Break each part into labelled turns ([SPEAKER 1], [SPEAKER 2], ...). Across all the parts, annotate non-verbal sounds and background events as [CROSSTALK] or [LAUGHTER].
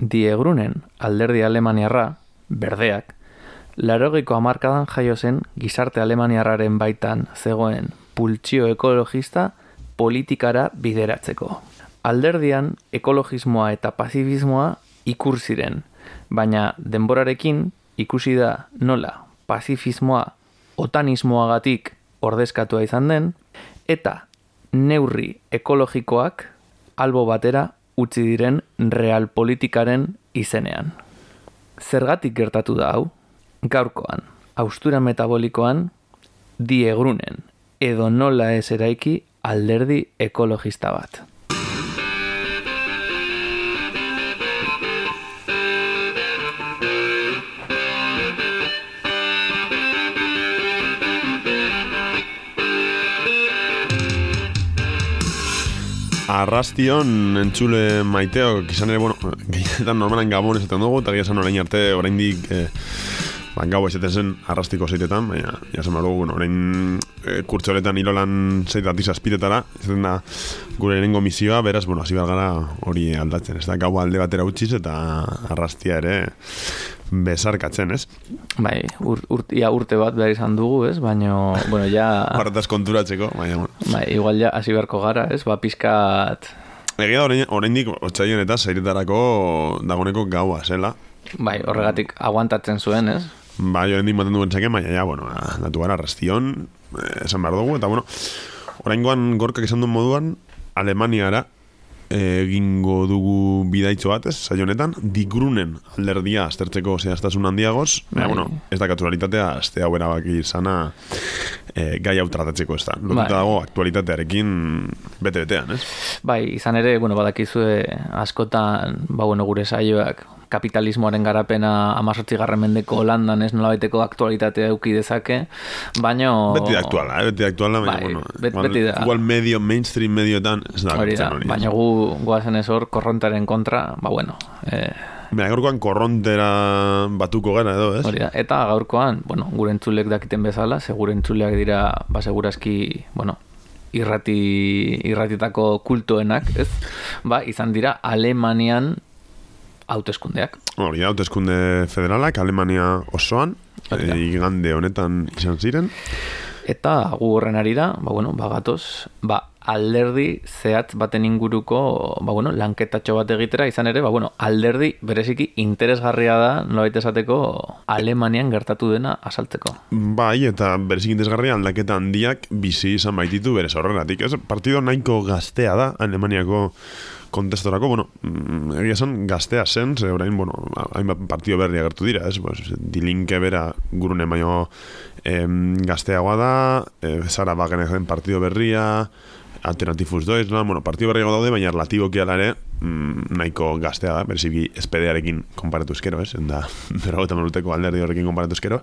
[SPEAKER 1] diegrunen alderdi alemaniarra, berdeak, larogiko hamarkadan jaio zen gizarte alemaniarraren baitan zegoen pultsio ekologista politikara bideratzeko. Alderdian ekologismoa eta pazifismoa ikur ziren, baina denborarekin ikusi da nola pazifismoa otanismoagatik ordezkatua izan den, eta neurri ekologikoak albo batera utzi diren realpolitikaren izenean. Zergatik gertatu da hau? Gaurkoan, austura metabolikoan, diegrunen, edo nola ez eraiki alderdi ekologista bat.
[SPEAKER 2] Arrastion entzule maiteo, izan ere, bueno, gehienetan normalan gabon esaten dugu, eta gehienetan orain arte oraindik eh, ba, gau esaten zen arrastiko zeitetan, baina, jasen dugu, bueno, orain e, kurtzoletan ilolan zeitat izazpitetara, ez da gure lehenengo misioa, beraz, bueno, hasi gara hori aldatzen, ez da? Gau alde batera utziz eta arrastia ere bezarkatzen, ez?
[SPEAKER 1] Bai, ur, ia urte bat behar izan dugu, ez? Baina, bueno, ja... [LAUGHS]
[SPEAKER 2] Horretaz konturatzeko, baina.
[SPEAKER 1] Bai, igual ja hasi beharko gara, ez? Ba, pizkat...
[SPEAKER 2] Egia da, orain dik, otxaion eta zairetarako dagoneko gaua, zela?
[SPEAKER 1] Bai, horregatik aguantatzen zuen, ez?
[SPEAKER 2] Bai, orain dik maten duen txaken, baina, ja, bueno, datu gara, rastion, eh, esan behar dugu, eta, bueno, orain goan gorkak esan duen moduan, Alemaniara, egingo dugu bidaitzo bat, ez, saionetan, digrunen alderdia aztertzeko zehaztasun handiagoz, bai. bueno, ez da katualitatea, azte hau erabaki izana e, gai hau tratatzeko ez da. Lotuta bai. dago aktualitatearekin bete-betean, ez?
[SPEAKER 1] Bai, izan ere, bueno, badakizue askotan, ba, bueno, gure saioak kapitalismoaren garapena amazortzi mendeko holandan ez nolabaiteko aktualitatea euki dezake, baina...
[SPEAKER 2] Beti aktuala, eh? beti aktuala, baina, bai, bueno, bet, igual, beti da. igual medio, mainstream medioetan, ez da,
[SPEAKER 1] hori da, baina gu guazen ez hor, korrontaren kontra, ba bueno... Eh,
[SPEAKER 2] Baina gaurkoan korrontera batuko gara edo, ez?
[SPEAKER 1] Hori da, eta gaurkoan, bueno, gure entzulek dakiten bezala, segure entzuleak dira, ba, segurazki, bueno, irrati, irratitako kultoenak, ez? Ba, izan dira, Alemanian hauteskundeak.
[SPEAKER 2] Hori, hauteskunde federalak, Alemania osoan, e, igande honetan izan ziren.
[SPEAKER 1] Eta gu horren arira, ba, bueno, ba, gatoz, ba, alderdi zehatz baten inguruko, ba, bueno, lanketatxo bat egitera, izan ere, ba, bueno, alderdi bereziki interesgarria da, nolait esateko, Alemanian gertatu dena asaltzeko.
[SPEAKER 2] Bai, eta bereziki interesgarria aldaketa handiak bizi izan baititu berez horregatik. Ez, partido nahiko gaztea da, Alemaniako kontestorako, bueno, mm, egia esan gaztea zen, ze orain, bueno, hainbat partio berri agertu dira, ez, pues, dilinke bera gurune maio em, gazteagoa da, e, zara bagen partio berria, alternatifuz doiz, no? bueno, partio berri daude, baina relatiboki ala ere, mm, nahiko gaztea da, berziki espedearekin konparatu eskero, ez, da, [LAUGHS] bera gota manuteko alderdi horrekin konparatu eskero,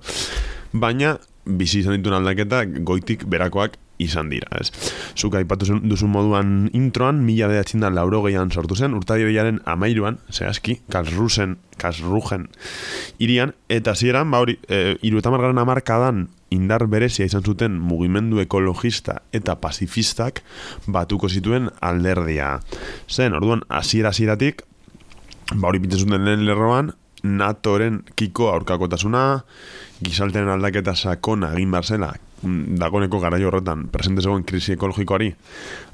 [SPEAKER 2] baina, bizi izan dituen aldaketa, goitik berakoak izan dira, ez. Zuka aipatu duzu moduan introan, mila behatzen da lauro gehian sortu zen, urtari behiaren amairuan, zehazki, kasruzen, kasrujen irian, eta ziren, ba hori, e, iru eta margaren amarkadan indar berezia izan zuten mugimendu ekologista eta pacifistak batuko zituen alderdia. Zen, orduan, hasiera hasieratik ba hori pintzen zuten lehen lerroan, NATOren kiko aurkakotasuna, gizalteren aldaketa sakona egin barzela, Mm, dagoneko garaio horretan presente zegoen krisi ekologikoari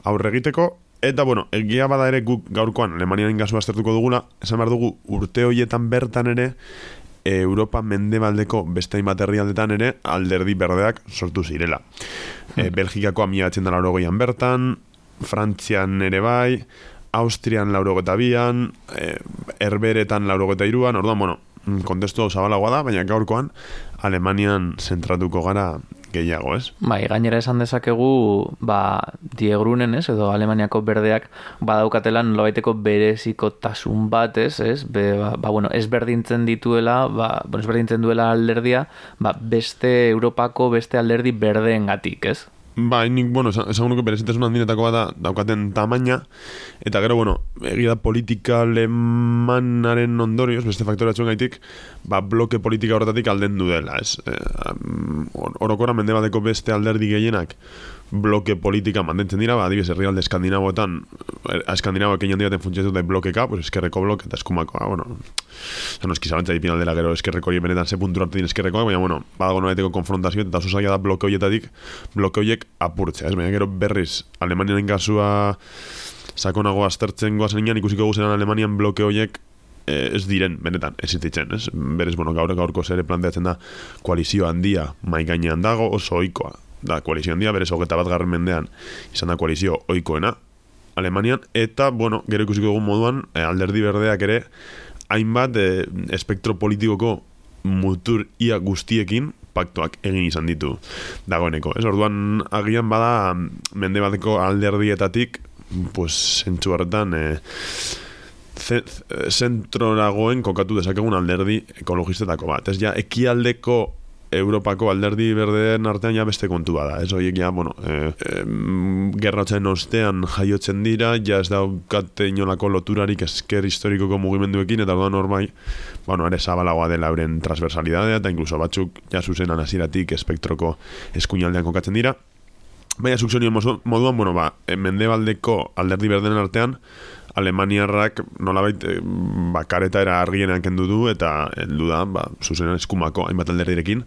[SPEAKER 2] aurre egiteko eta bueno, egia bada ere guk gaurkoan Alemaniaren gazu aztertuko dugula, esan behar dugu urte hoietan bertan ere Europa mendebaldeko beste hainbat herrialdetan ere alderdi berdeak sortu zirela. E, hmm. Belgikako amiatzen da lauro bertan, Frantzian ere bai, Austrian lauro bian, e, Herberetan lauro iruan, orduan, bueno, kontestu zabalagoa da, baina gaurkoan Alemanian zentratuko gara gehiago, ez?
[SPEAKER 1] Bai, gainera esan dezakegu, ba, diegrunen, ez, edo Alemaniako berdeak badaukatelan lobaiteko bereziko tasun bat, ez, ez, Be, ba, ba, bueno, ez berdintzen dituela, ba, bueno, ez berdintzen duela alderdia, ba, beste Europako beste alderdi berdeen gatik, ez?
[SPEAKER 2] Ba, nik, bueno, esan nuke berezitasun handinetako bada daukaten tamaina, eta gero, bueno, egia da politika lemanaren ondorioz, beste faktora txuen gaitik, ba, bloke politika horretatik alden du dela, ez? E, orokora mende bateko beste alderdi gehienak, bloke politika mantentzen dira, ba, adibidez, herrialde eskandinaboetan, eh, eskandinaboek egin handiaten funtzionetu da blokeka, pues eskerreko bloke eta eskumakoa, bueno, zan oski zalantza dipin aldera gero eskerreko hori benetan ze puntu hartu din eskerrekoak, baina, bueno, badago nolaiteko konfrontazio, eta oso zaila da bloke horietatik, bloke horiek apurtzea, ez, baina gero berriz, Alemaniaren kasua sakonago aztertzen goazen inan, ikusiko guzenan Alemanian bloke horiek eh, ez diren, benetan, ez zitzen, ez? Berez, bueno, gaur gaurko zere planteatzen da koalizio handia mai gainean dago, oso oikoa. Da, koalizio handia, berez, hogeta bat garren mendean, izan da koalizio oikoena, Alemanian, eta, bueno, gero ikusiko dugun moduan, eh, alderdi berdeak ere, hainbat eh, espektro politikoko mutur ia guztiekin paktuak egin izan ditu dagoeneko. Ez orduan agian bada mende bateko alderdietatik pues zentzu horretan ze- zentroragoen kokatu dezakegun alderdi ekologistetako bat. Ez ja, ekialdeko Europako alderdi berdeen artean ja beste kontu bada. Ez horiek ja, bueno, eh, em, gerratzen ostean jaiotzen dira, ja ez daukate inolako loturarik esker historikoko mugimenduekin, eta orduan norbai, bueno, ere zabalagoa dela euren transversalidadea, eta inkluso batzuk ja zuzenan hasieratik espektroko eskuinaldean kokatzen dira. Baina zuk moduan, bueno, ba, mendebaldeko alderdi berdenen artean, Alemaniarrak nolabait eh, ba, kareta era argienean kendu du eta heldu da, ba, zuzenan eskumako hainbat alderdirekin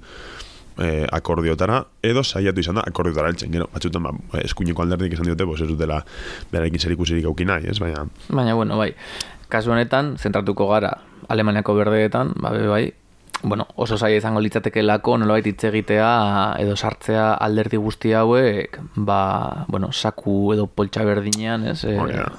[SPEAKER 2] eh, akordiotara, edo saiatu izan da akordiotara heltzen, gero, batzutan ba, eskuineko alderdik esan diote, pues ez dutela berarekin zer ikusirik auki nahi, ez, baina
[SPEAKER 1] Baina, bueno, bai, kasu honetan, zentratuko gara Alemaniako berdeetan, ba, bai, bueno, oso zaila izango litzatekelako nolabait hitz egitea edo sartzea alderdi guzti hauek, ba, bueno, saku edo poltsa berdinean, ez?
[SPEAKER 2] Hori da.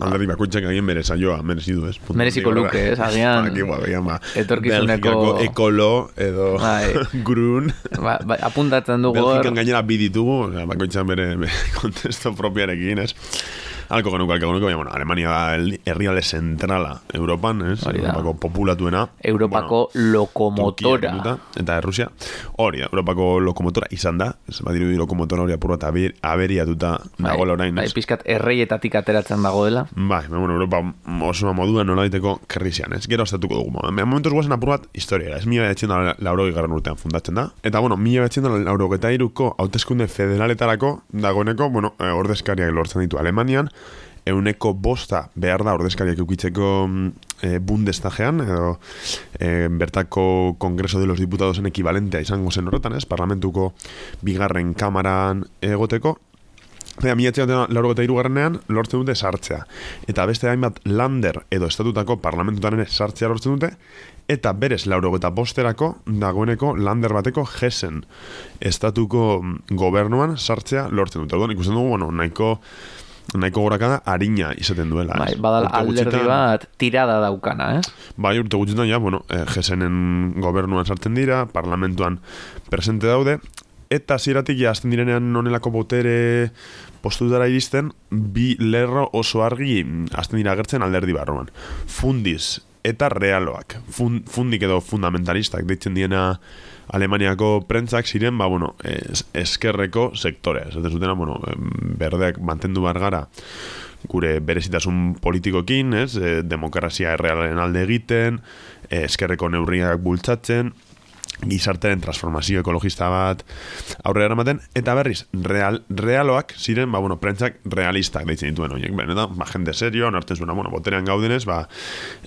[SPEAKER 2] Alderdi bakoitzak egin bere saioa, merezi du, ez?
[SPEAKER 1] Mereziko luke, ez, [LAUGHS] agian-
[SPEAKER 2] aquí, ba, agian, ba,
[SPEAKER 1] Etorkizuneko-
[SPEAKER 2] ekolo edo
[SPEAKER 1] Bai. [LAUGHS]
[SPEAKER 2] grun.
[SPEAKER 1] ba, ba, apuntatzen dugu
[SPEAKER 2] Belgikan gainera bi ditugu, osea, bakoitzan bere, bere [LAUGHS] kontesto propiarekin, ez? Alko genuko, alko genuko, baina, bueno, Alemania da herrialde zentrala Europan, ez?
[SPEAKER 1] Hori da.
[SPEAKER 2] Europako populatuena.
[SPEAKER 1] Europako lokomotora.
[SPEAKER 2] Turkia kenduta, eta Rusia. Hori da, Europako lokomotora izan da, ez badiru lokomotora hori apur bat aber, aberiatuta dagoela orain,
[SPEAKER 1] bai,
[SPEAKER 2] ez?
[SPEAKER 1] pizkat erreietatik ateratzen dagoela.
[SPEAKER 2] Bai, baina, bueno, Europa oso moduan nola daiteko krisian, ez? Gero aztertuko dugu. Baina, Momentuz guazen apur bat historia, ez mila betxen da lauro garran urtean fundatzen da. Eta, bueno, mila betxen da lauro geta iruko hauteskunde federaletarako dagoeneko, bueno, ordezkariak lortzen ditu Alemanian, euneko bosta behar da ordezkariak eukitzeko mm, eh, Bundestagean, edo eh, bertako Kongreso de los Diputadosen ekibalentea izango zen horretan, ez? Parlamentuko bigarren kamaran egoteko, Baina, mila etxean lauro eta irugarrenean lortzen dute sartzea. Eta beste hainbat lander edo estatutako parlamentutan ere sartzea lortzen dute, eta berez lauro eta bosterako dagoeneko lander bateko jesen estatuko mm, gobernuan sartzea lortzen dute. Orduan, ikusten dugu, bueno, nahiko nahiko gorakada harina izaten duela.
[SPEAKER 1] Bai, badala
[SPEAKER 2] Urte
[SPEAKER 1] alderdi bat tirada daukana, ez?
[SPEAKER 2] Bai, urte gutxitan ja, bueno, eh, jesenen gobernuan sartzen dira, parlamentuan presente daude, eta hasieratik ja hasten direnean onelako botere postutara iristen, bi lerro oso argi mm, hasten dira agertzen alderdi barruan. Fundiz eta realoak. Fun, fundik edo fundamentalistak deitzen diena Alemaniako prentzak ziren, ba, bueno, es, eskerreko sektorea. Zaten zutena, bueno, berdeak mantendu bar gara gure berezitasun politikokin, ez, e, demokrazia errealen alde egiten, eskerreko neurriak bultzatzen, gizarteren transformazio ekologista bat aurrera eramaten, eta berriz, real, realoak ziren, ba, bueno, prentzak realistak deitzen dituen horiek, benetan, ba, jende serio, onartzen zuena, bueno, boterean gaudenez, ba,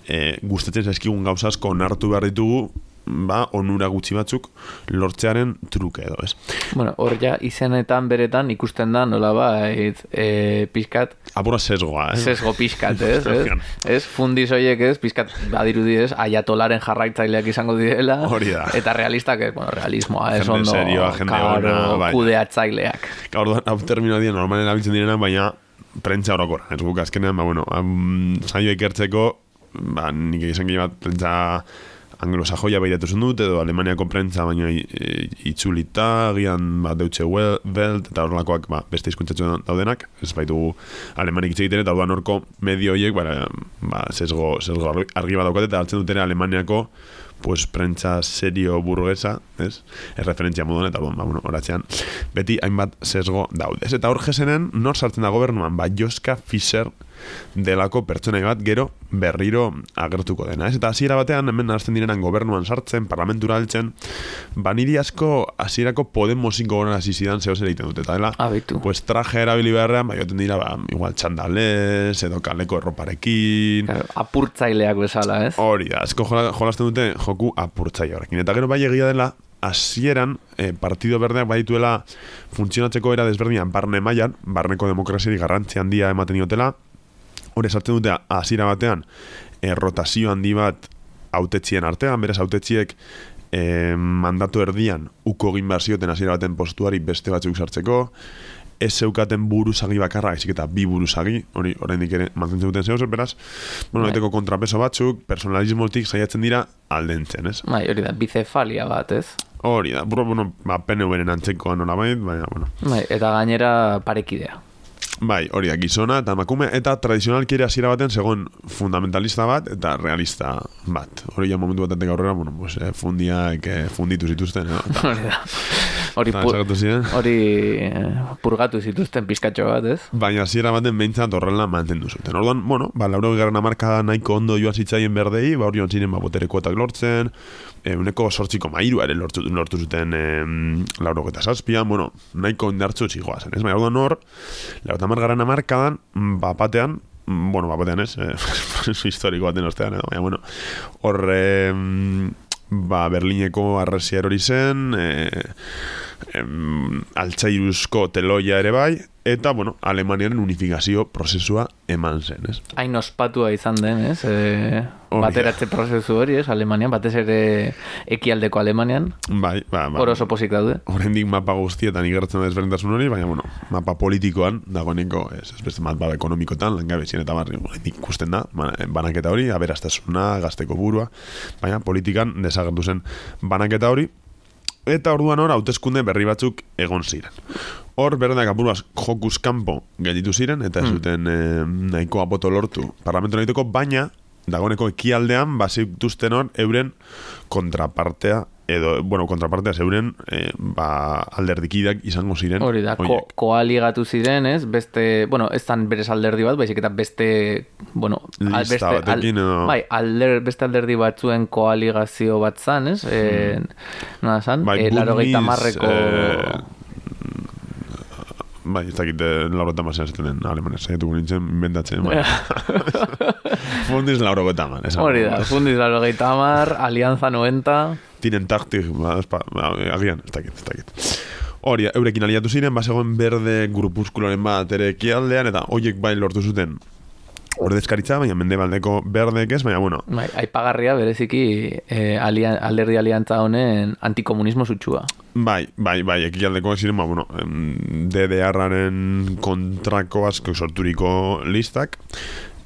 [SPEAKER 2] e, gustatzen zaizkigun gauzasko onartu behar ditugu, ba, onura gutxi batzuk lortzearen truke edo, ez?
[SPEAKER 1] Bueno, hor ja izenetan beretan ikusten da nola bait, e, pizkat,
[SPEAKER 2] Apura sesgoa, eh?
[SPEAKER 1] sesgo pizkat, ez? ez? ez? Fundiz horiek ez, pizkat badirudi ez, aiatolaren jarraitzaileak izango direla.
[SPEAKER 2] Hori da.
[SPEAKER 1] Eta realistak, ez, bueno, realismoa, ez
[SPEAKER 2] Jende
[SPEAKER 1] ondo,
[SPEAKER 2] serioa, jende
[SPEAKER 1] karo,
[SPEAKER 2] ona, bai.
[SPEAKER 1] kudeatzaileak.
[SPEAKER 2] Gaur da, hau termino dien normalen erabiltzen direna, baina prentza orokora. Ez guk azkenean, ba, bueno, um, saio ikertzeko, ba, nik egizan gehi bat prentza anglosajoia behiratu zen dut, edo Alemaniako prentza baino i- i- itzulita, gian ba, wel- welt, eta horrelakoak ba, beste hizkuntzatzu daudenak, ez baitugu alemanik hitz egiten, eta orduan horko medio horiek, ba, ba, sesgo, sesgo argi, bat daukate, eta hartzen dut ere Alemaniako pues, prentsa serio burguesa, ez? Ez referentzia moduan, eta bon, ba, bueno, horatzean, beti hainbat sesgo daude. Eta hor jesenen, nor sartzen da gobernuan, ba, Joska Fischer delako pertsonai bat gero berriro agertuko dena. Ez? Eta hasiera batean, hemen narazten direnan gobernuan sartzen, parlamentura altzen, ba, niri asko hasierako Podemosin gogoran hasi zidan zehose egiten dute. Eta dela,
[SPEAKER 1] Abitu.
[SPEAKER 2] pues traje erabili beharrean, ba, joten dira, ba, igual txandalez, edo kaleko erroparekin,
[SPEAKER 1] Claro, apurtzaileak bezala, ez?
[SPEAKER 2] Hori da, asko jola- jolasten dute joku apurtzaile horrekin. Eta gero bai egia dela, hasieran eh, partido berdeak badituela funtzionatzeko era desberdinan barne mailan, barneko demokraziari garrantzi handia ematen diotela, hori sartzen dute hasiera batean eh, rotazio handi bat autetxien artean, beraz autetxiek eh, mandatu erdian uko egin behar zioten hasiera baten postuari beste batzuk sartzeko, ez zeukaten buruzagi bakarra, ezik eta bi buruzagi, hori oraindik ere mantentzen duten zehuz, beraz, bueno,
[SPEAKER 1] Bai.
[SPEAKER 2] kontrapeso batzuk, personalismotik saiatzen dira aldentzen, ez?
[SPEAKER 1] Bai, hori da, bicefalia bat, ez?
[SPEAKER 2] Hori da, buro, bueno, ba, PNV-ren antzekoa nolabait, baina, bueno,
[SPEAKER 1] Bai, eta gainera parekidea.
[SPEAKER 2] Bai, hori da, gizona eta emakume, eta tradizionalki ere hasiera baten zegoen fundamentalista bat eta realista bat. Hori ja momentu batetik aurrera, bueno, pues, eh, fundiak eh, funditu zituzten, eta,
[SPEAKER 1] Hori da. Hori, pu- hori eh, purgatu zituzten pizkatxo bat, ez?
[SPEAKER 2] Baina hasiera baten behintzat horrela mantendu zuten. Orduan, bueno, ba, lauro garren amarka nahiko ondo joan zitzaien berdei, ba, hori ziren ba, botere kuotak lortzen, e, uneko sortziko mairu ere lortu, lortu zuten e, lauro eta zazpian, bueno, nahiko indartzu txigoa zen, ez? Baina, orduan hor, lauro eta garren amarkadan, ba, batean, bueno, ba, batean ez, e, [LAUGHS] historiko baten ostean, edo, baina, bueno, hor, e, ba, Berlineko arresia erori zen, e, em, altzairuzko teloia ere bai, eta, bueno, Alemaniaren unifikazio prozesua eman zen, ez?
[SPEAKER 1] Hain ospatua izan den, ez? E, bateratze prozesu hori, ez? Alemanian, batez ere ekialdeko Alemanian,
[SPEAKER 2] Bai, ba, ba.
[SPEAKER 1] hor oso pozik daude.
[SPEAKER 2] Oraindik mapa guztietan igertzen da desberdintasun hori, baina, bueno, mapa politikoan, dagoeneko, ez, ez beste mapa ekonomikotan, langabezien eta barri, oraindik ikusten da, ba- banaketa hori, aberastasuna, gazteko burua, baina politikan desagertu zen banaketa hori, eta orduan hor, hauteskunde berri batzuk egon ziren. Hor, berdenak apuruaz, jokuz kanpo gelditu ziren, eta ez zuten eh, nahikoa boto lortu parlamento egiteko, baina, dagoeneko ekialdean, bazituzten hor, euren kontrapartea, edo, bueno, kontrapartea zeuren, eh, ba, alderdikidak izango ziren.
[SPEAKER 1] Hori da, ko, koaligatu ziren, ez? Beste, bueno, ez zan berez alderdi bat, baizik eta beste, bueno, al-
[SPEAKER 2] Lista batekin edo-
[SPEAKER 1] bai, alder, beste alderdi batzuen koaligazio bat zan, ez? E, Nola zan?
[SPEAKER 2] Bai,
[SPEAKER 1] e, larogeita
[SPEAKER 2] Bundes,
[SPEAKER 1] marreko...
[SPEAKER 2] eh, Bai, ez dakit lauro eta mazean zaten den alemania, zaituko nintzen inventatzen. Bai. [LAUGHS] Fundiz lauro eta.
[SPEAKER 1] Hori da, fundiz larogeita mar, alianza 90...
[SPEAKER 2] Tienen taktik, ba, espa, ba, agian, ez dakit, ez dakit. Hori, eurekin aliatu ziren, basegoen berde grupuskuloren bat ere ekialdean, eta hoiek bai lortu zuten ordezkaritza, baina mendebaldeko berdek ez, baina bueno,
[SPEAKER 1] Bai, aipagarria bereziki eh, alian, alderdi aliantza honen antikomunismo sutsua.
[SPEAKER 2] Bai, bai, bai, ekialdeko ziren, ba, bueno, DDR-aren kontrako asko sorturiko listak,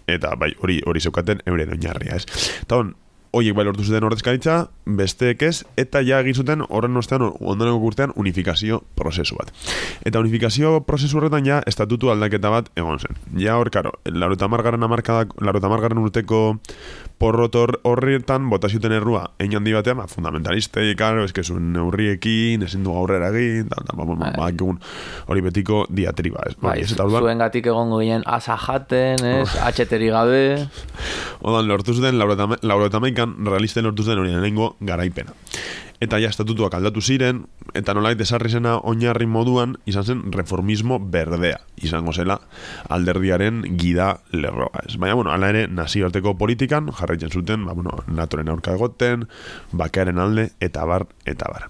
[SPEAKER 2] eta bai, hori hori zeukaten euren oinarria, ez. Eta hon, horiek bai lortu zuten ordezkaritza, besteek ez, eta ja egin zuten horren ostean, ondorengo urtean, unifikazio prozesu bat. Eta unifikazio prozesu horretan ja, estatutu aldaketa bat egon zen. Ja hor, karo, larota margarren amarkadak, larota margarren urteko porrotor horretan bota zuten errua egin handi batean, ba, fundamentalistei, karo, eskezun neurriekin, ezin du aurrera egin, da, da, ba, ba, ba, egun hori betiko diatriba, ez.
[SPEAKER 1] Bai,
[SPEAKER 2] ez, eta orduan,
[SPEAKER 1] zuen gatik egongo ginen asa jaten, ez? Atxeteri gabe... [LAUGHS]
[SPEAKER 2] Odan, lortu zuten, lauro eta maikan, realisten lortu zuten hori lehenengo garaipena. Eta ja, estatutuak aldatu ziren, eta nolait desarri zena oinarri moduan, izan zen reformismo berdea, izango zela alderdiaren gida lerroa. Ez. Baina, bueno, ala ere, nazioarteko politikan, jarraitzen zuten, ba, bueno, natoren aurka egoten, bakearen alde, eta bar, eta bar.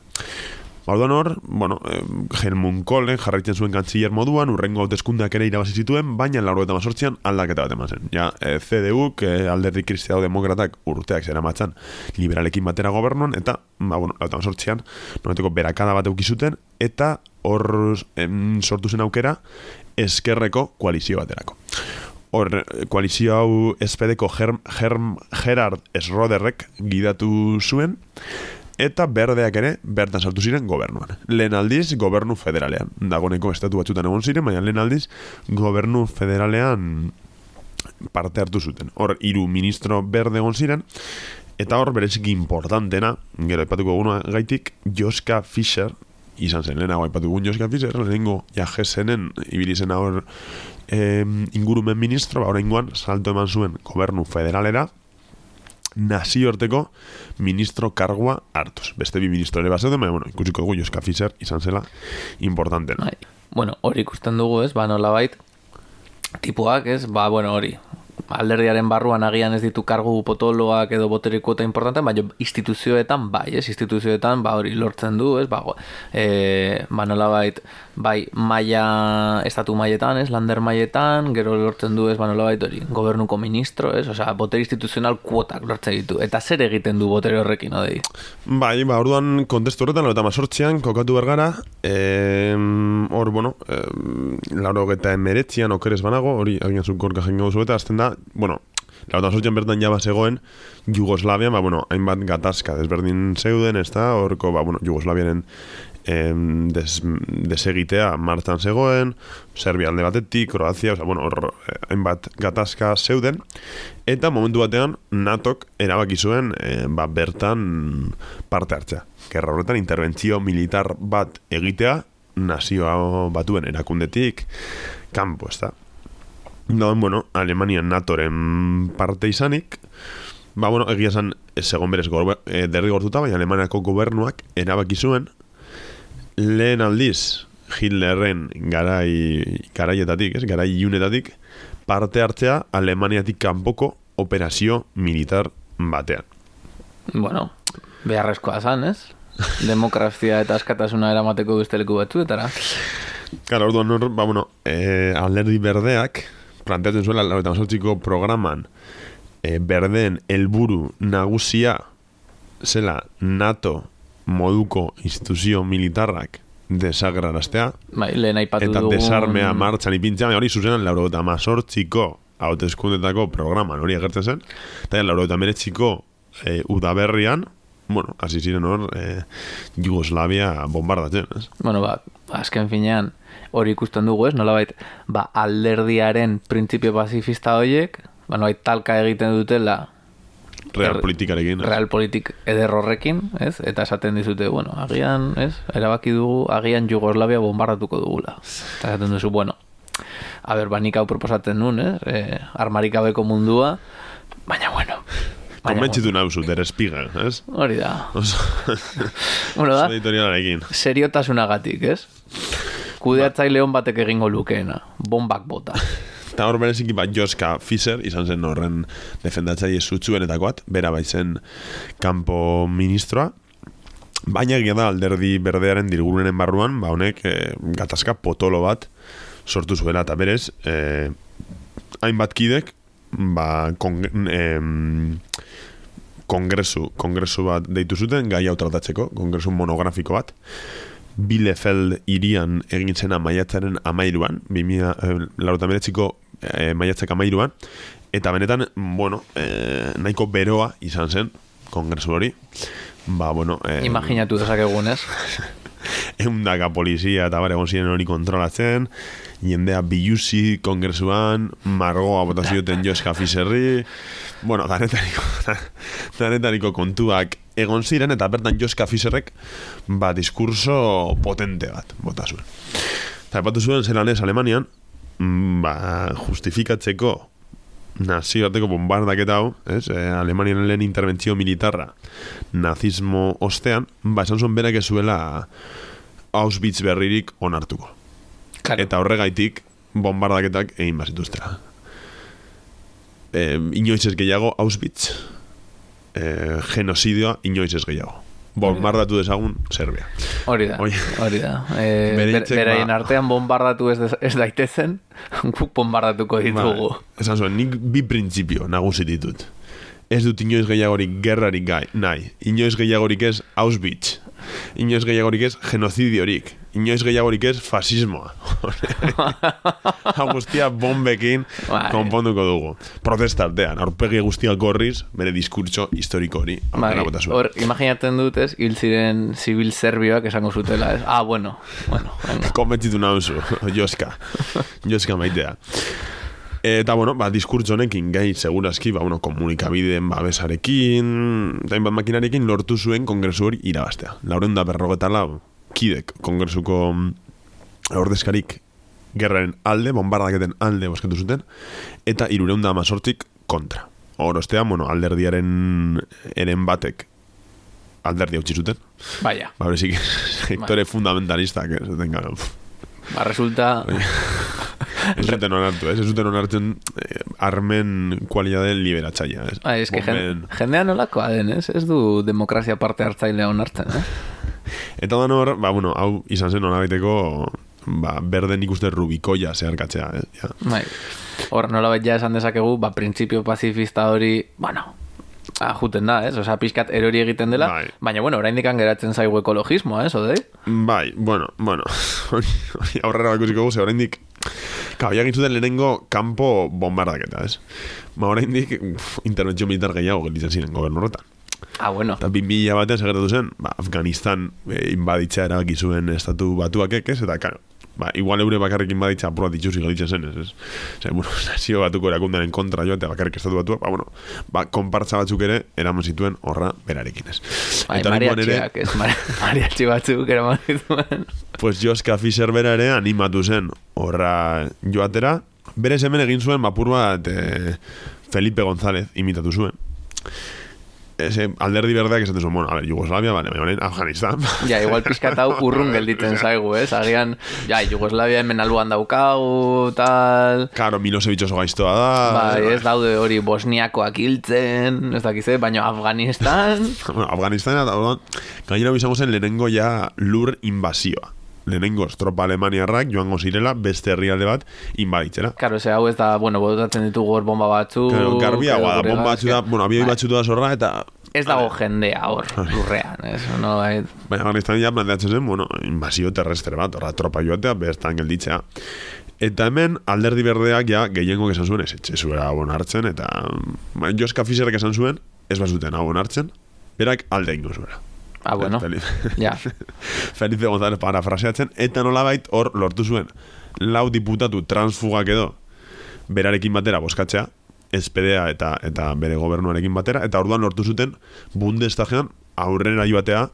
[SPEAKER 2] Orduan hor, bueno, eh, Helmut Kohl jarraitzen zuen kantziller moduan, urrengo hauteskundeak ere irabazi zituen, baina lauro eta mazortzian aldaketa bat eman zen. Ja, eh, CDU, eh, alderdi kristiao demokratak urteak zera matzan liberalekin batera gobernuan, eta, ba, bueno, lauro eta mazortzian, noneteko berakada bat eukizuten, eta hor sortu zen aukera, eskerreko koalizio baterako. Hor, eh, koalizio hau espedeko Germ, Germ, Gerard Esroderrek gidatu zuen, eta berdeak ere bertan sartu ziren gobernuan. Lehen aldiz, gobernu federalean. Dagoneko estatu batzutan egon ziren, baina lehen aldiz, gobernu federalean parte hartu zuten. Hor, hiru ministro berde egon ziren, Eta hor bereziki importantena, gero aipatuko guna gaitik, Joska Fischer, izan zen, lehenago aipatuko gun Joska Fischer, lehenengo ja jesenen, ibili zen hor eh, ingurumen ministro, ba oraingoan salto eman zuen gobernu federalera, nazioarteko ministro kargua hartuz. Beste bi ministro ere bazeuden, baina, bueno, ikusiko dugu Joska Fischer izan zela importantena.
[SPEAKER 1] Bai. Bueno, hori ikusten dugu, ez? Ba, nolabait, tipuak, ez? Ba, bueno, hori, alderdiaren barruan agian ez ditu kargu potoloak edo botere kuota importante, baina instituzioetan bai, ez? Instituzioetan, ba, hori lortzen du, ez? Ba, e, ba nolabait, bai, maila, estatu mailetan, ez? Lander mailetan, gero lortzen du, ez? Ba, nolabait hori, gobernuko ministro, ez? Osea, botere instituzional kuotak lortzen ditu. Eta zer egiten du botere horrekin, odei?
[SPEAKER 2] Bai, ba, orduan kontestu horretan, eta mazortzian, kokatu bergara, em, hor, bueno, em, lauro geta emeretzian, okeres banago, hori, agian zuk gorka jengo duzu, eta azten da, bueno, lauro mazortzian bertan jaba zegoen, Jugoslavia, ba, bueno, hainbat gatazka desberdin zeuden, ez da, horko, ba, bueno, Jugoslaviaren em, des, desegitea martxan zegoen, Serbia alde batetik, Kroazia, oza, bueno, eh, hainbat gatazka zeuden, eta momentu batean NATOk erabaki zuen eh, ba, bertan parte hartzea. Gerra horretan interbentzio militar bat egitea nazio batuen erakundetik kanpo, ez da. Dauen, bueno, Alemania NATOren parte izanik, ba, bueno, egia esan, ez egon berez e, derrigortuta, baina Alemaniako gobernuak erabaki zuen lehen aldiz Hitlerren garai, garaietatik, ez, garai iunetatik, parte hartzea Alemaniatik kanpoko operazio militar batean.
[SPEAKER 1] Bueno, beharrezkoa zan, ez? [LAUGHS] Demokrazia eta askatasuna eramateko beste leku batzuetara.
[SPEAKER 2] Claro, orduan hor, ba, bueno, eh, alderdi berdeak, planteatzen zuela, lauretan sortziko programan, eh, berdeen helburu nagusia, zela NATO moduko instituzio militarrak desagraraztea,
[SPEAKER 1] Bai, lehen aipatu
[SPEAKER 2] eta
[SPEAKER 1] dugun...
[SPEAKER 2] desarmea martxan ipintzea, hori zuzenan lauro eta mazortziko hauteskundetako programan hori agertzen zen, eta lauro eta meretziko e, udaberrian, bueno, hasi ziren hor, e, Jugoslavia bombardatzen, ez?
[SPEAKER 1] Bueno, ba, azken finean hori ikusten dugu, ez? Nolabait, ba, alderdiaren printzipio pazifista horiek, ba, nolabait talka egiten dutela
[SPEAKER 2] Real politikarekin. ez?
[SPEAKER 1] realpolitik eder horrekin, ez? Eta esaten dizute, bueno, agian, ez? Erabaki dugu, agian Jugoslavia bombardatuko dugula. Eta esaten duzu, bueno, a ber, ba, nik hau proposatzen nun, ez? E, armarik gabeko mundua, baina, bueno. Baina,
[SPEAKER 2] Konbentzitu nauzu, Der Spiegel, ez?
[SPEAKER 1] bueno, hori da. [LAUGHS]
[SPEAKER 2] Oso,
[SPEAKER 1] Bueno, da,
[SPEAKER 2] editorialarekin.
[SPEAKER 1] seriotasunagatik, ez? Kudeatzaile hon batek egingo lukeena, bombak bota. [LAUGHS]
[SPEAKER 2] Eta hor bereziki bat Joska Fischer, izan zen horren defendatzaile zutsuenetakoat, bera baitzen kanpo ministroa, baina egia da alderdi berdearen dirgurunen barruan, ba honek eh, gatazka potolo bat sortu zuela, eta berez, eh, hainbat kidek, ba, kong, em, kongresu, kongresu bat deitu zuten, gai hau tratatzeko, kongresu monografiko bat, Bielefeld irian egin zena maiatzaren amairuan, 2000, eh, laurogeita eh, maiatzak amairuan, eta benetan, bueno, eh, nahiko beroa izan zen, kongresu hori, ba, bueno, eh,
[SPEAKER 1] Imaginatu dezakegun, ez? [LAUGHS]
[SPEAKER 2] eundaka polizia eta bare egon ziren hori kontrolatzen, jendea biluzi kongresuan, margoa bota zioten [LAUGHS] Joska Fischerri, bueno, danetariko, danetariko [LAUGHS] kontuak egon ziren, eta bertan Joska Fischerrek, ba, diskurso potente bat, bota zuen. Eta epatu zuen zelan ez Alemanian, ba, justifikatzeko nazioarteko bombardaketa hau, ez? E, Alemanian lehen interbentzio militarra nazismo ostean, ba, esan zuen berak ez zuela Auschwitz berririk onartuko.
[SPEAKER 1] Claro.
[SPEAKER 2] Eta horregaitik bombardaketak egin bazituztera. E, inoiz ez gehiago Auschwitz, e, genozidioa inoiz ez gehiago. Bombardatu dezagun Serbia.
[SPEAKER 1] Hori da,
[SPEAKER 2] Oie.
[SPEAKER 1] hori da. [LAUGHS] E,
[SPEAKER 2] Bere
[SPEAKER 1] ber,
[SPEAKER 2] hitzek,
[SPEAKER 1] beraien
[SPEAKER 2] ba-
[SPEAKER 1] artean bombardatu ez, ez daitezen, [LAUGHS] guk bombardatuko ditugu.
[SPEAKER 2] Bai, esan zuen, nik bi printzipio nagusi ditut. Ez dut inoiz gehiagorik gerrarik gai, nahi. Inoiz gehiagorik ez Auschwitz. Inoiz gehiagorik ez genozidiorik. Inoiz gehiagorik ez fasismoa. [LAUGHS] Hau guztia bombekin
[SPEAKER 1] Bai.
[SPEAKER 2] konponduko dugu. Protesta artean, aurpegi guztiak gorriz, bere diskurtso historiko hori.
[SPEAKER 1] Bai, hor, imaginatzen dut ez, hil ziren zibil serbioak esango zutela, ez? Ah, bueno, bueno, venga.
[SPEAKER 2] Konbentzitu nauzu, Joska. [LAUGHS] Joska maitea. Eta, bueno, ba, diskurtso honekin gai segurazki, ba, bueno, komunikabideen babesarekin, eta bat makinarekin lortu zuen kongresu hori irabaztea. Lauren da berrogeta lau, kidek kongresuko mm, ordezkarik gerraren alde, bombardaketen alde bosketu zuten, eta irureun da amazortzik kontra. Orostea, bueno, alderdiaren eren batek alderdi utzi zuten.
[SPEAKER 1] Baina,
[SPEAKER 2] Ba, berezik, [LAUGHS] sektore fundamentalistak, ez zuten, gara, pff,
[SPEAKER 1] ba, resulta... [LAUGHS]
[SPEAKER 2] ez zuten onartu, ez, ez zuten onartzen eh, armen kualidade liberatzaia, ez.
[SPEAKER 1] Bai, eske jen,
[SPEAKER 2] Bomben-
[SPEAKER 1] jendea nolakoa den, ez? Ez du demokrazia parte hartzailea onartzen, eh?
[SPEAKER 2] Eta da hor, ba, bueno, hau izan zen honabaiteko, ba, berden ikuste rubikoia zeharkatzea, eh? Ja.
[SPEAKER 1] Bai. Hor, nola ja esan dezakegu, ba, printzipio pazifista hori, bueno, ah, juten da, ez? Osa, pixkat erori egiten dela,
[SPEAKER 2] Bai.
[SPEAKER 1] baina, bueno, oraindik geratzen zaigu ekologismoa, ez, odei?
[SPEAKER 2] Bai, bueno, bueno, [LAUGHS] aurrera bakusiko gu, ze oraindik, Kau, egin zuten lehenengo kanpo bombardaketa, ez? Ma oraindik uf, interbentzio militar gehiago gelditzen ziren gobernu horretan.
[SPEAKER 1] Ah, bueno.
[SPEAKER 2] Eta 2000 batean segertatu zen, ba, Afganistan e, inbaditza erabaki zuen estatu batuakek, ez? Eta, karo, ba, igual eure bakarrik inbaditza apura ditxusi gelditzen zen, ez? Zer, bueno, [LAUGHS] nazio batuko erakundaren kontra joa, eta bakarrik estatu batuak, ba, bueno, ba, konpartza batzuk ere eraman zituen horra berarekin, ez?
[SPEAKER 1] Bai,
[SPEAKER 2] Eta oraingoan
[SPEAKER 1] mariatxiak, ez? Mari- [LAUGHS] Mariatxi batzuk eraman zituen.
[SPEAKER 2] pues Joska Fischer bera ere animatu zen horra joatera. Berez hemen egin zuen mapur bat eh, Felipe González imitatu zuen. Ese alderdi berdeak esaten zuen, bueno, a ver, Yugoslavia, vale, baina orain Afganistan. [LAUGHS]
[SPEAKER 1] Ja, igual pixkat hau urrun [LAUGHS] gelditzen zaigu, ez? Agian, ja, Jugoslavia hemen alboan daukagu, tal...
[SPEAKER 2] Karo, Milosevic oso gaiztoa da.
[SPEAKER 1] Bai, ez daude hori bosniakoak hiltzen, ez dakize, baina Afganistan... [LAUGHS]
[SPEAKER 2] Bueno, Afganistan, eta gainera izango zen lehenengo ja lur invasioa. Lehenengo tropa alemaniarrak joango zirela beste herrialde bat inbaditzera.
[SPEAKER 1] Karo, ze hau ez da, bueno, botatzen ditugu hor bomba batzu...
[SPEAKER 2] Claro, garbiagoa da, bomba batzu da, bueno, abioi
[SPEAKER 1] Bai,
[SPEAKER 2] batzu da zorra, eta
[SPEAKER 1] Ez dago jendea hor, lurrean, ez? No, bai,
[SPEAKER 2] Baina Afganistan ja planteatzen zen, bueno, invasio terrestre bat, horra tropa joatea, bertan gelditzea. Eta hemen alderdi berdeak ja gehiengo esan zuen, ez etxe zuera hau hartzen, eta ba, Joska Fischerrek esan zuen, ez bazuten hau hartzen, berak alde ingo zuera.
[SPEAKER 1] Ah, bueno, [LAUGHS] ja. [LAUGHS]
[SPEAKER 2] Felipe González parafraseatzen, eta nolabait hor lortu zuen, lau diputatu transfugak edo, berarekin batera boskatzea, SPD-a eta, eta bere gobernuarekin batera, eta orduan lortu zuten Bundestagean aurrera joatea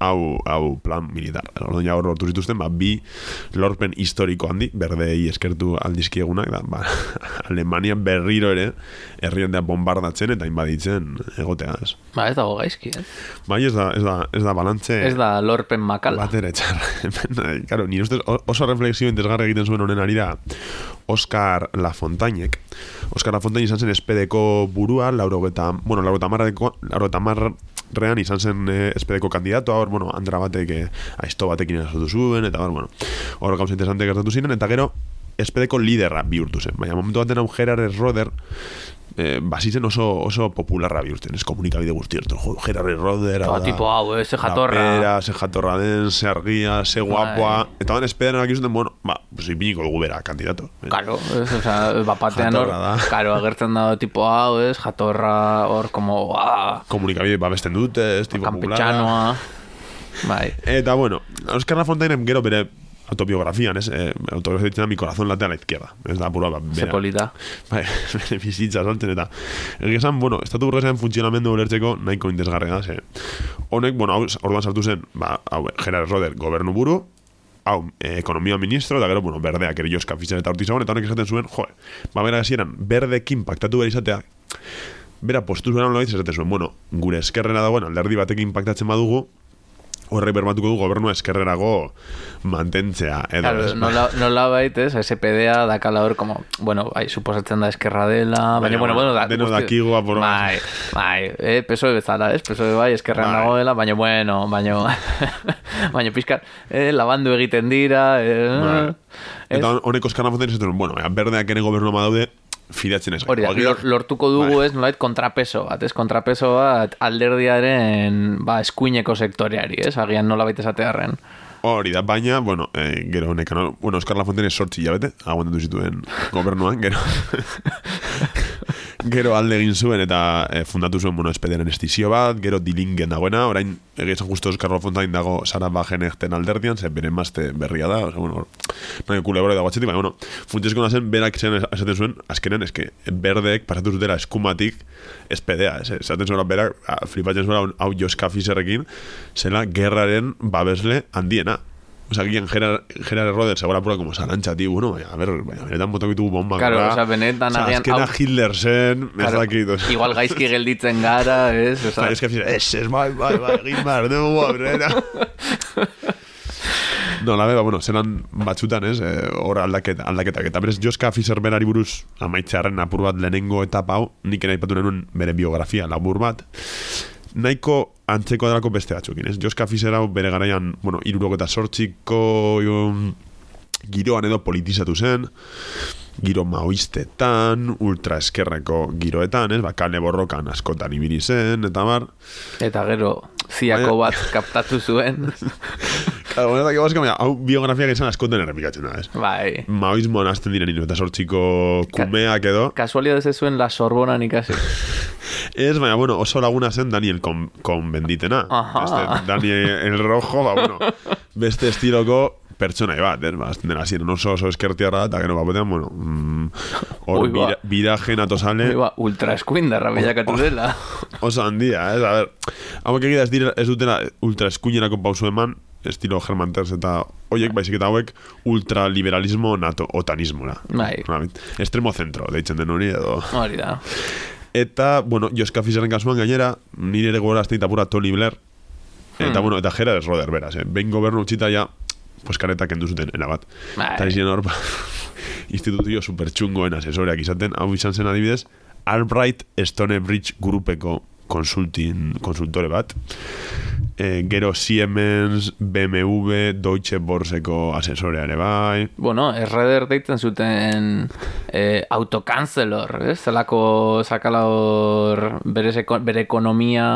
[SPEAKER 2] hau, hau plan militar. Orduan ja hor lortu zituzten, ba, bi lorpen historiko handi, berdei eskertu aldizkiegunak, da, ba, [LAUGHS] Alemanian berriro ere herrialdea bombardatzen eta inbaditzen egotea, ez.
[SPEAKER 1] Ba, ez dago gaizki, ez?
[SPEAKER 2] Bai, ez da, ez da, ez da balantze...
[SPEAKER 1] Ez da lorpen makala.
[SPEAKER 2] Bat ere txar. [LAUGHS] Hemen, Claro, nire ustez oso reflexio interesgarri egiten zuen honen arira Oscar Lafontainek. Oscar Lafontaine izan zen espedeko burua, laurogeta, bueno, laurogeta marreko, laurogeta marrean izan zen eh, espedeko kandidatoa, hor, bueno, andra batek, eh, aizto batekin erasotu zuen, eta hor, bueno, hor gauza interesante gertatu ziren, eta gero, espedeko liderra bihurtu zen. Baina momentu baten hau Gerard Roder, eh, basitzen oso, oso popularra bihurtzen, ez komunikabide guztiertu, jo, Gerard Roder, hau
[SPEAKER 1] Ba,
[SPEAKER 2] da-
[SPEAKER 1] tipo hau, eh, ze jatorra.
[SPEAKER 2] Rapera, ze jatorra den, ze argia, ze guapoa.
[SPEAKER 1] Bai.
[SPEAKER 2] Eta ban espedan erak izuten, bueno, ba, pues ipiniko dugu bera, kandidato.
[SPEAKER 1] Claro, ez, o sea, bapatean hor, claro, agertzen da tipo hau, ez, jatorra hor, como, ah,
[SPEAKER 2] Komunikabide babesten dute, ez, tipo
[SPEAKER 1] campechanoa, bai,
[SPEAKER 2] Eta, bueno, Oscar Lafontaine gero bere autobiografian, ez, eh, autobiografia ditzen da mi corazón late a la izquierda. Ez da, pura, ba, bera.
[SPEAKER 1] polita. [LAUGHS]
[SPEAKER 2] Bai, bere bizitza saltzen eta egia esan, bueno, estatu burgesan funtzionamendu ulertzeko nahiko interesgarria da, ze honek, bueno, hau, orduan sartu zen, ba, hau, Gerard Roder, gobernu buru, hau, eh, ekonomia ministro, eta gero, bueno, berdeak ere Joska Fischer eta Ortiz Zabon, eta honek esaten zuen, jo, ba, bera hasieran berdekin paktatu behar izatea, bera postu zuen nolabait esaten zuen, bueno, gure eskerrera dagoen alderdi batekin paktatzen badugu, horre bermatuko du gobernua eskerrerago mantentzea, edo,
[SPEAKER 1] Claro,
[SPEAKER 2] ez,
[SPEAKER 1] nola, nola bait, ez, SPDA dakala hor, como, bueno, bai, suposatzen da eskerra dela, baina, bueno, bueno, da,
[SPEAKER 2] deno
[SPEAKER 1] guzti-
[SPEAKER 2] dakigu apur bat.
[SPEAKER 1] Bai, bai, eh, PSOE bezala, ez, PSOE bai, eskerran
[SPEAKER 2] Bai.
[SPEAKER 1] dagoela, baina, bueno, baina, [LAUGHS] baina pizkat, eh, labandu egiten dira, eh,
[SPEAKER 2] Bai.
[SPEAKER 1] ez?
[SPEAKER 2] Eta honek Oscar Lafontaine esaten zuen, bueno, ea, berdeak ere gobernu daude, fidatzen ez.
[SPEAKER 1] Hori da, lor, lortuko dugu
[SPEAKER 2] Bai.
[SPEAKER 1] ez, nolait, kontrapeso bat, ez, kontrapeso bat alderdiaren, ba, eskuineko sektoreari, ez, agian nola baita esatearen.
[SPEAKER 2] Hori da, baina, bueno, eh, gero honek, no? bueno, Oscar Lafontaine sortzi hilabete, aguantatu zituen gobernuan, gero. [LAUGHS] gero alde egin zuen eta e, fundatu zuen bueno, espederen estizio bat, gero dilingen dagoena, orain egizan justo Carlos Fontain dago Sara Bajen egten alderdian, ze bere mazte berria da, oza, bueno, nahi kulebore dago atxetik, baina, bueno, funtzizko nazen, berak zen esaten zuen, azkenen, eske, berdeek pasatu zutela eskumatik espedea, ez, esaten zuen berak, flipatzen zuen hau Joska Fisherrekin, zela gerraren babesle handiena. O sea, gian Gerard, Gerard Roder segura pura como Sarancha, tío, bueno, a ver, baina, benetan botak ditu bomba.
[SPEAKER 1] Claro,
[SPEAKER 2] gara.
[SPEAKER 1] o sea, benetan
[SPEAKER 2] O sea,
[SPEAKER 1] agian...
[SPEAKER 2] azkena
[SPEAKER 1] hau-
[SPEAKER 2] Hitler zen, ez
[SPEAKER 1] Claro,
[SPEAKER 2] dakit. o.
[SPEAKER 1] Igual gaizki gelditzen gara, ez? O sea,
[SPEAKER 2] Bai, eske Fisher, ez, ez, bai, bai, bai, egin behar, dugu, aurrera. No, la beba, bueno, zelan batzutan, ez, eh, hor aldaketa, aldaketak. Eta berez, Joska Fischer berari buruz amaitzearen apur bat lehenengo etapa hau, nik ere aipatu nenuen bere biografia labur bat, nahiko antzeko delako beste batzukin, ez? Joska Fischer hau bere garaian, bueno, iruroko eta sortxiko um, giroan edo politizatu zen, giro maoistetan, ultra eskerreko giroetan, ez? Ba, kale borrokan askotan ibili zen, eta bar.
[SPEAKER 1] eta gero ziako bat kaptatu zuen.
[SPEAKER 2] Claro, bueno, eta baina, hau biografiak izan askotan errepikatzen da, ez?
[SPEAKER 1] bai.
[SPEAKER 2] Maoismoan azten diren eta sortxiko kumeak edo.
[SPEAKER 1] Kasualidad ez zuen la Sorbonan ikasi. [LAUGHS]
[SPEAKER 2] Ez, baina, bueno, oso laguna zen Daniel Con, con benditena.
[SPEAKER 1] Aha.
[SPEAKER 2] Este, Daniel el rojo, ba, bueno, [LAUGHS] beste estiloko pertsona bat, ez? Ba, azten dena ziren oso oso eskertiarra, eta gero bapotean, bueno, mm, hor
[SPEAKER 1] Ui, ba.
[SPEAKER 2] bira, birajen atosale,
[SPEAKER 1] Iba, ultra eskuindarra bilakatu dela. [LAUGHS]
[SPEAKER 2] oso handia, ez? A ver, hauek egia ez, dira, ez dutela ultra eskuinerako pausu eman, estilo Herman Terz eta hoiek, baizik eta hauek ultraliberalismo nato otanismora.
[SPEAKER 1] Bai.
[SPEAKER 2] Extremo centro, deitzen den hori edo.
[SPEAKER 1] Hori da.
[SPEAKER 2] Eta, bueno, Joska Fischeren kasuan gainera, nire ere gora azteita pura Tony Blair, eta,
[SPEAKER 1] Hmm.
[SPEAKER 2] bueno, eta Gerard Roder, beraz, eh? Behin gobernu utxita ja, pues kareta kendu zuten, erabat.
[SPEAKER 1] Bai.
[SPEAKER 2] Eta izan hor, ba, [LAUGHS] institutio supertxungoen asesoreak izaten, hau izan zen adibidez, Albright Stonebridge grupeko konsultin, konsultore bat. E, gero Siemens, BMW, Deutsche Borseko asesorea ere bai.
[SPEAKER 1] Bueno, erreder deitzen zuten eh, autokanzelor, ez? Zelako sakala hor bere, bere ekonomia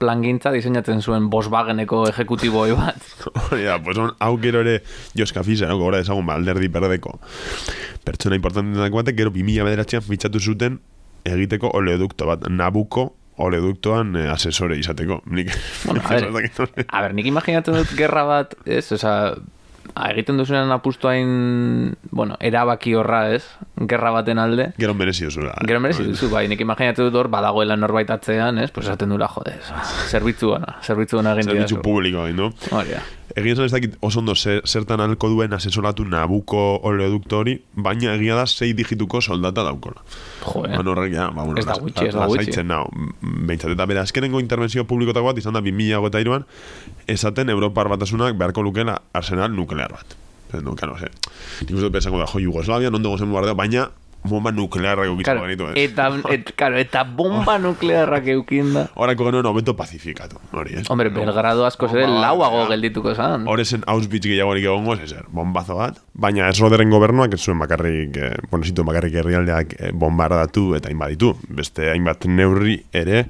[SPEAKER 1] plangintza diseinatzen zuen Volkswageneko ejekutiboi bat. [LAUGHS]
[SPEAKER 2] Da, pues on, hau gero ere Joska Fischer, hau gora dezagun, ba, alderdi perdeko pertsona importanteetako batek, gero 2000 bederatzean fitxatu zuten egiteko oleodukto bat, Nabucco oleoduktoan eh, asesore izateko. Nik,
[SPEAKER 1] Bueno, a [LAUGHS] ver,
[SPEAKER 2] ez dakit hori.
[SPEAKER 1] a ber, nik imaginatzen dut gerra bat, ez? Osa, egiten duzunean apustu hain, bueno, erabaki horra, ez? Gerra baten alde.
[SPEAKER 2] Gero merezi duzula.
[SPEAKER 1] Gero merezi duzu, bai, nik imaginatzen dut hor badagoela norbait atzean, ez? Pues esaten dula, jode, zerbitzu ona, zerbitzu ona egin
[SPEAKER 2] Zerbitzu publikoa egin du.
[SPEAKER 1] Hori da.
[SPEAKER 2] Egin ez dakit oso ondo ze- zertan alko duen asesoratu Nabucco oleodukto hori, baina egia da sei digituko soldata daukola.
[SPEAKER 1] Joder.
[SPEAKER 2] Bueno, horrek ja, ba, bueno,
[SPEAKER 1] Ez da gutxi, ez da gutxi.
[SPEAKER 2] lasaitzen nau. Behintzat, eta bere azkenengo intervenzio publikotako bat izan da 2008an, esaten Europar batasunak beharko lukela arsenal nuklear bat. No, claro, ze. Nik uste dut pensango da, jo, Yugoslavia, non dugu zen bardeo, baina bomba nuklearra eukitza
[SPEAKER 1] Claro,
[SPEAKER 2] banitu, ez?
[SPEAKER 1] eta, [LAUGHS] et, claro, eta bomba nuklearrak eukinda.
[SPEAKER 2] Horako genuen hobeto pazifikatu, hori, ez?
[SPEAKER 1] Hombre, Belgrado askoz ere lauago geldituko zan.
[SPEAKER 2] Hor esen Auschwitz gehiagorik egongo, ez ezer, bombazo bat. Baina ez roderen gobernuak ez zuen bakarrik, eh, bueno, zituen bakarrik herrialdeak eh, bombardatu eta inbaditu. Beste hainbat neurri ere,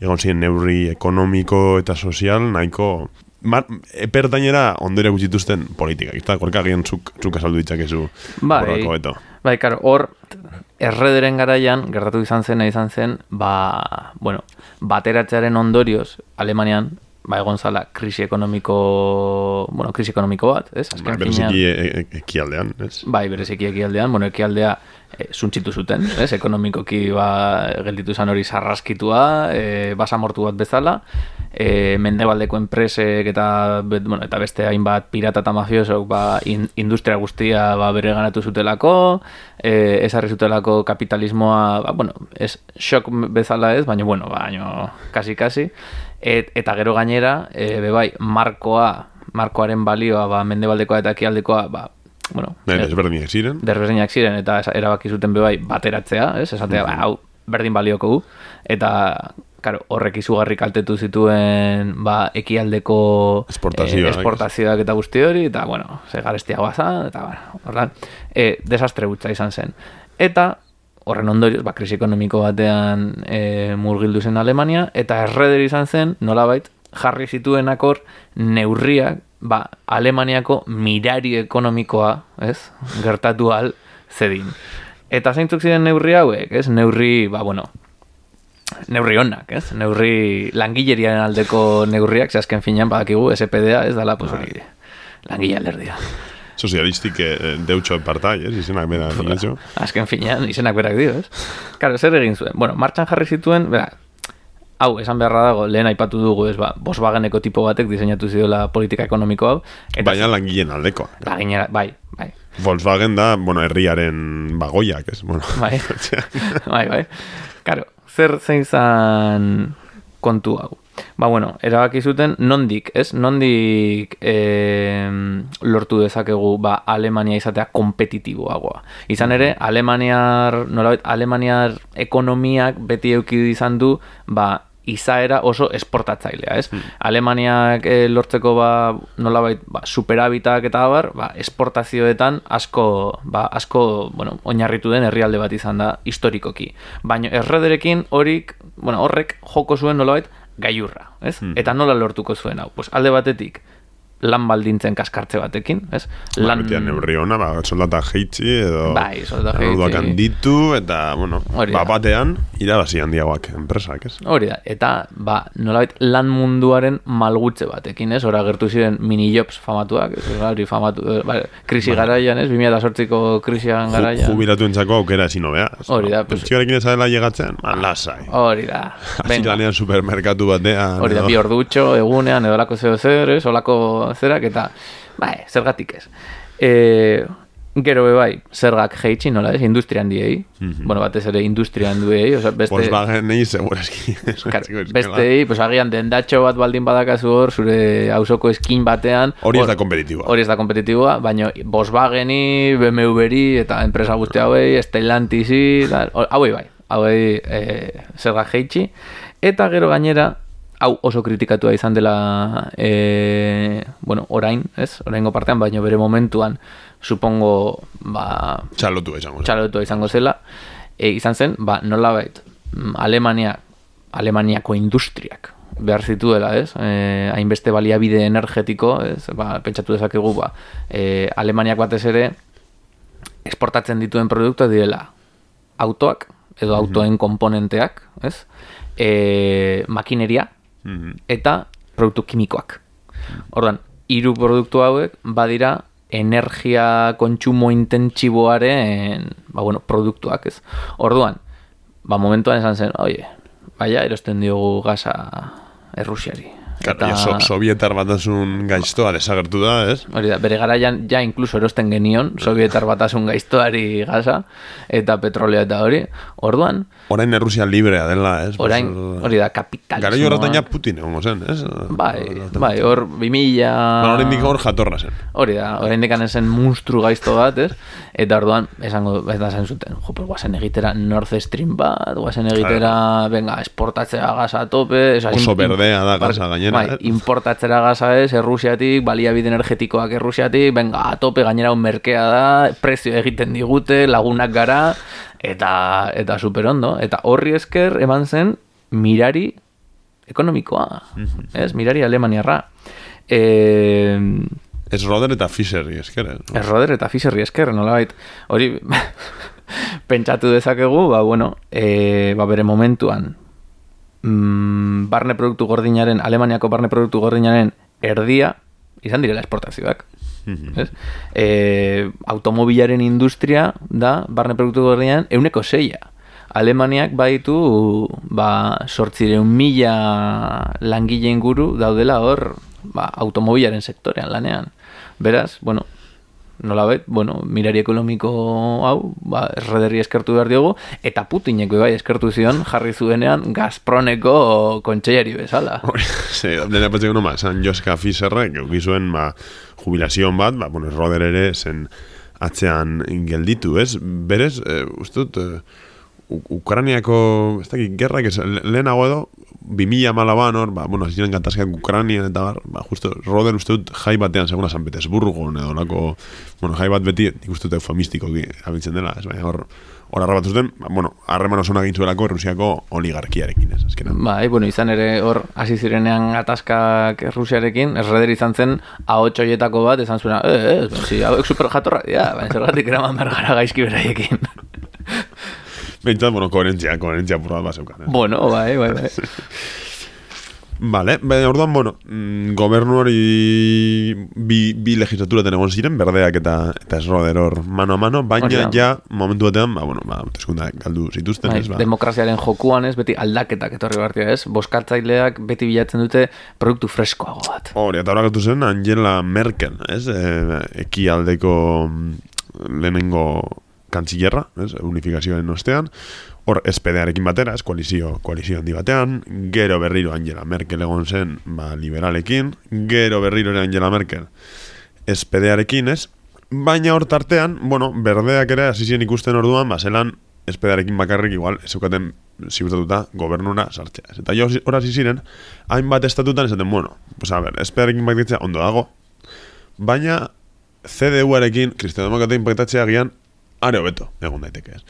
[SPEAKER 2] egon ziren neurri ekonomiko eta sozial nahiko Mar, epertainera ondore gutxituzten politikak, eta gorka agian zuk, zuk azaldu ditzakezu
[SPEAKER 1] Bai,
[SPEAKER 2] beto.
[SPEAKER 1] bai, karo, hor, errederen garaian, gertatu izan zena izan zen, ba, bueno, bateratzearen ondorioz, Alemanian, ba, egon zala krisi ekonomiko, bueno, krisi ekonomiko bat, ez?
[SPEAKER 2] Ba,
[SPEAKER 1] Azken
[SPEAKER 2] bereziki
[SPEAKER 1] finean-
[SPEAKER 2] e, e, ekialdean, ez?
[SPEAKER 1] Bai, bereziki ekialdean, bueno, ekialdea e, zuntzitu zuten, ez? Ekonomikoki ba, gelditu zan hori sarraskitua, e, basamortu bat bezala, e, mendebaldeko enpresek eta, bet, bueno, eta beste hainbat pirata eta mafiosok ba, in, industria guztia ba, bere ganatu zutelako, e, ezarri zutelako kapitalismoa, ba, bueno, ez shock bezala ez, baina, bueno, baina, kasi-kasi, Et, eta gero gainera, e, be bai, markoa, markoaren balioa, ba, mendebaldekoa eta ekialdekoa, ba, bueno, e,
[SPEAKER 2] desberdinak ziren.
[SPEAKER 1] desberdinak ziren eta erabaki zuten be bai bateratzea, ez? Esatea, ba, hau berdin balioko du eta Claro, horrek izugarri kaltetu zituen ba, ekialdeko
[SPEAKER 2] Esportazioak,
[SPEAKER 1] eh, esportazioak eta guzti hori, eta, bueno, ze garestiagoa zan, eta, bueno, horrela, e, desastre gutxa izan zen. Eta, horren ondorioz, ba, krisi ekonomiko batean e, murgildu zen Alemania, eta erreder izan zen, nolabait, jarri zituenak hor neurriak, ba, Alemaniako mirari ekonomikoa, ez, gertatu al zedin. Eta zeintzuk ziren neurri hauek, ez? Neurri, ba, bueno, neurri honak, ez? Neurri langileriaren aldeko neurriak, ze azken finean badakigu SPDA, ez dala, pues hori, langile alerdia.
[SPEAKER 2] Sozialistik eh, deutxo partai, ez? Izenak bera dinatxo.
[SPEAKER 1] Azken finean, izenak berak dio, ez? Karo, zer egin zuen? Bueno, martxan jarri zituen, bera, hau, esan beharra dago, lehen aipatu dugu, ez, ba, Volkswageneko tipo batek diseinatu zidela politika ekonomiko hau. Eta
[SPEAKER 2] Baina langileen aldeko.
[SPEAKER 1] Lagina, bai, bai,
[SPEAKER 2] Volkswagen da, bueno, herriaren bagoiak, ez? Bueno,
[SPEAKER 1] bai, [LAUGHS] bai, bai. Karo, zer zein zan kontu hau. Ba, bueno, erabaki zuten nondik, ez? Nondik eh, lortu dezakegu ba, Alemania izatea kompetitiboagoa. Izan ere, Alemaniar, nolabait, Alemaniar ekonomiak beti euki izan du, ba, izaera oso esportatzailea, ez? Alemaniak eh, lortzeko ba, nolabait ba, superabitak eta abar, ba, esportazioetan asko, ba, asko bueno, oinarritu den herrialde bat izan da historikoki. Baina errederekin horik, bueno, horrek joko zuen nolabait gaiurra, ez? Eta nola lortuko zuen hau? Pues alde batetik, lan baldintzen kaskartze batekin, ez?
[SPEAKER 2] lan... neurri hona, ba, soldata jeitzi edo...
[SPEAKER 1] Bai, soldata
[SPEAKER 2] orduak
[SPEAKER 1] jaitsi.
[SPEAKER 2] handitu eta, bueno,
[SPEAKER 1] Hori
[SPEAKER 2] ba, batean irabazi handiagoak enpresak, ez?
[SPEAKER 1] Hori da, eta ba, nolabait lan munduaren malgutze batekin, ez? Hora gertu ziren mini jobs famatuak, ez? Hori famatu, ba, krisi garaian, ez? 2008ko krisian garaian.
[SPEAKER 2] jubilatu entzako aukera ezin hobea. ez?
[SPEAKER 1] Hori da, pues-
[SPEAKER 2] Pentsioarekin ez adela llegatzen, ba, lasai.
[SPEAKER 1] Hori da. [LAUGHS]
[SPEAKER 2] Hasi lanean supermerkatu batean.
[SPEAKER 1] Hori da, bi ordutxo, egunean, edo lako zeo zer, ez? Olako zerak, eta, bai, zergatik ez. E, gero be bai, zergak jeitsi, nola ez? Industrian diei. Bueno, batez ere industrian duei, oza, beste...
[SPEAKER 2] Volkswagen nahi segurazki. [LAUGHS]
[SPEAKER 1] Claro, bestei, pues agian dendatxo bat baldin badakazu hor, zure auzoko eskin batean.
[SPEAKER 2] Hori ez da kompetitiboa.
[SPEAKER 1] Hori ez da kompetitiboa, baina Volkswageni, BMW-ri eta enpresa guzti hauei, Stellantisi, hor- hauei bai, hauei e, zerga jeitsi. Eta gero gainera, hau oso kritikatua izan dela, e, bueno, orain, ez? Oraingo partean, baina bere momentuan, supongo, ba,
[SPEAKER 2] Txalotu izango. zen.
[SPEAKER 1] txalotua izango zela, e, izan zen, ba, nolabait, mm, Alemania, Alemaniako industriak behar zituela, ez? E, hainbeste baliabide energetiko, ez? Ba, pentsatu dezakegu, ba, e, Alemaniak batez ere esportatzen dituen produktuak direla autoak, edo autoen komponenteak, ez? E, makineria,
[SPEAKER 2] Mhm.
[SPEAKER 1] eta produktu kimikoak. Orduan, hiru produktu hauek badira energia kontsumo intentsiboaren, ba bueno, produktuak, ez. Orduan, ba momentuan esan zen, oie, baia erosten diogu gaza Errusiari.
[SPEAKER 2] Claro, ja, so, sovietar batasun gaiztoa desagertu da, ez?
[SPEAKER 1] Hori da, bere garaian ja inkluso erosten genion, sovietar batasun gaiztoari gaza, eta petrolea eta hori. Orduan,
[SPEAKER 2] Orain Errusia librea dela, ez?
[SPEAKER 1] orain, hori da, kapitalismoa.
[SPEAKER 2] Gara horretan ja Putin egongo zen, ez?
[SPEAKER 1] Bai, bai, hor, 2000...
[SPEAKER 2] Ba, oraindik hor jatorra zen.
[SPEAKER 1] Hori da, oraindik zen monstru gaizto bat, ez? Eta orduan, esango, ez da zen zuten, jo, pues guazen egitera North Stream bat, guazen egitera, venga, esportatzea gaza tope, ez,
[SPEAKER 2] Oso berdea da gaza gainera,
[SPEAKER 1] Bai, importatzera gaza ez, Errusiatik, baliabide energetikoak Errusiatik, venga, a tope gainera un merkea da, prezio egiten digute, lagunak gara, eta, eta super ondo. Eta horri esker eman zen mirari ekonomikoa, ez? Mirari alemaniarra. Eh,
[SPEAKER 2] Ez Roder eta Fisherri esker, eh?
[SPEAKER 1] Ez Roder eta Fisherri esker, nolabait. Hori [LAUGHS] pentsatu dezakegu, ba, bueno, e, ba, bere momentuan mm, barne produktu gordinaren, Alemaniako barne produktu gordinaren erdia izan direla esportazioak. Ez? E, automobilaren industria da barne produktu gordinaren euneko zeia. Alemaniak baditu ba, sortzireun mila langile inguru daudela hor ba, automobilaren sektorean lanean. Beraz, bueno, nolabait, bueno, mirari ekonomiko hau, ba, errederri eskertu behar diogu, eta Putineko bai eskertu zion jarri zuenean Gazproneko kontseilari bezala. [LAUGHS]
[SPEAKER 2] Ze, dena patzeko noma, San Joska Fisherrek, euki zuen, ba, jubilazion bat, ba, bueno, Roder ere zen atzean gelditu, ez? Berez, e, uste dut, e, U- Ukraniako, ez dakit, gerrak ez, le- lehenago edo, 2000 malaban hor, ba, bueno, ziren gatazkak Ukranian eta bar, ba, justo, Roder uste dut jai batean, seguna San Petersburgo, edo lako, bueno, jai bat beti, nik uste dut eufemistikoki abiltzen dela, ez baina hor, hor harrapatu zuten, ba, bueno, harreman oso egin zuelako Rusiako oligarkiarekin, ez, azkenan.
[SPEAKER 1] Bai, bueno, izan ere hor hasi zirenean gatazkak Errusiarekin, erreder izan zen ahots hoietako bat, esan zuena, eh, ez, si, hauek super jatorra dira, baina zergatik eraman behar gara gaizki beraiekin.
[SPEAKER 2] Behintzat, bueno, koherentzia, koherentzia purra bat zeukan. Eh?
[SPEAKER 1] Bueno, bai, bai, bai. [LAUGHS]
[SPEAKER 2] Vale, baina orduan, bueno, mm, gobernu hori bi, bi legislatura egon ziren, berdeak eta eta esroder hor mano a mano, baina ja, momentu batean, ba, bueno, ba, teskunda galdu zituzten,
[SPEAKER 1] Bai,
[SPEAKER 2] ez, ba.
[SPEAKER 1] demokraziaren jokuan ez, beti aldaketak etorri bartia ez, boskartzaileak beti bilatzen dute produktu freskoago bat.
[SPEAKER 2] Hori, eta hori zen Angela Merkel, ez, e, ekialdeko mm, lehenengo kantzillerra, ez, unifikazioaren ostean, hor espedearekin batera, ez, koalizio, koalizio handi batean, gero berriro Angela Merkel egon zen, ba, liberalekin, gero berriro ere Angela Merkel espedearekin, ez, baina hor tartean, bueno, berdeak ere hasi ziren ikusten orduan, ba, zelan espedearekin bakarrik igual, ez zeukaten ziurtatuta gobernura sartzea. Eta jo hor ziren, hainbat estatutan esaten, bueno, pues a ver, espedearekin baktatzea ondo dago, baina CDU-arekin, Cristiano Demokratein paktatzea agian, are hobeto, egon daiteke ez.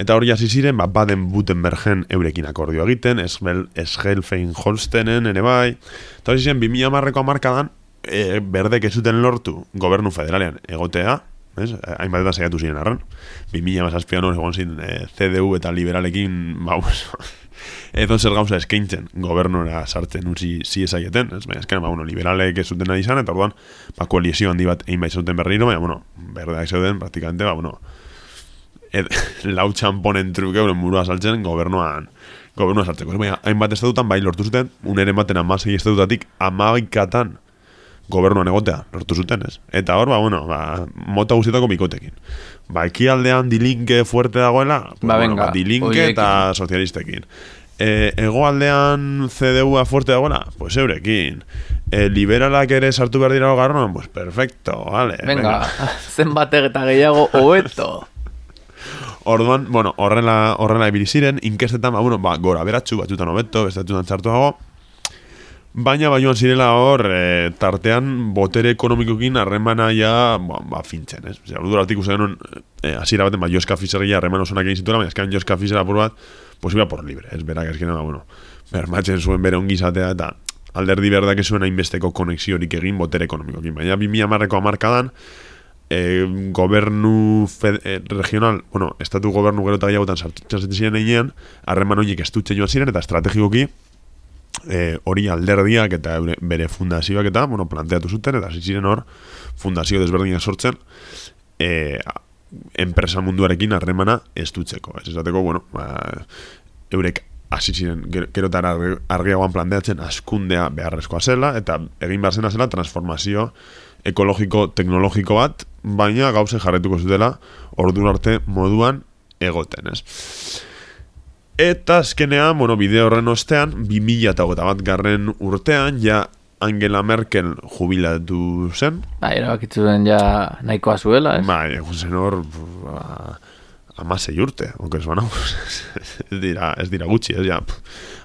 [SPEAKER 2] Eta hori hasi ziren, ba, Baden-Württembergen eurekin akordio egiten, Esbel, Esgelfein-Holstenen ere bai, eta hori ziren, 2000 marreko amarkadan, e, berdek ez zuten lortu gobernu federalean egotea, ez? hainbatetan saiatu ziren arren, 2000 mazazpian hor egon ziren e, CDU eta liberalekin, ba, oso, [LAUGHS] edo zer gauza eskaintzen gobernura sartzen utzi zi ezaieten, ez? Baina esken, ba, bueno, liberalek ez zuten nahi izan, eta orduan, ba, koalizio handi bat egin bait zuten berriro, baina, bueno, berdeak zeuden, praktikamente, ba, bueno, ed, [LAUGHS] lau txamponen truke euren burua saltzen gobernuan gobernua sartzeko. Baina, hainbat estatutan bai lortu zuten, uneren baten amasei estatutatik amaikatan gobernuan egotea lortu zuten, ez? Eta hor, ba, bueno, ba, mota guztietako bikotekin. Ba, ekialdean dilinke fuerte dagoela, pues,
[SPEAKER 1] Ba,
[SPEAKER 2] bueno,
[SPEAKER 1] venga,
[SPEAKER 2] ba, dilinke eta sozialistekin. E, egoaldean CDU-a fuerte dagoela, pues eurekin. E, liberalak ere sartu behar dira garronan, pues perfecto, vale.
[SPEAKER 1] Venga, [LAUGHS] zenbatek eta gehiago hobeto.
[SPEAKER 2] Orduan, bueno, horrela, horrela ibili ziren, inkestetan, ba, bueno, ba, gora beratxu, batzutan hobeto, bestetutan txartuago, baina ba joan zirela hor, e, tartean, botere ekonomikokin harremana ja, ba, ba fintzen, ez? Osea, ordu artik uste genuen, e, hasiera baten, ba, Joska Fischerria harreman osonak egin zituela, baina eskan Joska Fischer apur bat, pues por libre, ez? Berak esken, ba, bueno, bermatzen zuen bere ongizatea, eta alderdi berdak zuen hainbesteko konexiorik egin botere ekonomikokin, baina 2000 marreko amarkadan, e, gobernu fed, e, regional, bueno, estatu gobernu gero eta gehiagotan sartzen ziren einean, harreman horiek estutzen joan ziren, eta estrategikoki e, hori alderdiak eta bere fundazioak eta, bueno, planteatu zuten, eta ziren hor fundazio desberdinak sortzen, e, enpresa munduarekin harremana estutzeko. Ez esateko, bueno, ba, eurek hasi ziren gero eta argi- argiagoan planteatzen askundea beharrezkoa zela, eta egin behar zena zela transformazio ekologiko teknologiko bat, baina gauze jarretuko zutela ordu arte moduan egoten, ez? Eta azkenean, bueno, bideo horren ostean, 2000 eta hogeita bat garren urtean, ja Angela Merkel jubilatu zen,
[SPEAKER 1] Ba, erabakitzuen ja nahikoa zuela, ez?
[SPEAKER 2] Bai, egun zen hor, ba, amasei urte, onkez banau. ez, dira, ez dira gutxi, ez ja,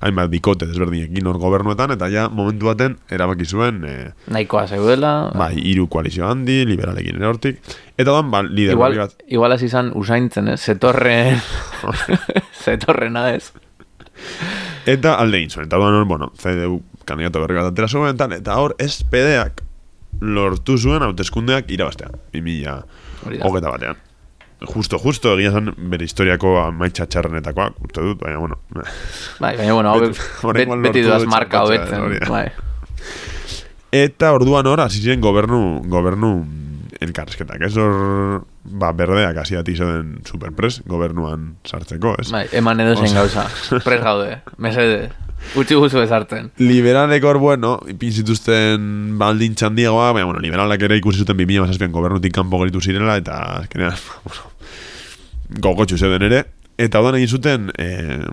[SPEAKER 2] hainbat bikote desberdinekin hor gobernuetan, eta ja momentu baten erabaki zuen, e,
[SPEAKER 1] Nahikoa zeudela.
[SPEAKER 2] bai, hiru koalizio handi, liberalekin ere hortik, eta dan, ba, lider
[SPEAKER 1] Igual,
[SPEAKER 2] bat.
[SPEAKER 1] igual hasi izan usaintzen, ez? Zetorren... [LAUGHS] Zetorrena ez.
[SPEAKER 2] Eta alde egin zuen, eta duan, bueno, CDU kandidato berri bat atera zuen, eta, hor, SPD-ak lortu zuen hauteskundeak irabaztean, 2000
[SPEAKER 1] Hori da.
[SPEAKER 2] hogeta batean. Justo, justo, egia zen bere historiako amaitxa txarrenetakoa, uste dut, baina, bueno,
[SPEAKER 1] Bai, baina, bueno,
[SPEAKER 2] Bet-
[SPEAKER 1] bet,
[SPEAKER 2] oraingoan
[SPEAKER 1] beti duaz marka hobetzen. Bai.
[SPEAKER 2] Eta orduan hor, hasi ziren gobernu, gobernu elkarrizketak, ez hor, ba, berdeak hasi ati zeuden superpres, gobernuan sartzeko, ez?
[SPEAKER 1] Bai, eman edo zen gauza. Prez gaude, mesede. Utsi guzu ezartzen.
[SPEAKER 2] Liberalek hor, bueno, ipin zituzten baldin txandiagoa, baina, bueno, liberalak ere ikusi zuten 2000 mazazpian gobernutik kanpo geritu zirela, eta, azkenean, [LAUGHS] bueno, gogotxu zeuden ere, eta odan egin zuten eh,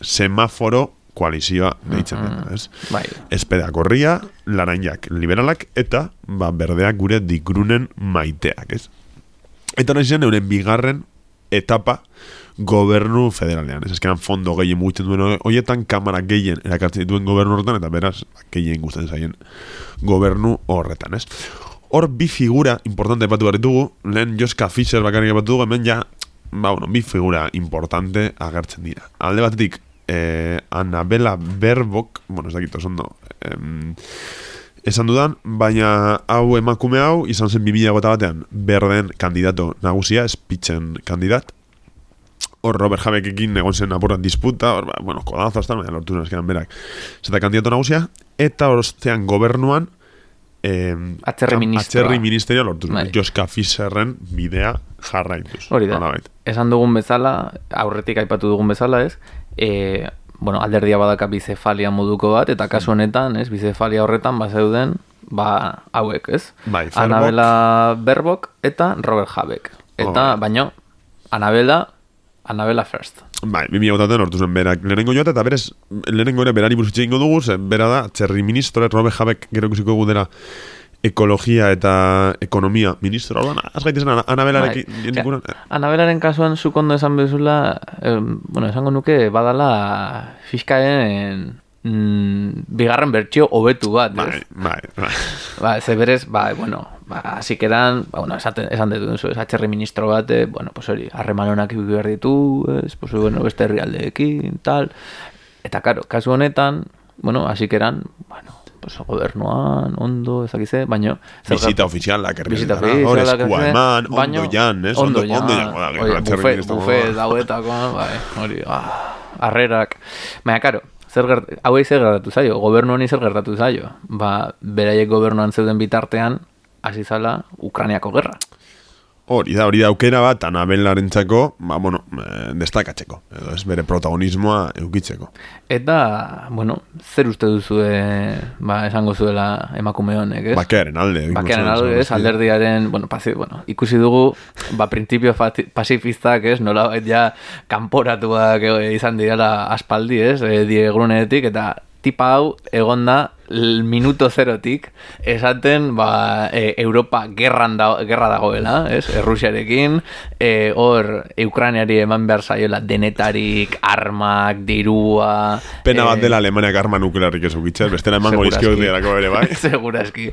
[SPEAKER 2] semaforo koalizioa deitzen dena, ez?
[SPEAKER 1] Bai.
[SPEAKER 2] Espedak horria, laranjak liberalak, eta ba, berdeak gure dikrunen maiteak, ez? Eta nahi zen euren bigarren etapa gobernu federalean. Ez eskenan fondo gehien mugitzen duen hori- horietan, kamara gehien erakartzen dituen gobernu horretan, eta beraz, ba, gehien gustatzen zaien gobernu horretan, ez? Hor bi figura importante epatu behar ditugu, lehen Joska Fischer bakarrik epatu dugu, hemen ja, ba, bueno, bi figura importante agertzen dira. Alde batetik, eh, Anabela Berbok, bueno, ez dakit oso ondo, em, esan dudan, baina hau emakume hau izan zen 2000 batean berden kandidato nagusia, espitzen kandidat, hor Robert Habekekin egon zen apuran disputa, hor, ba, bueno, kodazo aztan, baina lortu zuen berak. Zeta kandidato nagusia, eta horostean gobernuan, eh,
[SPEAKER 1] Atzerri ministroa.
[SPEAKER 2] Atzerri ministerioa lortu zuen.
[SPEAKER 1] Bai.
[SPEAKER 2] Joska Fischerren bidea jarraituz.
[SPEAKER 1] Hori da.
[SPEAKER 2] Nolabait.
[SPEAKER 1] Esan dugun bezala, aurretik aipatu dugun bezala, ez? E, bueno, alderdia badaka bizefalia moduko bat, eta kasu honetan, ez? Bizefalia horretan bazeuden, ba, hauek, ez?
[SPEAKER 2] Bai.
[SPEAKER 1] Anabela Berbok eta Robert Habeck. Eta,
[SPEAKER 2] Oh.
[SPEAKER 1] baino, Anabela, Anabela first.
[SPEAKER 2] Bai, 2008 lortu zuen berak lehenengo joate, eta berez, lehenengo ere berari buruz ingo dugu, zen bera da, txerri ministro, Robert Habeck, gero ikusiko gu dela, ekologia eta ekonomia ministro, orduan, az gaitezen Ana- Anabelarekin,
[SPEAKER 1] Bai.
[SPEAKER 2] ninguna-
[SPEAKER 1] Anabelaren kasuan zuk ondo esan bezula, em, bueno, esango nuke badala fiskaren mm, bigarren bertsio hobetu bat,
[SPEAKER 2] bai,
[SPEAKER 1] ez?
[SPEAKER 2] bai, bai.
[SPEAKER 1] Ba, ze berez, ba, bueno, ba, hasik eran, ba, bueno, esaten, esan dut duzu, ez, atxerri ministro bate, bueno, pues hori, harreman honak eduki behar ditu, ez, pues, bueno, beste herrialdeekin, tal, eta, karo, kasu honetan, bueno, hasik eran, bueno, pues, gobernuan, ondo, ezakize, baino, zer
[SPEAKER 2] Bizita ofizialak,
[SPEAKER 1] Bizita
[SPEAKER 2] herrietara, hor
[SPEAKER 1] ofizialak,
[SPEAKER 2] eskua
[SPEAKER 1] ez,
[SPEAKER 2] eman,
[SPEAKER 1] baino-
[SPEAKER 2] ondo jan, ez?
[SPEAKER 1] Ondo,
[SPEAKER 2] Ondo,
[SPEAKER 1] jan,
[SPEAKER 2] ondo
[SPEAKER 1] buffet,
[SPEAKER 2] ministro
[SPEAKER 1] buffet
[SPEAKER 2] moduan.
[SPEAKER 1] dauetako, bai, hori, ah, harrerak. Baina, karo, zer gert, hauei zer gertatu zaio, gobernu honi zer gertatu zaio. Ba, beraiek gobernuan zeuden bitartean, hasi zala Ukraniako gerra.
[SPEAKER 2] Hori da, hori da aukera bat, Anabelarentzako, ba, bueno, eh, destakatzeko, edo ez bere protagonismoa eukitzeko.
[SPEAKER 1] Eta, bueno, zer uste duzu, ba, esango zuela emakume honek, ez?
[SPEAKER 2] Bakearen alde.
[SPEAKER 1] Bakearen alde, ez, alderdiaren, bueno, pasi, bueno, ikusi dugu, ba, principio fati- pasifistak, ez, nola ja kanporatuak eh, izan direla aspaldi, ez, e, diegrunetik, eta tipa hau egonda minuto zerotik esaten ba, e, Europa gerran da, gerra dagoela, ez? Errusiarekin, e, hor Ukrainiari eman behar zaiola denetarik, armak, dirua...
[SPEAKER 2] Pena bat
[SPEAKER 1] eh,
[SPEAKER 2] dela Alemaniak arma nuklearrik ez ukitzen, bestela emango
[SPEAKER 1] Segurazki.
[SPEAKER 2] dizkio diarako ere, bai? [LAUGHS]
[SPEAKER 1] Segurazki.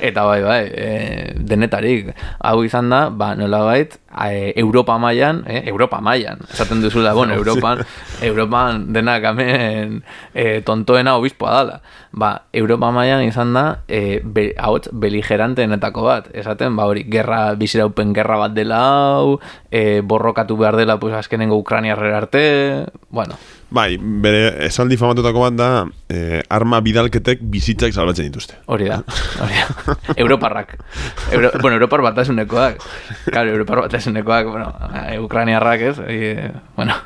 [SPEAKER 1] Eta bai, bai, e, denetarik. Hau izan da, ba, nolabait, e, Europa mailan, e, Europa mailan, esaten duzula, [LAUGHS] bueno, Europan, Europan denak hemen e, tontoena obispoa dala. Ba, Europa mailan izan da, e, be, ahots, beligerantenetako bat. Esaten, ba, hori, gerra, biziraupen gerra bat dela hau, e, borrokatu behar dela, pues, azkenengo Ukrainiarrera arte, bueno,
[SPEAKER 2] Bai, bere esaldi famatutako bat da, eh, arma bidalketek bizitzak salbatzen dituzte.
[SPEAKER 1] Hori da, hori da. [LAUGHS] Europarrak. Euro, bueno, Europar batasunekoak. Claro, Europar batasunekoak, bueno, eh, Ukrainiarrak ez, e, bueno,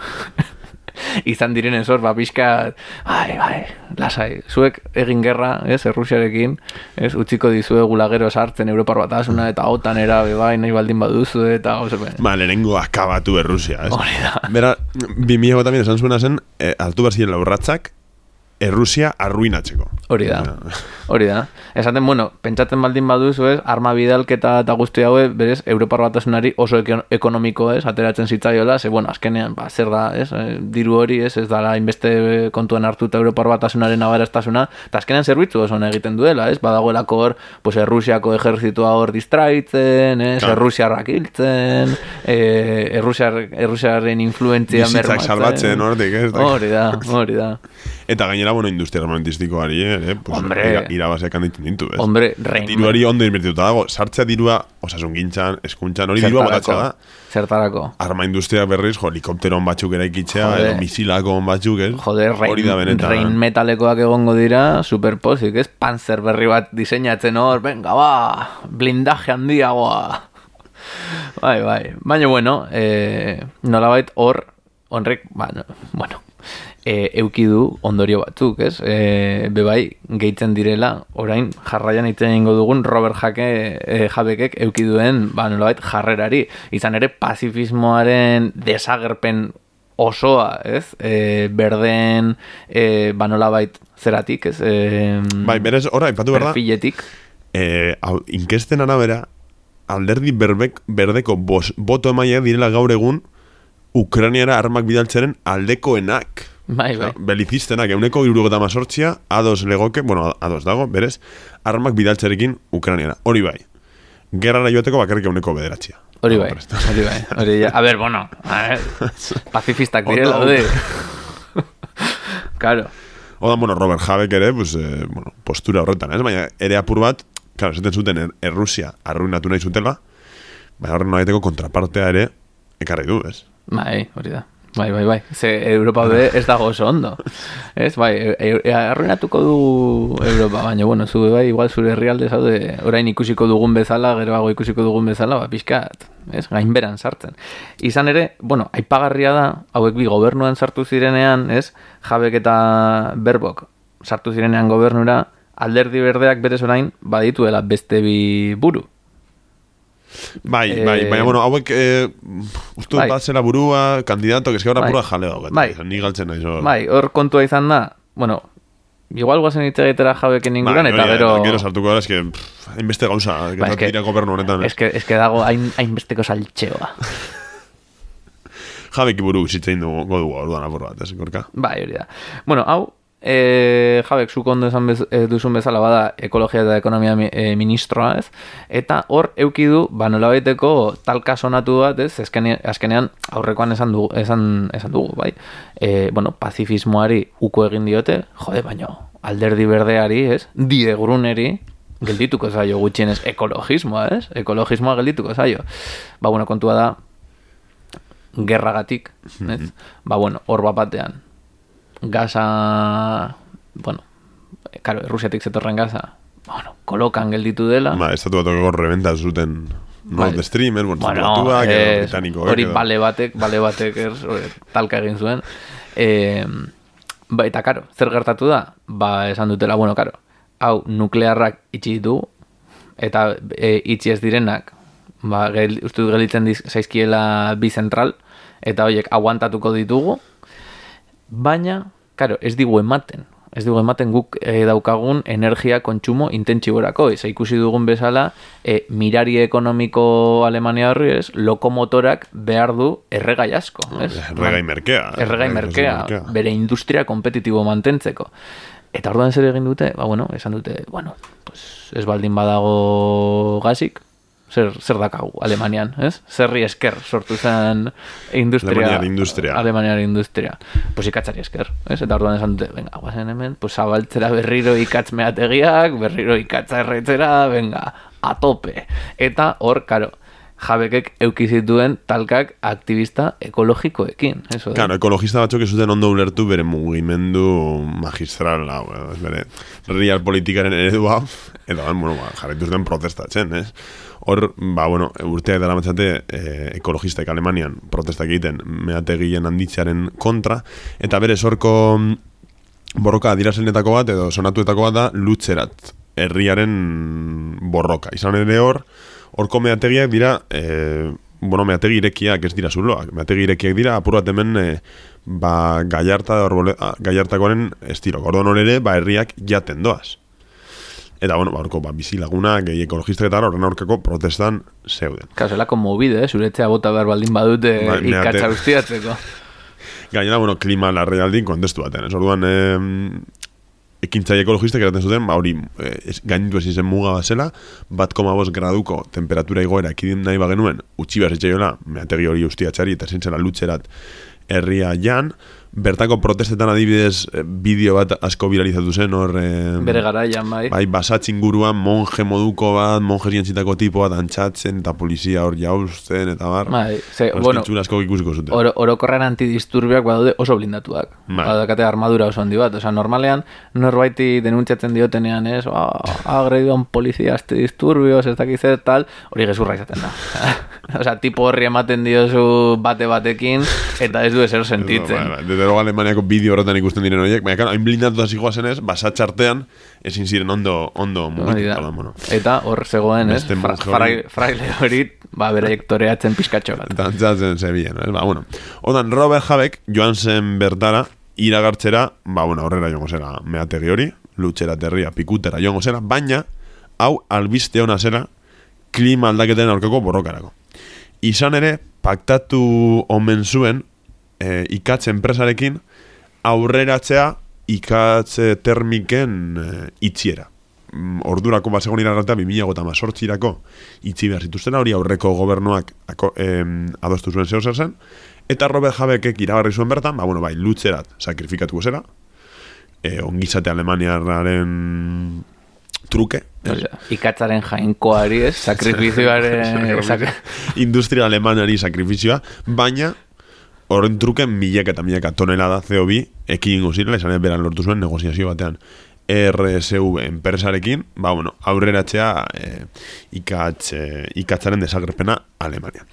[SPEAKER 1] [LAUGHS] izan diren ezor, ba, pixka, bai, bai, lasai, zuek egin gerra, ez, Errusiarekin, ez, utziko dizue gulagero sartzen Europar batasuna, eta otan era, bai, nahi baldin baduzu, eta, oso, be,
[SPEAKER 2] Ba, lehenengo akabatu Errusia, ez?
[SPEAKER 1] Hori da.
[SPEAKER 2] Bera, 2000 tamien esan zuena zen, eh, hartu behar ziren urratsak Errusia arruinatzeko.
[SPEAKER 1] Hori da, hori da. Esaten, bueno, pentsatzen baldin baduzu ez, arma bidalketa eta guzti haue, berez, Europar batasunari oso eko- ekonomiko ez, ateratzen zitzaiola, ze, bueno, azkenean, ba, zer da, ez, eh, diru hori, ez, ez dala inbeste kontuan hartuta Europar batasunaren abaraztasuna, eta azkenean zerbitzu oso egiten duela, ez, badagoelako hor, pues, Errusiako ejerzitua hor distraitzen, ez,
[SPEAKER 2] Claro.
[SPEAKER 1] Errusiarrak hiltzen, eh, Errusiar, Errusiaren influentzia
[SPEAKER 2] Bizitzak salbatzen, hortik, ez?
[SPEAKER 1] Hori da, hori da.
[SPEAKER 2] Eta gainera, bueno, industria armamentistikoari, ere, pues,
[SPEAKER 1] Hombre.
[SPEAKER 2] ira, irabaziak handitzen ditu, ez?
[SPEAKER 1] Hombre, rein,
[SPEAKER 2] Diruari ondo invertituta dago, sartzea dirua, osasun gintzan, eskuntzan, hori dirua botatzea da.
[SPEAKER 1] Zertarako.
[SPEAKER 2] Arma industria berriz, jo, helikopteron batzuk eraikitzea,
[SPEAKER 1] Jode.
[SPEAKER 2] edo misilako batzuk, ez?
[SPEAKER 1] Joder,
[SPEAKER 2] hori da benetan.
[SPEAKER 1] rein metalekoak egongo dira, superpozik, ez? Panzer berri bat diseinatzen hor, venga, ba, blindaje handiagoa. Bai, bai. Baina, bueno, eh, nolabait hor, honrek, ba, no, bueno, e, euki du ondorio batzuk, ez? E, bebai, gehitzen direla, orain jarraian iten egingo dugun Robert Jake, e, Jabekek euki duen, ba, nolabait, jarrerari. Izan ere, pazifismoaren desagerpen osoa, ez? E, berden, e, ba, nolabait, zeratik, ez? E,
[SPEAKER 2] Bai, berez, ora, ipatu behar da,
[SPEAKER 1] perfiletik.
[SPEAKER 2] eh, hau, inkesten arabera, alderdi berbek, berdeko bos, boto emaia direla gaur egun, Ukrainiara armak bidaltzaren aldekoenak.
[SPEAKER 1] Bai, bai.
[SPEAKER 2] Osea, Belicistenak, euneko irurugota mazortzia, ados legoke, bueno, ados dago, berez, armak bidaltzerekin Ukrainiara. Hori bai. Gerrara joateko bakarrik euneko bederatzia.
[SPEAKER 1] Hori bai, hori bai, hori ja. A ver, bueno, a ver, [LAUGHS] pacifistak direla,
[SPEAKER 2] Ondo.
[SPEAKER 1] hode. [LAUGHS] Claro,
[SPEAKER 2] Oda, bueno, Robert Habeck ere, pues, eh, bueno, postura horretan, ez? Baina ere apur bat, claro, esaten zuten er, Errusia arruinatu nahi zutela, baina horren nolaiteko kontrapartea ere ekarri du, ez?
[SPEAKER 1] bai, hori da. Bai, bai, bai. Ze Europa be ez dago oso ondo. Ez, bai, e, e, arruinatuko du Europa, baina, bueno, zu bai, igual zure herrialde zaude, orain ikusiko dugun bezala, geroago ikusiko dugun bezala, ba, pixkat, ez, gainberan sartzen. Izan ere, bueno, aipagarria da, hauek bi gobernuan sartu zirenean, ez, jabek eta berbok sartu zirenean gobernura, alderdi berdeak berez orain badituela beste bi buru.
[SPEAKER 2] Bai,
[SPEAKER 1] Eh,
[SPEAKER 2] bai, baina, bueno, hauek, eh, uste
[SPEAKER 1] bai.
[SPEAKER 2] bat zela burua, kandidato, que eske ahora
[SPEAKER 1] Bai.
[SPEAKER 2] pura jaleo.
[SPEAKER 1] Bai.
[SPEAKER 2] Ni galtzen naiz hor.
[SPEAKER 1] Bai, hor kontua izan da, bueno, igual guazen hitz egitera jabeken inguruan,
[SPEAKER 2] Bai,
[SPEAKER 1] eta
[SPEAKER 2] hori da,
[SPEAKER 1] gero...
[SPEAKER 2] Gero sartuko gara, eske, pff, hainbeste gauza,
[SPEAKER 1] Bai,
[SPEAKER 2] gertatu
[SPEAKER 1] eske-
[SPEAKER 2] dira gobernu honetan.
[SPEAKER 1] Es que, es que dago hain, hainbesteko saltxeoa. [LAUGHS]
[SPEAKER 2] Jabeki buru zitzein dugu godu orduan apur bat, ez, gorka?
[SPEAKER 1] bai, hori da. Bueno, hau, e, jabek zuk ondo esan bez, e, duzun bezala bada ekologia eta ekonomia mi- e, ministroa, ez? Eta hor euki du, ba nolabaiteko talka sonatu bat, ez? Azkenean, azkenean aurrekoan esan dugu, esan, esan dugu, bai? E, bueno, pazifismoari uko egin diote, jode, baino, alderdi berdeari, ez? Diegruneri, geldituko zaio gutxienez ekologismoa, ez? Ekologismoa geldituko zaio. Ba, bueno, kontua da, gerragatik, ez? Ba, bueno, hor bat batean, gaza, bueno, karo, Errusiatik zetorren gaza, bueno, kolokan gelditu dela.
[SPEAKER 2] Ba, estatu batoko rebenta zuten Nord
[SPEAKER 1] Bai.
[SPEAKER 2] Stream, ez, bueno,
[SPEAKER 1] Bueno,
[SPEAKER 2] batuak, edo
[SPEAKER 1] ez,
[SPEAKER 2] britanikoak,
[SPEAKER 1] hori
[SPEAKER 2] edo-
[SPEAKER 1] bale batek, bale batek hori, talka egin zuen. E, ba, eta karo, zer gertatu da? Ba, esan dutela, bueno, karo, hau nuklearrak itxi ditu, eta e, itxi ez direnak, ba, gel, uste dut gelditzen diz, zaizkiela bi zentral, eta horiek aguantatuko ditugu, baina, karo, ez digu ematen. Ez digu ematen guk e, daukagun energia kontsumo intentsiborako. Ez ikusi dugun bezala, e, mirari ekonomiko Alemania horri ez, lokomotorak behar du erregai asko. Ez?
[SPEAKER 2] Erregai merkea.
[SPEAKER 1] Erregai merkea, bere industria kompetitibo mantentzeko. Eta orduan zer egin dute, ba, bueno, esan dute, bueno, pues, ez baldin badago gazik, zer, zer dakagu Alemanian, ez? Zerri esker sortu zen industria.
[SPEAKER 2] Alemaniar industria.
[SPEAKER 1] Alemaniar industria. Pues ikatzari esker, ez? Eta orduan esan dute, venga, guazen hemen, pues zabaltzera berriro ikatz meategiak, berriro ikatza erretzera, venga, a tope. Eta hor, karo, jabekek euki zituen talkak aktivista ekologikoekin. Eso, da.
[SPEAKER 2] Claro, ekologista batzuk ez zuten ondo ulertu bere mugimendu magistral hau, bere real politikaren eredu hau, edo, bueno, ba, jarraitu zuten protestatzen, ez? Hor, ba, bueno, urteak dela matzate eh, ekologistak Alemanian protestak egiten meategien handitzearen kontra, eta bere sorko borroka adirazenetako bat, edo sonatuetako bat da, lutzerat, herriaren borroka. Izan ere hor, horko meategiak dira, e, bueno, meategi irekiak ez dira zuloak. Meategi irekiak dira, apur bat hemen, e, ba, gaiarta, orbole, a, gaiartakoaren estilo. Orduan hor ere, ba, herriak jaten doaz. Eta, bueno, ba, horko, ba, bizilaguna, gehi ekologistak eta horren aurkako protestan zeuden.
[SPEAKER 1] Claro, zelako movide, eh? zuretzea bota behar baldin badute
[SPEAKER 2] meate-
[SPEAKER 1] ikatza ustiatzeko. [LAUGHS]
[SPEAKER 2] Gainera, bueno, klima larrialdin kontestu batean. Ez orduan, e, ekintzai ekologistak eraten zuten, ba, hori e, ez- gainditu ezin zen muga bat zela, bat koma bost graduko temperatura igoera ekidin nahi bagenuen, utxi behar zitzaiola, meategi hori ustiatxari eta zintzela lutzerat herria jan, bertako protestetan adibidez e, bideo bat asko viralizatu zen, hor... E,
[SPEAKER 1] Bere garaian, bai.
[SPEAKER 2] Bai, basatz inguruan monje moduko bat, monje zientzitako tipo bat antxatzen, eta polizia hor jauzten, eta bar.
[SPEAKER 1] Bai, ze, bueno,
[SPEAKER 2] asko ikusiko zuten.
[SPEAKER 1] Oro, orokorran antidisturbiak badaude oso blindatuak.
[SPEAKER 2] Bai.
[SPEAKER 1] Badakate armadura oso handi bat. Osa, normalean, norbaiti denuntziatzen diotenean, ez, ah, ha agredido a un policía este disturbios, ez dakiz zer, tal, hori gezurra izaten da. [LAUGHS] [LAUGHS] Osa, tipo horri ematen diozu bate batekin, eta ez du ezer sentitzen.
[SPEAKER 2] Bai, bai, Desde luego Alemaniako bideo horretan ikusten diren horiek, baina claro, hain blindatuta zigoa zenez, basatxartean ezin ziren ondo ondo
[SPEAKER 1] da.
[SPEAKER 2] Hola, bueno.
[SPEAKER 1] Eta hor zegoen, ez, fra, fra, fraile hori, ba, beraiek toreatzen pizkatxo bat.
[SPEAKER 2] Eta antzatzen zebilen, ez? Ba, bueno. Odan, Robert Habek joan zen bertara, iragartzera, ba, bueno, horrera joango zera meategi hori, lutxera terria, pikutera joango zera, baina, hau albiste ona zera, klima aldaketen aurkako borrokarako. Izan ere, paktatu omen zuen, e, ikatze enpresarekin, aurreratzea ikatze termiken e, itxiera. Mm, Ordurako basegon iragatea 2018irako itxi behar zituztena, hori aurreko gobernuak ako, em, adostu zuen zeo zen, eta Robert Habekek iragarri zuen bertan, ba, bueno, bai, lutzerat sakrifikatuko zera, e, ongizate alemaniarraren truke,
[SPEAKER 1] Ikatzaren jainkoari, ez, sakrifizioaren... [LAUGHS] sak-
[SPEAKER 2] industria alemanari sakrifizioa, baina horren truke milaka eta milaka tonela da CO2 ekin ingo zirela, esan beran lortu zuen negoziazio batean. RSV enpresarekin, ba, bueno, aurreratzea e, ikatz, e, ikatzaren desagerpena Alemania.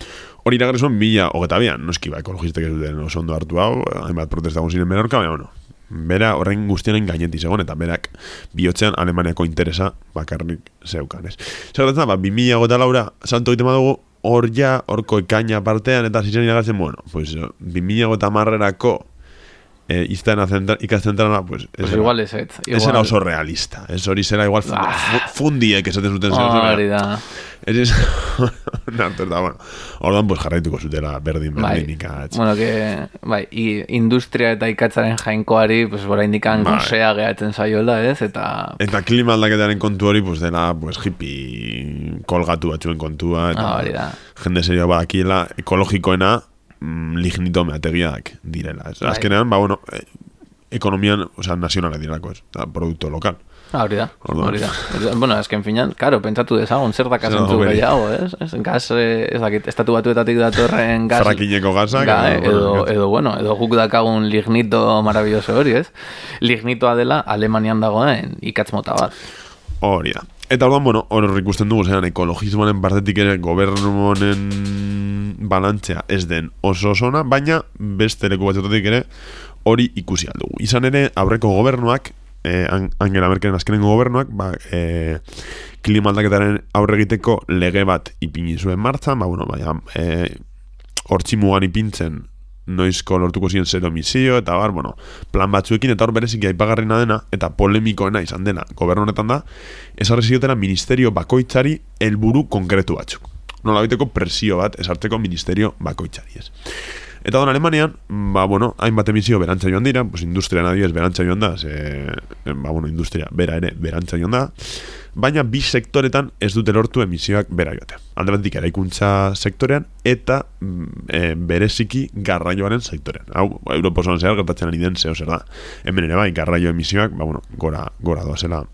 [SPEAKER 2] Hori iragarri zuen mila hogeta bian, noski ba, ekologistek ez duten oso ondo hartu hau, hainbat protesta ziren berorka, baina, bueno, bera horren guztiaren gaineti zegoen, eta berak bihotzean Alemaniako interesa bakarrik zeukan, ez. Zer ba, 2000 hogeta laura, salto egiten badugu, hor ja, horko ekaina partean, eta ziren iragartzen, bueno, pues, 2000 hogeta marrerako, eh, iztena ikazentrala, pues...
[SPEAKER 1] Pues era, igual ez, ez.
[SPEAKER 2] Ez era oso realista. Ez hori zera igual fundi, ah. fundiek esaten zuten zer.
[SPEAKER 1] Hori da. [LAUGHS]
[SPEAKER 2] Ez ez... [LAUGHS] Nartu eta, bueno. Ordan, pues jarraituko zutela berdin, berdin bai. ikatz.
[SPEAKER 1] Bueno, que... Bai, i, industria eta ikatzaren jainkoari, pues, bora indikan bai. gozea gehatzen zaiola, ez? Eta...
[SPEAKER 2] Eta klima aldaketaren kontu hori, pues, dela, pues, hippie kolgatu batxuen kontua. Eta,
[SPEAKER 1] ah, hori da.
[SPEAKER 2] Jende serio badakiela, ekologikoena, mm, lignito meategiak direla. Ez. Bai. Azkenean, ba, bueno, eh, ekonomian, o sea, nazionala direlako, ez, da, produkto lokal.
[SPEAKER 1] Ah, hori da, hori da. Bueno, azken finan, karo, pentsatu dezagun, zer da kasentzu gehiago, ez? ez? Gaz, eh, ez dakit, estatu batuetatik datorren gaz...
[SPEAKER 2] Frakineko gazak.
[SPEAKER 1] Ga, edo, edo, bueno, edo guk dakagun lignito maravilloso hori, ez? Lignitoa dela Alemanian dagoen ikatz mota bat.
[SPEAKER 2] Hori da. Eta orduan, bueno, hor ikusten dugu, zean, ekologismoaren partetik ere gobernumonen balantzea ez den oso osona, baina beste leku batzotatik ere hori ikusi aldugu. Izan ere, aurreko gobernuak, eh, Angela Merkelen azkenengo gobernuak, ba, eh, klima aldaketaren aurre egiteko lege bat ipini zuen martzan, ba, bueno, baina, eh, hortzimugan ipintzen noizko lortuko ziren zero emisio, eta bar, bueno, plan batzuekin, eta hor berezik aipagarrina dena, eta polemikoena izan dena, gobernu honetan da, ez ziotera ministerio bakoitzari helburu konkretu batzuk. Nola biteko presio bat, esartzeko ministerio bakoitzari ez. Eta don Alemanian, ba, bueno, hainbat emisio berantza joan dira, pues industria nadie berantza joan da, ze, ba, bueno, industria bera ere berantza joan da, baina bi sektoretan ez dute lortu emisioak bera joate. Alde batik eraikuntza sektorean eta e, bereziki garraioaren sektorean. Hau, Europa osoan zehar gertatzen ari den zeo zer da. Hemen ere bai, garraio emisioak, ba, bueno, gora, gora doazela.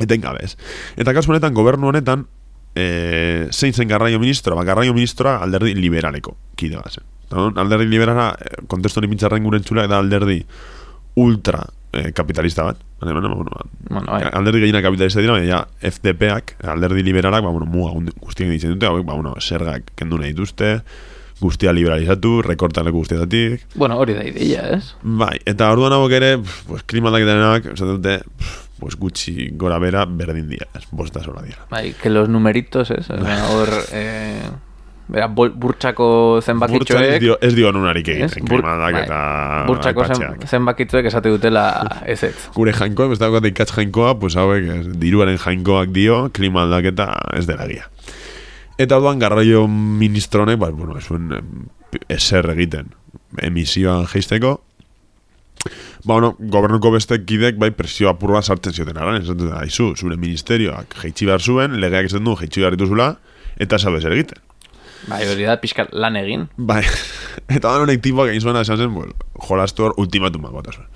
[SPEAKER 2] Eta ingabez. Eta kasu honetan, gobernu honetan, e, zein zen garraio ministro, ba, garraio ministroa alderdi liberaleko, kide zen. Alderdi liberala, eh, kontestu hori mintzarren guren txula, eta alderdi ultra eh, kapitalista bat. Bueno, bueno,
[SPEAKER 1] bueno, bai.
[SPEAKER 2] alderdi gehiena kapitalista dira, baina ja, FDP-ak, alderdi liberalak, ba, bueno, muga guztien ditzen dute, ba, bueno, zergak kendu nahi dituzte, guztia liberalizatu, rekortaleko guztietatik.
[SPEAKER 1] Bueno, hori da ideia, ez?
[SPEAKER 2] Bai, eta orduan hauek ere, pues, klima aldaketarenak, esaten dute, pues gutxi gora bera berdin dira, bosta sola dira.
[SPEAKER 1] Bai, que los numeritos, ez? [LAUGHS] Hor, eh, Bera, burtsako zenbakitxoek...
[SPEAKER 2] ez dio, ez dio nunarik egiten, klimadak
[SPEAKER 1] bai.
[SPEAKER 2] eta...
[SPEAKER 1] Burtsako zenbakitxoek esate dutela ez ez.
[SPEAKER 2] Gure jainkoa, ez dago ikatz jainkoa, pues hauek, diruaren jainkoak dio, klima aldaketa ez dela gia. Eta orduan garraio ministronek, ba, bueno, esuen eser egiten emisioan geisteko, Ba, bueno, gobernuko beste kidek, bai, presio apurua sartzen zioten aran, ez dut, aizu, zure ministerioak jeitsi behar zuen, legeak ez du jeitsi behar dituzula, eta sabez egiten.
[SPEAKER 1] Bai, hori da, pixka lan egin.
[SPEAKER 2] Bai, [LAUGHS] eta da honek tipuak egin zuena esan zen, bueno, jolastu hor ultimatu bat zuen.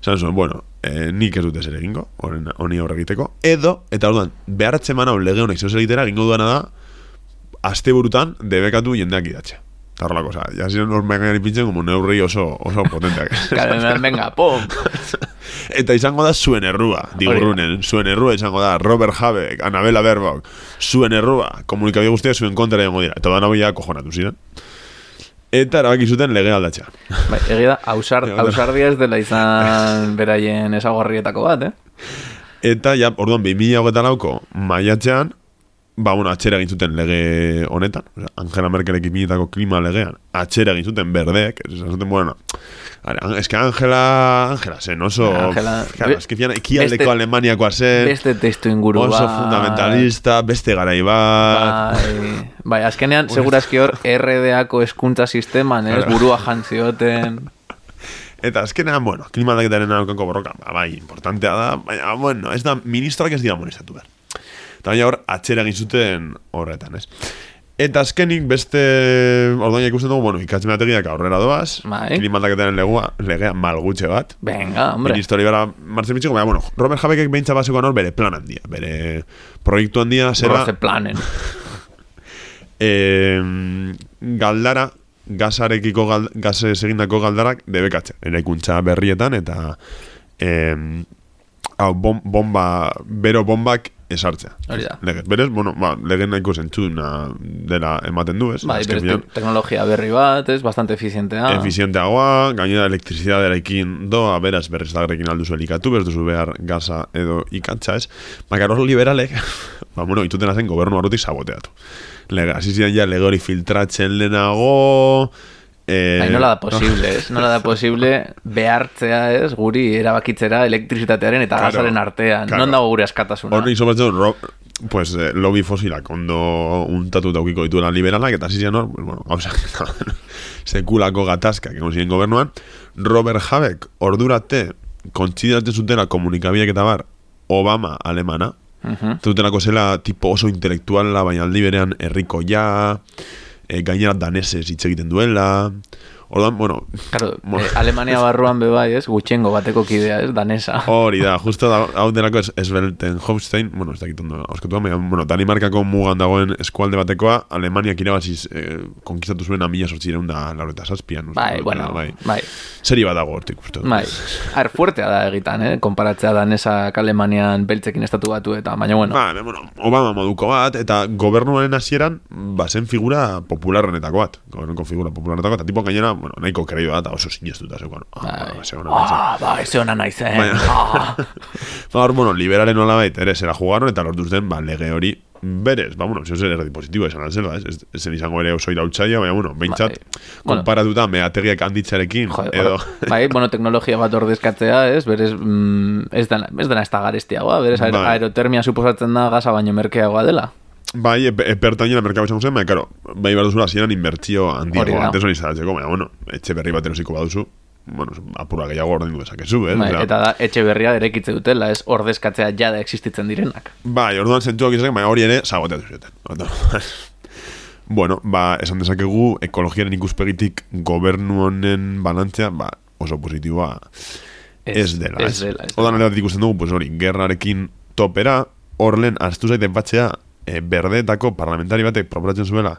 [SPEAKER 2] Esan zuen, bueno, eh, nik ez dute zer egingo, honi aurre egiteko, edo, eta orduan, beharatzen mana lege honek zeu egitera, egingo duena da, aste burutan, debekatu jendeak idatxe. Eta horrela cosa, si nos vengan ipintzen como neurri oso, oso potenteak. [LAUGHS]
[SPEAKER 1] Claro, venga, pum. [LAUGHS]
[SPEAKER 2] Eta izango da zuen errua, digurrunen, zuen errua izango da, Robert Habeck, Anabela Berbok, zuen errua, komunikabio guztia zuen kontra egongo dira. Eta da nabila kojonatu ziren. Eta erabaki zuten lege aldatzea.
[SPEAKER 1] Bai, egia da, ausar, ausar diaz dela izan beraien esaguarrietako bat, eh?
[SPEAKER 2] Eta, ja, orduan, 2000 hogetan lauko, maiatzean, ba, bueno, atxera egin zuten lege honetan, Angela Merkelek ipinitako klima legean, atxera egin zuten berdeek, ez zuten, bueno, es que Angela, Angela zen oso, Angela, claro, es que fian, ekialdeko Alemaniakoa zen,
[SPEAKER 1] beste testu inguru
[SPEAKER 2] oso fundamentalista, beste garai bat,
[SPEAKER 1] bai, bai azkenean, segurazki hor, RDako eskuntza sisteman, ez, burua jantzioten, [LAUGHS]
[SPEAKER 2] Eta azkenean, bueno, klima aldaketaren aurkako borroka, ba, bai, importantea da, baina, bueno, ez da, ministroak ez dira monizatu behar. Eta baina hor, atxera egin zuten horretan, ez? Eta azkenik beste ordoina ikusten dugu, bueno, ikatzen bategiak aurrera doaz,
[SPEAKER 1] bai.
[SPEAKER 2] klimaldaketaren legua, legea malgutxe bat.
[SPEAKER 1] Venga, hombre.
[SPEAKER 2] Ministeri bara martzen bitxiko, baina, bueno, Robert Habekek behintza basiko anor bere plan handia, bere proiektu handia zera...
[SPEAKER 1] Roze planen. [LAUGHS]
[SPEAKER 2] eh, galdara gazarekiko gal, gazez egindako galdarak debekatzen. Eraikuntza berrietan eta em, hau, bom, bomba, bero bombak esartzea.
[SPEAKER 1] Hori da.
[SPEAKER 2] Legez, berez, bueno, ba, legen nahiko zentzuna dela ematen du, ez?
[SPEAKER 1] Bai,
[SPEAKER 2] Azken
[SPEAKER 1] berez, te- teknologia berri bat, ez, bastante efizientea.
[SPEAKER 2] efizienteagoa, gainera elektrizidadearekin doa, beraz, berreztagarrekin alduzu elikatu, bez duzu behar gaza edo ikatza, ez? Baina hor liberalek, [LAUGHS] ba, bueno, itutena zen gobernu arrutik saboteatu. Lege, hasi ziren ja lege hori filtratzen lehenago, eh,
[SPEAKER 1] Bai, nola da posible, ez? Nola da posible behartzea, ez? Guri erabakitzera elektrizitatearen eta
[SPEAKER 2] Claro,
[SPEAKER 1] gazaren artean.
[SPEAKER 2] claro.
[SPEAKER 1] Non dago gure askatasuna?
[SPEAKER 2] Hor nik somatzen, ro, pues, eh, lobby fosilak ondo untatu daukiko dituela liberalak, eta hasi ziren hor, pues, bueno, gauzak, [LAUGHS] sekulako gatazkak egon ziren gobernuan, Robert Habeck ordurate kontsideratzen zutela komunikabideak eta bar Obama alemana,
[SPEAKER 1] Mhm.
[SPEAKER 2] Zutenako zela tipo oso intelektuala, baina aldi berean herriko ja, e, gainera danesez hitz egiten duela. Ordan, bueno,
[SPEAKER 1] Claro, [LAUGHS]
[SPEAKER 2] Mo-
[SPEAKER 1] eh, Alemania barruan bebai, ez? Gutxengo bateko kidea, ez? Danesa.
[SPEAKER 2] hori da, [LAUGHS] justo da, hau delako es, Esbelten Hofstein, bueno, ez dakit ondo, auskatu baina, bueno, Danimarkako mugan dagoen eskualde batekoa, Alemaniak irabaziz eh, konkistatu zuen amila sortzireun da laureta zazpian. uste
[SPEAKER 1] Bai, bueno,
[SPEAKER 2] bai.
[SPEAKER 1] bai.
[SPEAKER 2] Seri bat dago hortik, uste.
[SPEAKER 1] Bai, ar, fuertea da egitan, eh? Konparatzea danesak Alemanian beltzekin estatu batu eta, baina bueno,
[SPEAKER 2] Ba, bueno, Obama moduko bat, eta gobernuaren hasieran bazen figura popularrenetako bat. Gobernuko figura popularrenetako bat, eta tipo gainera, bueno, nahiko kreio da, eta oso sinestuta zeukan.
[SPEAKER 1] bai.
[SPEAKER 2] Ah, zegoen amaitzen.
[SPEAKER 1] Ah, ba, ez ona naizen.
[SPEAKER 2] Baina-
[SPEAKER 1] Ah. [LAUGHS]
[SPEAKER 2] Ba, hor, bueno, liberalen nola baita ere zera jugaron, eta lortu zuten, ba, lege hori berez, ba, bueno, zeo zer erdi positibo esan altzela, ez? Ez, zen izango ere oso irautzaia, baina, bueno, behintzat,
[SPEAKER 1] Bai. Bueno.
[SPEAKER 2] konparatuta meategiak handitzarekin, edo...
[SPEAKER 1] bai, bueno, teknologia bat ordezkatzea, ez? Berez, mm, ez dena, ez dena ez da garestiagoa, berez, aer
[SPEAKER 2] Bai.
[SPEAKER 1] aerotermia suposatzen da gaza baino merkeagoa dela.
[SPEAKER 2] Bai, epertainera merkatu izango zen, baina, karo, bai behar duzula ziren inbertzio
[SPEAKER 1] Hori
[SPEAKER 2] handiago, antes hori zaratzeko, baina, bueno, etxe berri bat erosiko baduzu, bueno, apura gehiago ordaindu dezakezu, eh?
[SPEAKER 1] Bai, eta da, etxe berria erekitze dutela, ez ordezkatzea jada existitzen direnak.
[SPEAKER 2] Bai, orduan zentzuak izan, baina hori ere saboteatu zuten. [LAUGHS] Bueno, ba, esan dezakegu ekologiaren ikuspegitik gobernu honen balantzea, ba, oso positiboa ez,
[SPEAKER 1] Ez-
[SPEAKER 2] dela.
[SPEAKER 1] ez dela, ez
[SPEAKER 2] Odan ikusten dugu, pues hori, gerrarekin topera, hor lehen, astu zaiten batzea, e, berdeetako parlamentari batek proposatzen zuela,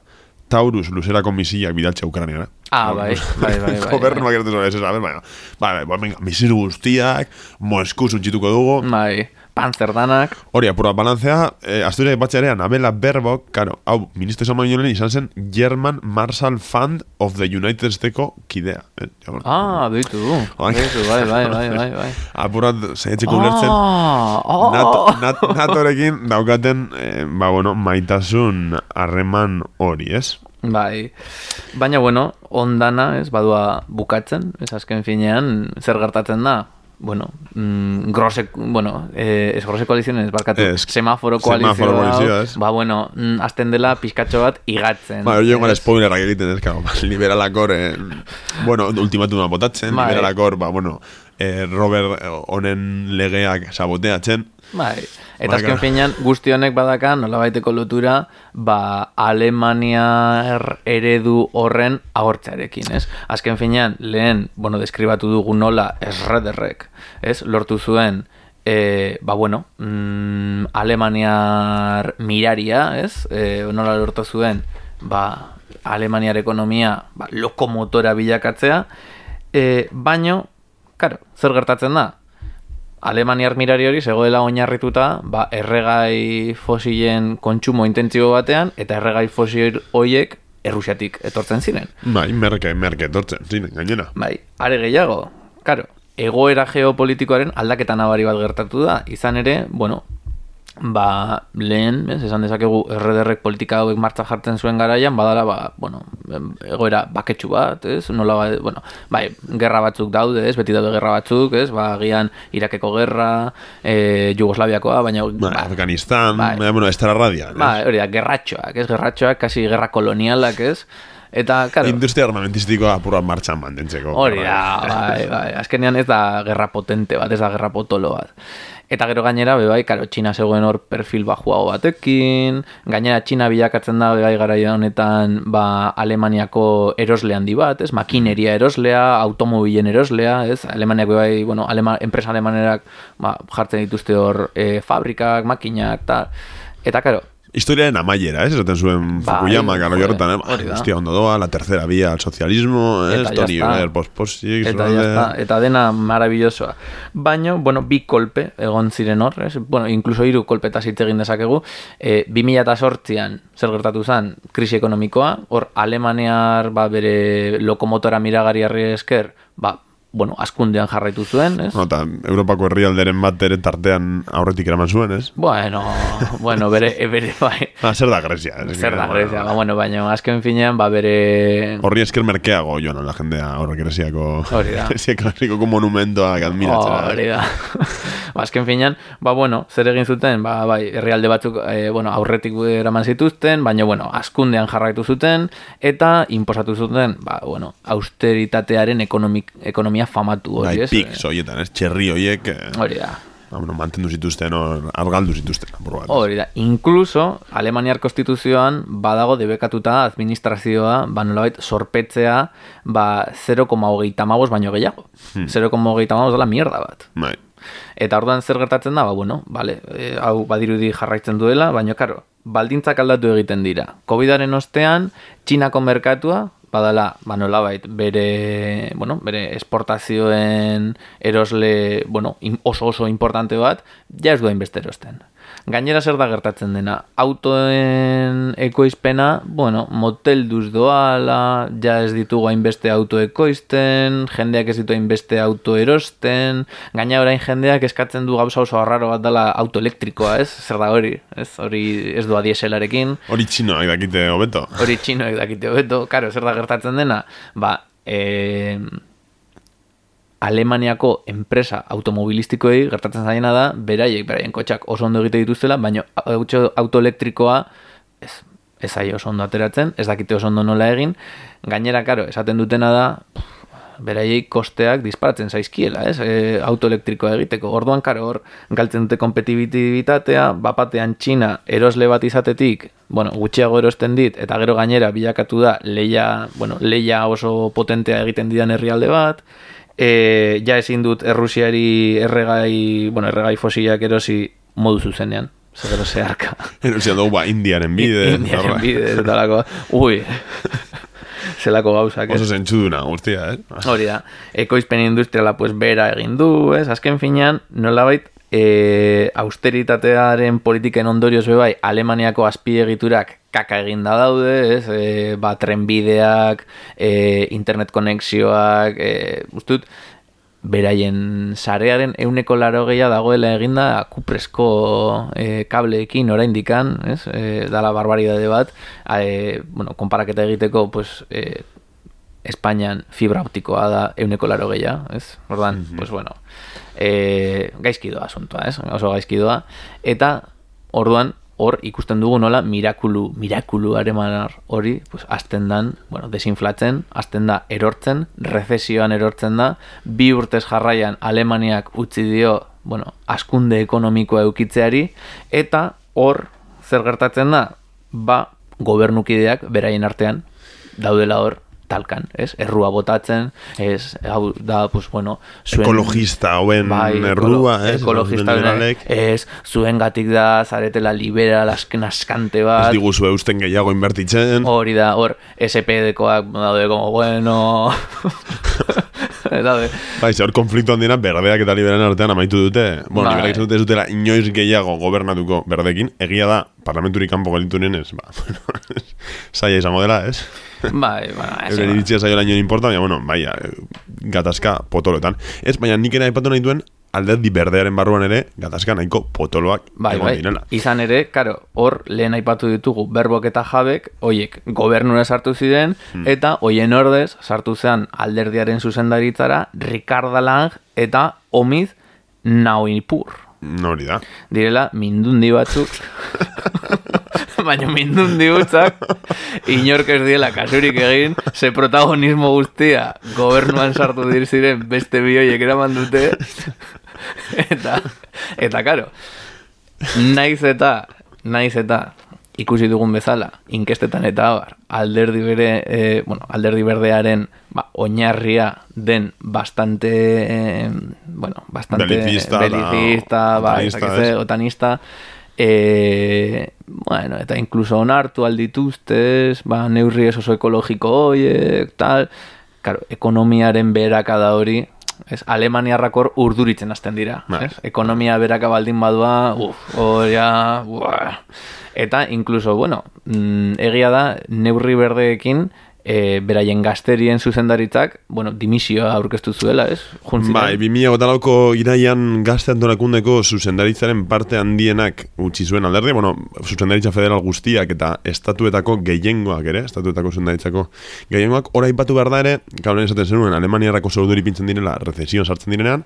[SPEAKER 2] Taurus luzerako misiak bidaltzea Ukraniara.
[SPEAKER 1] Ah, bai, bai, bai, bai.
[SPEAKER 2] Gobernuak eratu zuen, ez esaben, baina, bai, bai, venga, misil guztiak, Mosku zuntxituko dugu,
[SPEAKER 1] Bai, panzer danak,
[SPEAKER 2] Hori, apura balantzea, eh, Asturiak batxerean, Abela Berbok, karo, hau, ministro izan baino izan zen German Marshall Fund of the United Stateko kidea. Eh,
[SPEAKER 1] ah, beitu du,
[SPEAKER 2] Bai.
[SPEAKER 1] bai, bai, bai, bai, bai.
[SPEAKER 2] Apurat, zaietxeko ulertzen,
[SPEAKER 1] Ah, oh,
[SPEAKER 2] NATO, nat, NATOrekin daukaten, eh, ba, bueno, maitasun harreman hori, ez?
[SPEAKER 1] Bai, baina bueno, ondana, ez, badua bukatzen, ez azken finean, zer gertatzen da? Bueno, mm, grose, bueno, eh, ez grose koaliziones, barkatu,
[SPEAKER 2] Ez,
[SPEAKER 1] semaforo
[SPEAKER 2] semaforo
[SPEAKER 1] koalizioa,
[SPEAKER 2] koalizioa, ez?
[SPEAKER 1] ba bueno, mm, azten dela pizkatxo bat igatzen.
[SPEAKER 2] Ba, hori joan
[SPEAKER 1] ez?
[SPEAKER 2] spoilerak egiten, ez, karo, ba, [LAUGHS] liberalakor, eh, bueno, ultimatuma botatzen,
[SPEAKER 1] Bai.
[SPEAKER 2] liberalakor, ba, bueno, eh, Robert eh, honen legeak saboteatzen,
[SPEAKER 1] Bai, eta
[SPEAKER 2] Bai,
[SPEAKER 1] azken finean guzti honek badaka nolabaiteko lotura ba Alemaniar eredu horren agortzearekin, ez? Azken finean lehen, bueno, deskribatu dugu nola esrederrek, ez? Lortu zuen E, ba bueno, mm, Alemaniar miraria, ez? E, nola lortu zuen, ba, Alemaniar ekonomia ba, lokomotora bilakatzea, e, baino, karo, zer gertatzen da? Alemaniar mirari hori zegoela oinarrituta ba, erregai fosilen kontsumo intentsibo batean eta erregai fosil horiek Errusiatik etortzen ziren.
[SPEAKER 2] bai, merke, merke, etortzen, zin, gainera.
[SPEAKER 1] Bai, are gehiago, karo, egoera geopolitikoaren aldaketa nabari bat gertatu da, izan ere, bueno, ba, lehen, ez, esan dezakegu errederrek politika hauek martza jartzen zuen garaian, badala, ba, bueno, egoera baketsu bat, ez, nola, ba, bueno, bai, gerra batzuk daude, ez, beti daude gerra batzuk, ez, ba, gian Irakeko gerra, e, Jugoslaviakoa, baina,
[SPEAKER 2] Ba,
[SPEAKER 1] ba,
[SPEAKER 2] Afganistan,
[SPEAKER 1] bai.
[SPEAKER 2] eh, bueno, Estara Radian,
[SPEAKER 1] ba, hori da, gerratxoak, ez, gerratxoak, kasi gerra kolonialak, ez, eta, karo,
[SPEAKER 2] Industria armamentistikoa apurra martxan mantentzeko.
[SPEAKER 1] Hori da, bai, bai. Azkenean ez da gerra potente bat, ez da gerra potolo bat. Eta gero gainera, be bai, karo, Txina zegoen hor perfil bajuago batekin, gainera Txina bilakatzen da, be bai, garaia honetan, ba, Alemaniako erosle handi bat, ez, makineria eroslea, automobilen eroslea, ez, Alemaniak, be bai, bueno, alema, enpresa alemanerak, ba, jartzen dituzte hor e, fabrikak, makinak, eta, eta, karo,
[SPEAKER 2] historiaren amaiera, ez? Esaten zuen
[SPEAKER 1] Bai,
[SPEAKER 2] Fukuyama,
[SPEAKER 1] joder,
[SPEAKER 2] jorretan, eh? Hostia, ondo doa, la tercera vía, el socialismo, ez?
[SPEAKER 1] Ya
[SPEAKER 2] Tony. Blair, posposik,
[SPEAKER 1] Eta, ya está, eta dena maravillosoa. Baina, bueno, bi kolpe egon ziren hor, ez? Bueno, incluso hiru kolpeta hitz egin dezakegu. E, 2008an zer gertatu zen krisi ekonomikoa, hor Alemaniar ba, bere lokomotora miragariarri esker, ba, bueno, askundean jarraitu zuen, ez?
[SPEAKER 2] No, eta Europako herrialderen bat ere tartean aurretik eraman zuen, ez?
[SPEAKER 1] Bueno, bueno, bere, [LAUGHS] bere, bai,
[SPEAKER 2] Ah, zer da Grecia. ez?
[SPEAKER 1] zer da,
[SPEAKER 2] Bueno,
[SPEAKER 1] Grecia, ba, bueno, baina azken finean, ba, bere...
[SPEAKER 2] Horri esker merkeago joan la jendea horrek Greziako
[SPEAKER 1] Hori da. [LAUGHS]
[SPEAKER 2] Greziako herrikoko monumentoak admiratzera.
[SPEAKER 1] Hori da. [LAUGHS] Ba, Azken finean, ba, bueno, zer egin zuten, ba, bai, herrialde batzuk, e, bueno, aurretik eraman zituzten, baina, bueno, askundean jarraitu zuten, eta inposatu zuten, ba, bueno, austeritatearen ekonomik, ekonomia famatu hori,
[SPEAKER 2] Bai,
[SPEAKER 1] ez?
[SPEAKER 2] pics horietan, ez? Txerri horiek, eh,
[SPEAKER 1] Hori da.
[SPEAKER 2] bueno, mantendu zituzten, hor, argaldu zituzten, apur bat.
[SPEAKER 1] Hori da. Inkluso, Alemaniar konstituzioan badago debekatuta administrazioa, ba nolabait sorpetzea, ba 0,hogeita baino gehiago.
[SPEAKER 2] Hmm.
[SPEAKER 1] 0,hogeita dela mierda bat.
[SPEAKER 2] Bai.
[SPEAKER 1] Eta orduan zer gertatzen da, ba, bueno, vale, e, hau badirudi jarraitzen duela, baina karo, baldintzak aldatu egiten dira. Covidaren ostean, Txinako merkatua, badala, ba nolabait, bere, bueno, bere esportazioen erosle, bueno, oso oso importante bat, ja ez du hainbeste erosten. Gainera zer da gertatzen dena, autoen ekoizpena, bueno, motelduz doala, ja ez ditugu hainbeste auto ekoizten, jendeak ez ditu hainbeste auto erosten, gaina orain jendeak eskatzen du gauza oso arraro bat dela auto elektrikoa, ez? Zer da hori, ez? Hori ez doa dieselarekin,
[SPEAKER 2] Hori txinoak dakite hobeto.
[SPEAKER 1] hori txinoek dakite hobeto, karo, zer da gertatzen dena, ba, eh, Alemaniako enpresa automobilistikoei gertatzen zaiena da, beraiek, beraien kotxak oso ondo egite dituztela, baina auto, elektrikoa ez, ez zaio oso ondo ateratzen, ez dakite oso ondo nola egin, gainera, karo, esaten dutena da, beraiei kosteak disparatzen zaizkiela, ez? E, auto elektrikoa egiteko. Orduan, karo, hor, galtzen dute kompetibitatea, bapatean Txina erosle bat izatetik, bueno, gutxiago erosten dit, eta gero gainera bilakatu da leia, bueno, leia oso potentea egiten didan herrialde bat, e, ja ezin dut Errusiari erregai, bueno, erregai fosilak erosi modu zuzenean, zer gero zeharka. [LAUGHS]
[SPEAKER 2] Erosia dugu, ba, Indiaren bide.
[SPEAKER 1] Indiaren bide, eta lako, ui, [LAUGHS] zelako gauzak. ez?
[SPEAKER 2] Oso zentzuduna, guztia, eh?
[SPEAKER 1] Hori da, ekoizpen industriala pues bera egin du, ez? Azken finean, nolabait, e, austeritatearen politiken ondorioz be bai, Alemaniako azpiegiturak kaka eginda daude, ez? E, ba, trenbideak, e, internet konexioak, e, ustut, beraien sarearen euneko laro gehiago dagoela eginda kupresko e, kableekin oraindikan, ez? E, dala barbaridade bat, e, bueno, konparaketa egiteko, pues, e, Espainian fibra optikoa da euneko laro gehiago, ez? Ordan, pues bueno, e, gaizki doa asuntoa, ez? Oso gaizki doa. Eta, orduan, hor ikusten dugu nola mirakulu, mirakulu aremanar hori, pues, azten dan, bueno, desinflatzen, azten da erortzen, rezesioan erortzen da, bi urtez jarraian Alemaniak utzi dio, bueno, askunde ekonomikoa eukitzeari, eta hor, zer gertatzen da, ba, gobernukideak beraien artean, daudela hor, talkan, ez? Errua botatzen, ez, hau da, pues, bueno, zuen...
[SPEAKER 2] Ekologista hauen
[SPEAKER 1] Bai,
[SPEAKER 2] errua, ez?
[SPEAKER 1] Ekologista ez, zuen gatik da, zaretela liberal asken askante
[SPEAKER 2] Ez
[SPEAKER 1] bat,
[SPEAKER 2] diguzu eusten gehiago inbertitzen.
[SPEAKER 1] hori da, hor, SPD-koak daude como, bueno... [LAUGHS] daude,
[SPEAKER 2] Bai, hor konflikto handina berdeak eta liberalen artean amaitu dute. Bueno,
[SPEAKER 1] Bai.
[SPEAKER 2] liberak dute ez dutela inoiz gehiago gobernatuko berdekin. Egia da, parlamenturi kanpo gelitu ez, ba, [LAUGHS] bueno, izango dela, ez?
[SPEAKER 1] bai, bueno, [LAUGHS] ez,
[SPEAKER 2] Euren iritzia zaiola inoen importa, baina, bueno, bai, gatazka potoloetan. Ez, baina nik ere aipatu nahi duen, alderdi berdearen barruan ere, gatazka nahiko potoloak
[SPEAKER 1] Bai,
[SPEAKER 2] egon
[SPEAKER 1] bai.
[SPEAKER 2] direla.
[SPEAKER 1] Izan ere, karo, hor lehen aipatu ditugu berbok eta jabek, hoiek gobernura sartu ziren,
[SPEAKER 2] Hmm.
[SPEAKER 1] eta hoien ordez sartu zean alderdiaren zuzendaritzara Ricardo Lang eta Omiz Nauipur.
[SPEAKER 2] Hori da.
[SPEAKER 1] Direla mindundi batzuk, [LAUGHS] baina mindundi hutzak inork ez diela kasurik egin, ze protagonismo guztia gobernuan sartu dir ziren beste bi hoiek eraman dute, eta, eta karo, naiz eta, naiz eta, ikusi dugun bezala, inkestetan eta abar, alderdi bere, e, bueno, alderdi berdearen ba, oinarria den bastante, e, bueno, bastante
[SPEAKER 2] Belicista,
[SPEAKER 1] belicista, ba,
[SPEAKER 2] otanista,
[SPEAKER 1] E, bueno, eta incluso onartu aldituztez, ba, neurri ez oso ekologiko hoiek, tal, claro, ekonomiaren beherakada hori, ez, Alemaniarrakor urduritzen hasten dira, ez? Ekonomia beraka baldin badua, uf, horia. Eta, incluso, bueno, mm, egia da, neurri berdeekin, e, beraien gazterien zuzendaritzak, bueno, dimisioa aurkeztu zuela, ez? Juntziren.
[SPEAKER 2] Bai, 2008ko iraian gazte antonakundeko zuzendaritzaren parte handienak utzi zuen alderdi, bueno, zuzendaritza federal guztiak eta estatuetako gehiengoak ere, estatuetako zuzendaritzako gehiengoak, ora ipatu behar da ere, gaur esaten zenuen, Alemaniarako zorduri pintzen direla, rezesion sartzen direnean,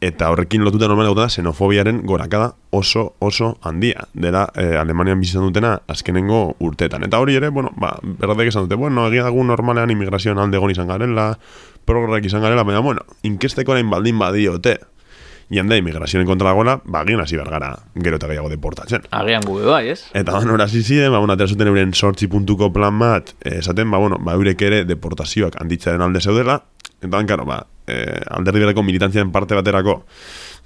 [SPEAKER 2] eta horrekin lotuta normal da xenofobiaren gorakada oso oso handia dela eh, Alemanian bizi izan dutena azkenengo urteetan. Eta hori ere, bueno, ba, berdek esan dute, bueno, egia dago normalean immigrazioan alde egon izan garela, prograk izan garela, baina, bueno, inkesteko orain baldin badiote, jende immigrazioen kontra dagoela, ba, gian hasi bergara gero eta gehiago deportatzen.
[SPEAKER 1] Agian gube bai, ez?
[SPEAKER 2] Eta ban hori hasi ziren, ba, bueno, atera zuten euren sortzi puntuko plan bat, eh, esaten, ba, bueno, ba, eurek ere deportazioak handitzaren alde zeudela, eta ban, karo, ba, eh, alderdi berdeko militantziaren parte baterako,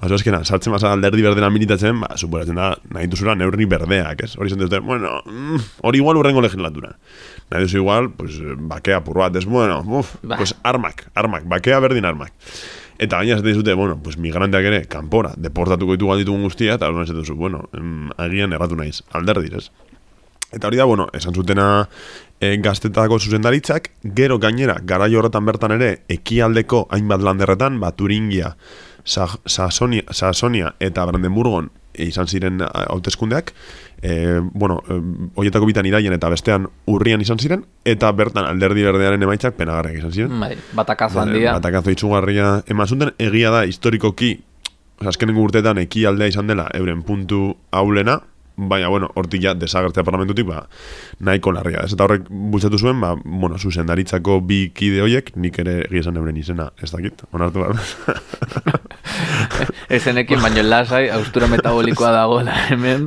[SPEAKER 2] ba, zoazkena, sartzen basa alderdi berdena militatzen, ba, suporatzen da, nahi duzula neurri berdeak, ez? Hori duten, bueno, mm, hori igual urrengo legislatura. Nahi duzu igual, pues, bakea pur bat, ez, bueno, uf,
[SPEAKER 1] Ba.
[SPEAKER 2] pues armak, armak, bakea berdin armak. Eta gaina esaten dizute, bueno, pues migranteak ere, kanpora, deportatuko ditugu ditugun guztia, eta hori esaten duzu, bueno, em, agian erratu naiz, alderdi, ez? Eta hori da, bueno, esan zutena e, gaztetako zuzendaritzak, gero gainera, garai horretan bertan ere, ekialdeko hainbat landerretan, ba, Turingia, Sa- Sasonia, Sasonia eta Brandenburgon e, izan ziren a, hauteskundeak, e, bueno, e, horietako bitan iraien eta bestean urrian izan ziren, eta bertan alderdi berdearen emaitzak penagarriak izan ziren.
[SPEAKER 1] Bai, batakazo handia.
[SPEAKER 2] Batakazo itxugarria eman zuten, egia da historikoki, azkenengo urteetan ekialdea izan dela euren puntu haulena, baina, bueno, hortik ja desagertzea parlamentutik, ba, nahiko larria. Ez eta horrek bultzatu zuen, ba, bueno, zuzendaritzako bi kide hoiek, nik ere egia esan euren izena, ez dakit, onartu behar. [LAUGHS] [LAUGHS]
[SPEAKER 1] Ezenekin, baino lasai, austura metabolikoa dagoela hemen,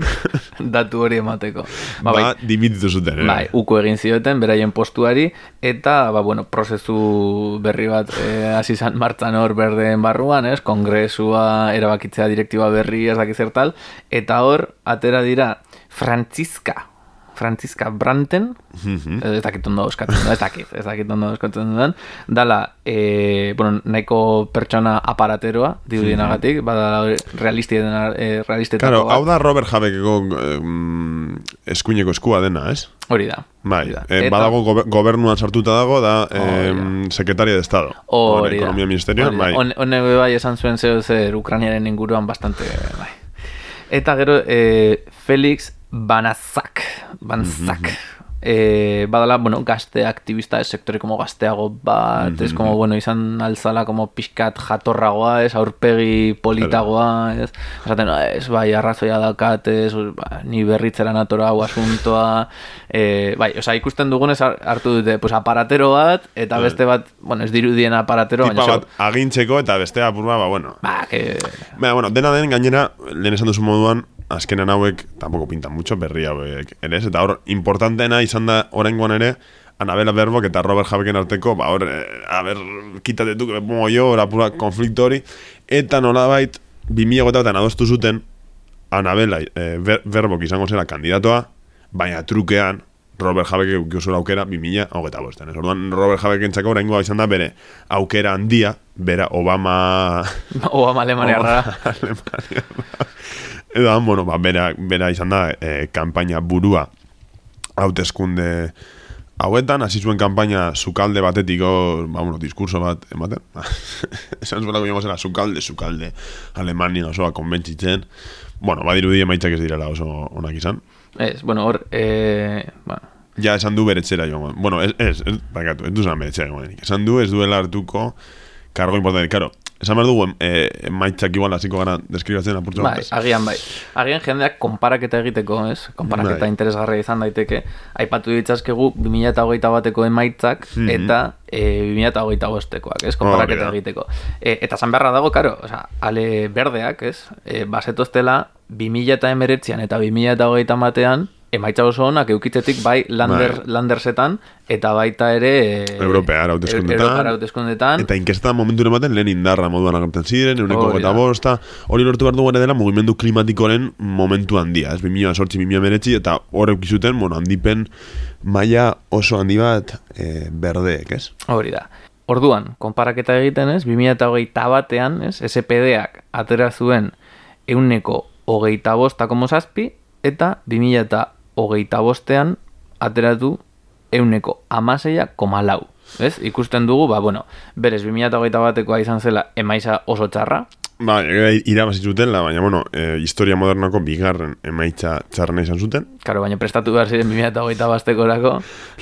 [SPEAKER 1] datu hori emateko.
[SPEAKER 2] ba,
[SPEAKER 1] bai,
[SPEAKER 2] dimititu zuten, eh?
[SPEAKER 1] Bai, uko egin zioten beraien postuari eta ba, bueno, prozesu berri bat eh, hasi izan martzan hor berdeen barruan, ez? Kongresua erabakitzea direktiba berri ez dakiz zertal eta hor atera dira Franziska Franziska Branten,
[SPEAKER 2] Mhm.
[SPEAKER 1] ez dakit ondo euskatzen da, ez dakit, ez dakit ondo euskatzen den, dala, e, bueno, nahiko pertsona aparateroa, dirudienagatik, badala realistien, e, realistetako
[SPEAKER 2] Claro,
[SPEAKER 1] bat.
[SPEAKER 2] hau da Robert Habekeko eh, mm, eskuineko eskua dena, ez?
[SPEAKER 1] Hori da.
[SPEAKER 2] Bai,
[SPEAKER 1] da.
[SPEAKER 2] eh, badago gobe- gobernuan sartuta dago da eh,
[SPEAKER 1] Hori
[SPEAKER 2] Secretaria de Estado.
[SPEAKER 1] Hori da.
[SPEAKER 2] Ekonomia Ministerioan, bai.
[SPEAKER 1] Hone bai esan zuen zeo zer Ukrainiaren inguruan bastante bai. Eta gero eh, Felix Banazak, Banzak.
[SPEAKER 2] Mhm,
[SPEAKER 1] Eh, badala, bueno, gazte aktivista, ez sektore como gazteago bat,
[SPEAKER 2] Mhm,
[SPEAKER 1] ez como, bueno, izan alzala como pixkat jatorragoa, ez aurpegi politagoa, ez, esaten, ez, bai, arrazoia daukat, ez, ba, ni berritzera natora hau asuntoa, eh, bai, osea, ikusten dugunez har- hartu dute, pues, aparatero bat, eta beste bat, bueno, ez dirudien aparatero,
[SPEAKER 2] Tipa
[SPEAKER 1] baina,
[SPEAKER 2] bat agintzeko eta bestea apurba, ba, bueno.
[SPEAKER 1] ba, que,
[SPEAKER 2] Baina, bueno, dena den gainera, lehen esan duzu moduan, azkenan hauek, tampoco pintan mucho, berri hauek, ere, eta hor, importanteena izan da, oraingoan ere, Anabela Berbok eta Robert Javeken arteko, ba, hor, eh, a ber, kitate tu, que me pongo yo, hor, apura konflikto hori, eta nolabait, 2000 batean adostu zuten, Anabela eh, Ber Berbok izango zela kandidatoa, baina trukean, Robert Javek eukiozu aukera 2000 hogeta bostean. Ez orduan, Robert Javek entzako oraingoa izan da bere aukera handia, bera Obama
[SPEAKER 1] Obama Alemaniarra. [LAUGHS]
[SPEAKER 2] Alemania. Edo, bueno, ba, bera, bera izan da eh, kanpaina burua hauteskunde hauetan, hasi zuen kanpaina sukalde batetiko, ba, bueno, diskurso bat ematen. [LAUGHS] Esan zuelako jongo zela, sukalde, sukalde, Alemania osoa konbentzitzen. Bueno, badirudi emaitzak ez direla oso onak izan.
[SPEAKER 1] Ez, bueno, hor, eh, ba,
[SPEAKER 2] Ja, esan du beretzera joan. Bueno, ez, ez, ez, bakatu, ez du esan beretzera joan. Esan du ez duela hartuko kargo importante. Karo, esan behar dugu, eh, emaitzak igual hasiko gara deskribatzen apurtzu
[SPEAKER 1] bai, agian bai. Agian jendeak konparaketa egiteko, ez? Konparaketa
[SPEAKER 2] Bai.
[SPEAKER 1] interesgarria izan daiteke. Aipatu ditzazkegu 2008 bateko emaitzak
[SPEAKER 2] Mhm.
[SPEAKER 1] eta e, 2008 bostekoak, ez? Konparaketa
[SPEAKER 2] da.
[SPEAKER 1] egiteko. E, eta zan beharra dago, karo, osea, ale berdeak, ez? E, basetoztela 2000 eta emeretzian eta 2000 eta hogeita batean, emaitza oso onak eukitzetik bai lander,
[SPEAKER 2] Bai.
[SPEAKER 1] landersetan eta baita ere e,
[SPEAKER 2] Europear hauteskundeetan. Eta inkesta momentu ematen lehen indarra moduan agertzen ziren, euneko
[SPEAKER 1] Hori
[SPEAKER 2] eta bosta, hori lortu behar dugu dela mugimendu klimatikoren momentu handia, ez 2000 sortzi, 2000 meretzi, eta hor eukizuten, bueno, handipen maila oso handi bat e, berdeek, ez?
[SPEAKER 1] Hori da. Orduan, konparaketa egiten ez, 2008 batean, ez, SPD-ak atera zuen euneko hogeita bosta komo zazpi, eta 2008 bostean ateratu euneko amaseia koma lau. Ez? Ikusten dugu, ba, bueno, berez 2008 batekoa izan zela emaiza oso txarra,
[SPEAKER 2] Ba, e, irabazi zutela, baina, bueno, e, historia modernako bigarren emaitza txarrena izan zuten.
[SPEAKER 1] Karo, baina prestatu behar ziren 2008 bastekorako,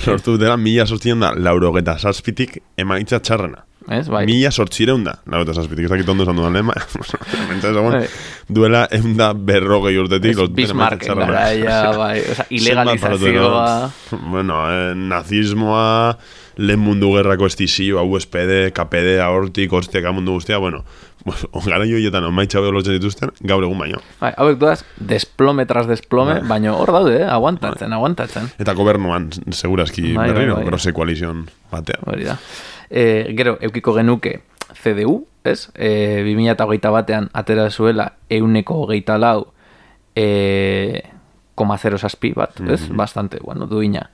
[SPEAKER 2] Lortu dutela, mila sortzien da, laurogeta zazpitik emaitza txarrena.
[SPEAKER 1] Ez? Bai.
[SPEAKER 2] Mila sortzireun da, laurogeta zazpitik, ez dakit ondo esan dudan lehen, [LAUGHS] mentza ezagun,
[SPEAKER 1] Bai.
[SPEAKER 2] duela egun da berrogei urtetik,
[SPEAKER 1] Ez, Bismarcken
[SPEAKER 2] txarrena.
[SPEAKER 1] garaia, bai, oza, [LAUGHS] ilegalizazioa, [LAUGHS]
[SPEAKER 2] Bueno, eh, nazismoa, lehen mundu gerrako estizio, hau SPD, KPD, hortik, hostiak mundu guztia, bueno, [LAUGHS] gara joietan omaitza beho lortzen dituzten, gaur egun baino.
[SPEAKER 1] bai, hauek duaz, desplome tras desplome,
[SPEAKER 2] Bai.
[SPEAKER 1] baina hor daude, eh? aguantatzen, aguantatzen.
[SPEAKER 2] Eta gobernuan, segurazki
[SPEAKER 1] Bai, bai,
[SPEAKER 2] berriro,
[SPEAKER 1] bai.
[SPEAKER 2] grose koalizion batean.
[SPEAKER 1] Hori da. E, gero, eukiko genuke CDU, ez? E, 2008 batean atera zuela euneko hogeita lau e, koma zero zazpi bat, ez? Bastante, bueno, duina.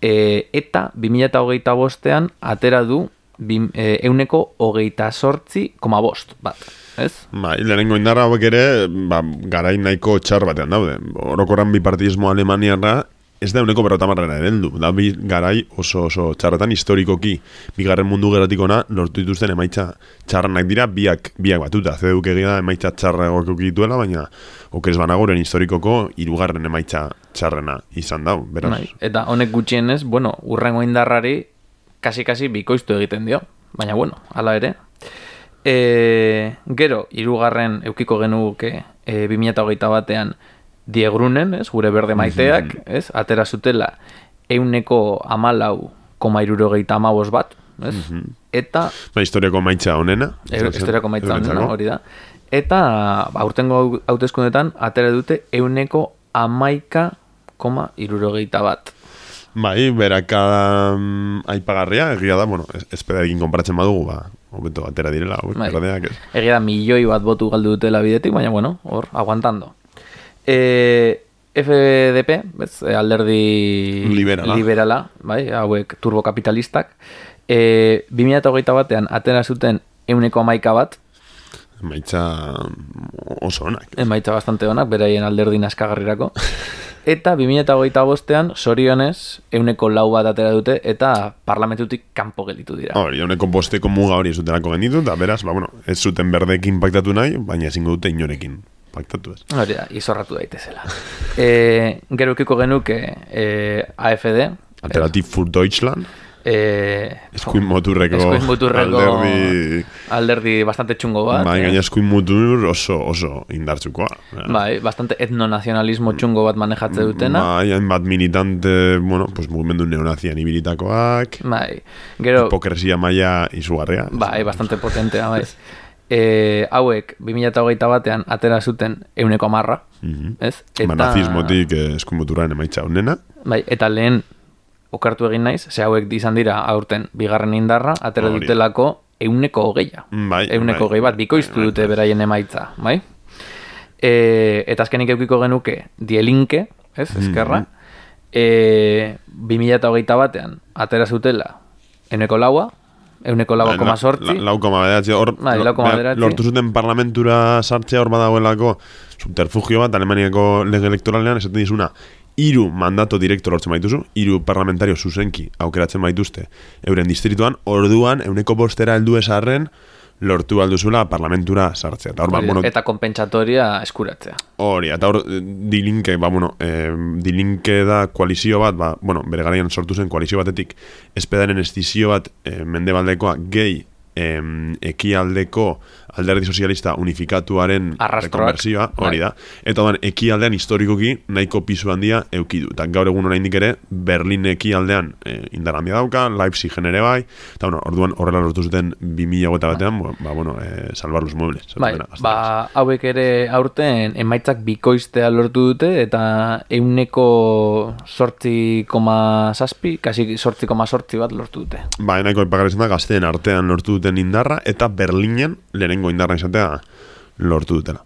[SPEAKER 1] E, eta 2008 bostean atera du bim, e, euneko hogeita sortzi koma bost bat, ez?
[SPEAKER 2] Bai, lehenengo indarra hauek ere, ba, garai nahiko txar batean daude. Orokorran bipartidismo alemaniarra, ez da uneko berrota marrera heldu. Da bi garai oso oso txarretan historikoki bigarren mundu geratik ona lortu dituzten emaitza txarrenak dira biak biak batuta. Zeduk egia da emaitza eduki dituela, baina okerez banagoren historikoko hirugarren emaitza txarrena izan dau. Beraz,
[SPEAKER 1] Bai, Eta honek gutxienez, bueno, urrengo indarrari kasi-kasi bikoiztu egiten dio. Baina, bueno, hala ere. E, gero, hirugarren eukiko genuke e, 2008 batean diegrunen, ez, gure berde maiteak, ez, atera zutela euneko amalau koma irurogeita amabos bat, ez, eta
[SPEAKER 2] ba, historiako emaitza honena.
[SPEAKER 1] e, historiako maitza honena, hori da. Eta, ba, aurtengo hauteskundetan atera dute euneko amaika koma irurogeita bat.
[SPEAKER 2] Bai, beraka um, aipagarria, egia da, bueno, ez- ezpedarekin konparatzen badugu, ba, hobeto atera direla, hauek,
[SPEAKER 1] Bai.
[SPEAKER 2] ez.
[SPEAKER 1] Egia da milioi bat botu galdu dutela bidetik, baina bueno, hor, aguantando. E, FDP, bez, alderdi
[SPEAKER 2] Liberala.
[SPEAKER 1] liberala bai, hauek turbokapitalistak, e, 2008 batean atera zuten euneko amaika bat,
[SPEAKER 2] Emaitza oso onak.
[SPEAKER 1] emaitza bastante onak, beraien alderdi naskagarrirako, [LAUGHS] eta 2008 bostean, sorionez, euneko lau bat atera dute, eta parlamentutik kanpo gelditu dira.
[SPEAKER 2] Hori, honeko bosteko muga hori ez zutelako genditu, eta beraz, ba, bueno, ez zuten berdekin paktatu nahi, baina ezingo dute inorekin paktatu ez.
[SPEAKER 1] Hori da, izorratu daitezela. e, gero eukiko genuke e, AFD,
[SPEAKER 2] Alternativ für Deutschland,
[SPEAKER 1] e,
[SPEAKER 2] eskuin moturreko
[SPEAKER 1] eskuin muturreko
[SPEAKER 2] alderdi,
[SPEAKER 1] alderdi bastante txungo bat.
[SPEAKER 2] bai,
[SPEAKER 1] eh.
[SPEAKER 2] gaina eskuin mutur oso, oso indartzukoa.
[SPEAKER 1] Bai, bastante etnonazionalismo txungo bat manejatze dutena.
[SPEAKER 2] Bai, hainbat militante, bueno, pues mugimendu neonazian ibilitakoak,
[SPEAKER 1] Bai, gero,
[SPEAKER 2] hipokresia maila izugarria.
[SPEAKER 1] bai, bastante potentea, bai. E, hauek, 2008 batean atera zuten euneko amarra,
[SPEAKER 2] Mhm.
[SPEAKER 1] ez?
[SPEAKER 2] Ba, nazismotik eh, eskuin muturaren emaitza honena.
[SPEAKER 1] Bai, eta lehen okartu egin naiz, ze hauek izan dira aurten bigarren indarra, atera
[SPEAKER 2] Hori.
[SPEAKER 1] dutelako euneko hogeia.
[SPEAKER 2] Bai,
[SPEAKER 1] euneko
[SPEAKER 2] bai.
[SPEAKER 1] hogei bat, bikoiztu dute beraien emaitza, bai? E, eta azkenik eukiko genuke dielinke, ez,
[SPEAKER 2] Mm-hmm.
[SPEAKER 1] eskerra, e, 2008 batean, atera zutela euneko laua, euneko laua koma sortzi,
[SPEAKER 2] La, lau koma bederatzi, hor,
[SPEAKER 1] Bai, lau koma bederatzi.
[SPEAKER 2] lortu zuten parlamentura sartzea hor badagoelako subterfugio bat, Alemaniako lege elektoralean esaten dizuna, hiru mandato direkto lortzen baituzu, hiru parlamentario zuzenki aukeratzen baituzte euren distrituan, orduan euneko bostera heldu esarren lortu alduzula parlamentura sartzea. Eta ba,
[SPEAKER 1] da,
[SPEAKER 2] bueno,
[SPEAKER 1] eta konpentsatoria eskuratzea.
[SPEAKER 2] Hori, eta hor, eh, dilinke, ba, bueno, eh, dilinke da koalizio bat, ba, bueno, bere garaian sortu zen koalizio batetik, espedaren estizio bat eh, mendebaldekoa gehi em, ekialdeko alderdi sozialista unifikatuaren
[SPEAKER 1] Arrastroak.
[SPEAKER 2] rekonversioa, hori da. Eta orduan, ekialdean historikoki nahiko pisu handia eukidu. Eta gaur egun oraindik ere, Berlin ekialdean e, indar handia dauka, Leipzigen ere bai, eta bueno, orduan horrela lortu zuten 2000 batean, ba, bueno, e, salvar los muebles.
[SPEAKER 1] Bai, ba, hauek ere aurten emaitzak bikoiztea lortu dute eta euneko sortzi koma saspi, kasi sortzi koma sortzi bat lortu dute.
[SPEAKER 2] Ba, nahiko ipagarrizan da, gazteen artean lortu duten indarra, eta Berlinen lehenengo indarra izatea lortu dutela.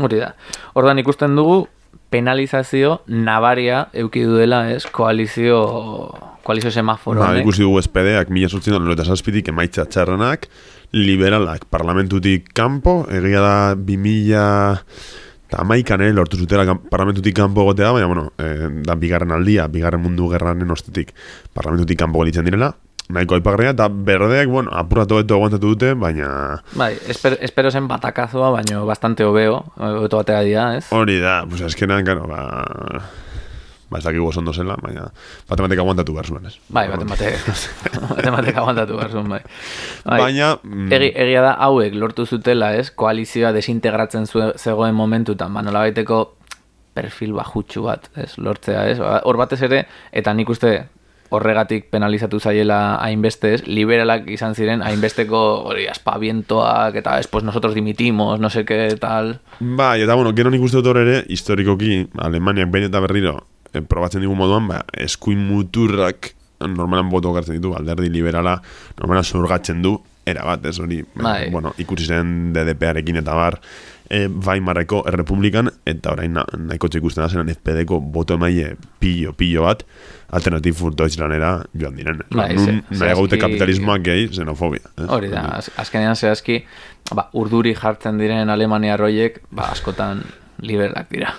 [SPEAKER 1] Hori da. Ordan ikusten dugu penalizazio nabaria euki duela, ez? Koalizio koalizio semaforo
[SPEAKER 2] Ba, ikusi dugu SPD-ak mila sortzen eta zazpitik emaitza txarrenak, liberalak parlamentutik kanpo, egia da 2000 eta amaikan, eh, lortu zutela parlamentutik kanpo gotea, baina, bueno, eh, da bigarren aldia, bigarren mundu gerranen ostetik parlamentutik kanpo gelitzen direla, nahiko aipagarria, eta berdeak, bueno, apuratu beto aguantatu dute, baina
[SPEAKER 1] Bai, esper, espero zen batakazoa, baino bastante hobeo, hobeto batea dira, ez?
[SPEAKER 2] hori da, pues azkenan, claro, ba, ba ez dakigu oso ondo zela, baina matematika aguantatu behar zuen, ez?
[SPEAKER 1] Bai, bate mate, bate mate aguantatu behar zuen, bai. bai.
[SPEAKER 2] Baina, mm,
[SPEAKER 1] Egi, egia da hauek lortu zutela, ez? Koalizioa desintegratzen zue, zegoen momentutan, ba, nola baiteko perfil bajutsu bat, ez? Lortzea, ez? Ba, Hor batez ere, eta nik uste horregatik penalizatu zaiela hainbeste, ez? Liberalak izan ziren hainbesteko hori aspabientoak eta ez, pues nosotros dimitimos, no sé qué, tal.
[SPEAKER 2] Bai, eta bueno, gero nik uste dut ere, historikoki, Alemaniak behin eta berriro, eh, probatzen digu moduan, ba, eskuin muturrak normalan boto gartzen ditu, alderdi liberala, normalan zurgatzen du, era bat, ez hori,
[SPEAKER 1] Bai.
[SPEAKER 2] bueno, ikusi zen DDP-arekin eta bar, e, Weimarreko errepublikan, eta orain na, nahiko ikusten da zen FPD-ko boto emaile pillo, pillo bat, alternativ für Deutschlandera joan diren.
[SPEAKER 1] Bai,
[SPEAKER 2] Nun, nahi gaute kapitalismoak gehi, xenofobia. ez?
[SPEAKER 1] Hori da, az, azkenean zehazki, ba, urduri jartzen diren Alemania roiek, ba, askotan liberalak dira.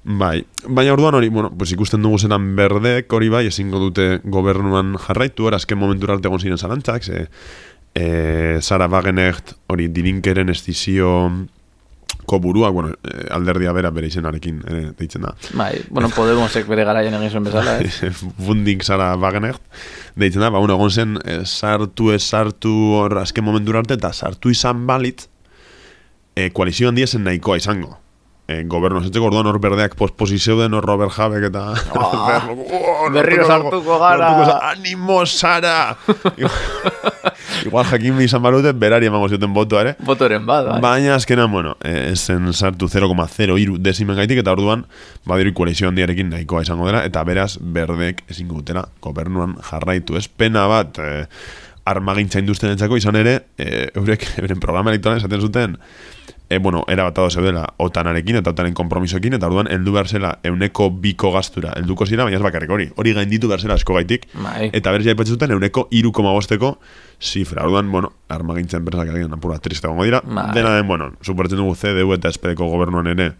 [SPEAKER 2] Bai, baina orduan hori, bueno, pues ikusten dugu zelan berdek hori bai, ezingo dute gobernuan jarraitu, era azken momentura arte egon ziren zalantzak, ze e, Sara Wagenecht hori dirinkeren estizio ko buruak, bueno, eh, alderdia bera bere izenarekin ere deitzen da.
[SPEAKER 1] Bai, bueno, Podemosek bere garaian egin zuen bezala, ez? [LAUGHS]
[SPEAKER 2] Bundik Sara Wagenecht deitzen da, ba, bueno, egon zen eh, sartu ez sartu hor azken momentura arte, eta sartu izan balit e, koalizio handia zen nahikoa izango. E, gobernu esatzeko orduan hor berdeak posposizio den hor Robert Habeck eta Berlo, "Oh,
[SPEAKER 1] berriro sartuko gara."
[SPEAKER 2] animo Sara [LAUGHS] igual jakin izan balute berari emango zioten botoa ere
[SPEAKER 1] Botoren bat, bai.
[SPEAKER 2] Baina azkenan, bueno, eh, zen sartu 0,03 desimen gaitik, eta orduan, badiru koalizio handiarekin nahikoa izango dela, eta beraz, berdek ezingo dutela, gobernuan jarraitu. Ez pena bat, eh, armagintza industrialentzako izan ere, eh, eurek, euren programa elektoralen esaten zuten, e, bueno, era bat zeudela otanarekin eta otanen kompromisoekin, eta orduan, heldu behar zela euneko biko gaztura, helduko zira, baina ez bakarrik hori, hori gainditu behar zela asko gaitik,
[SPEAKER 1] Bai.
[SPEAKER 2] eta berez jaipatzen zuten euneko iru koma bosteko zifra, orduan, bueno, armagintza enpresak agian apura triste gongo dira,
[SPEAKER 1] Bai.
[SPEAKER 2] dena den, bueno, suportzen dugu CDU eta SPD-ko gobernuan ere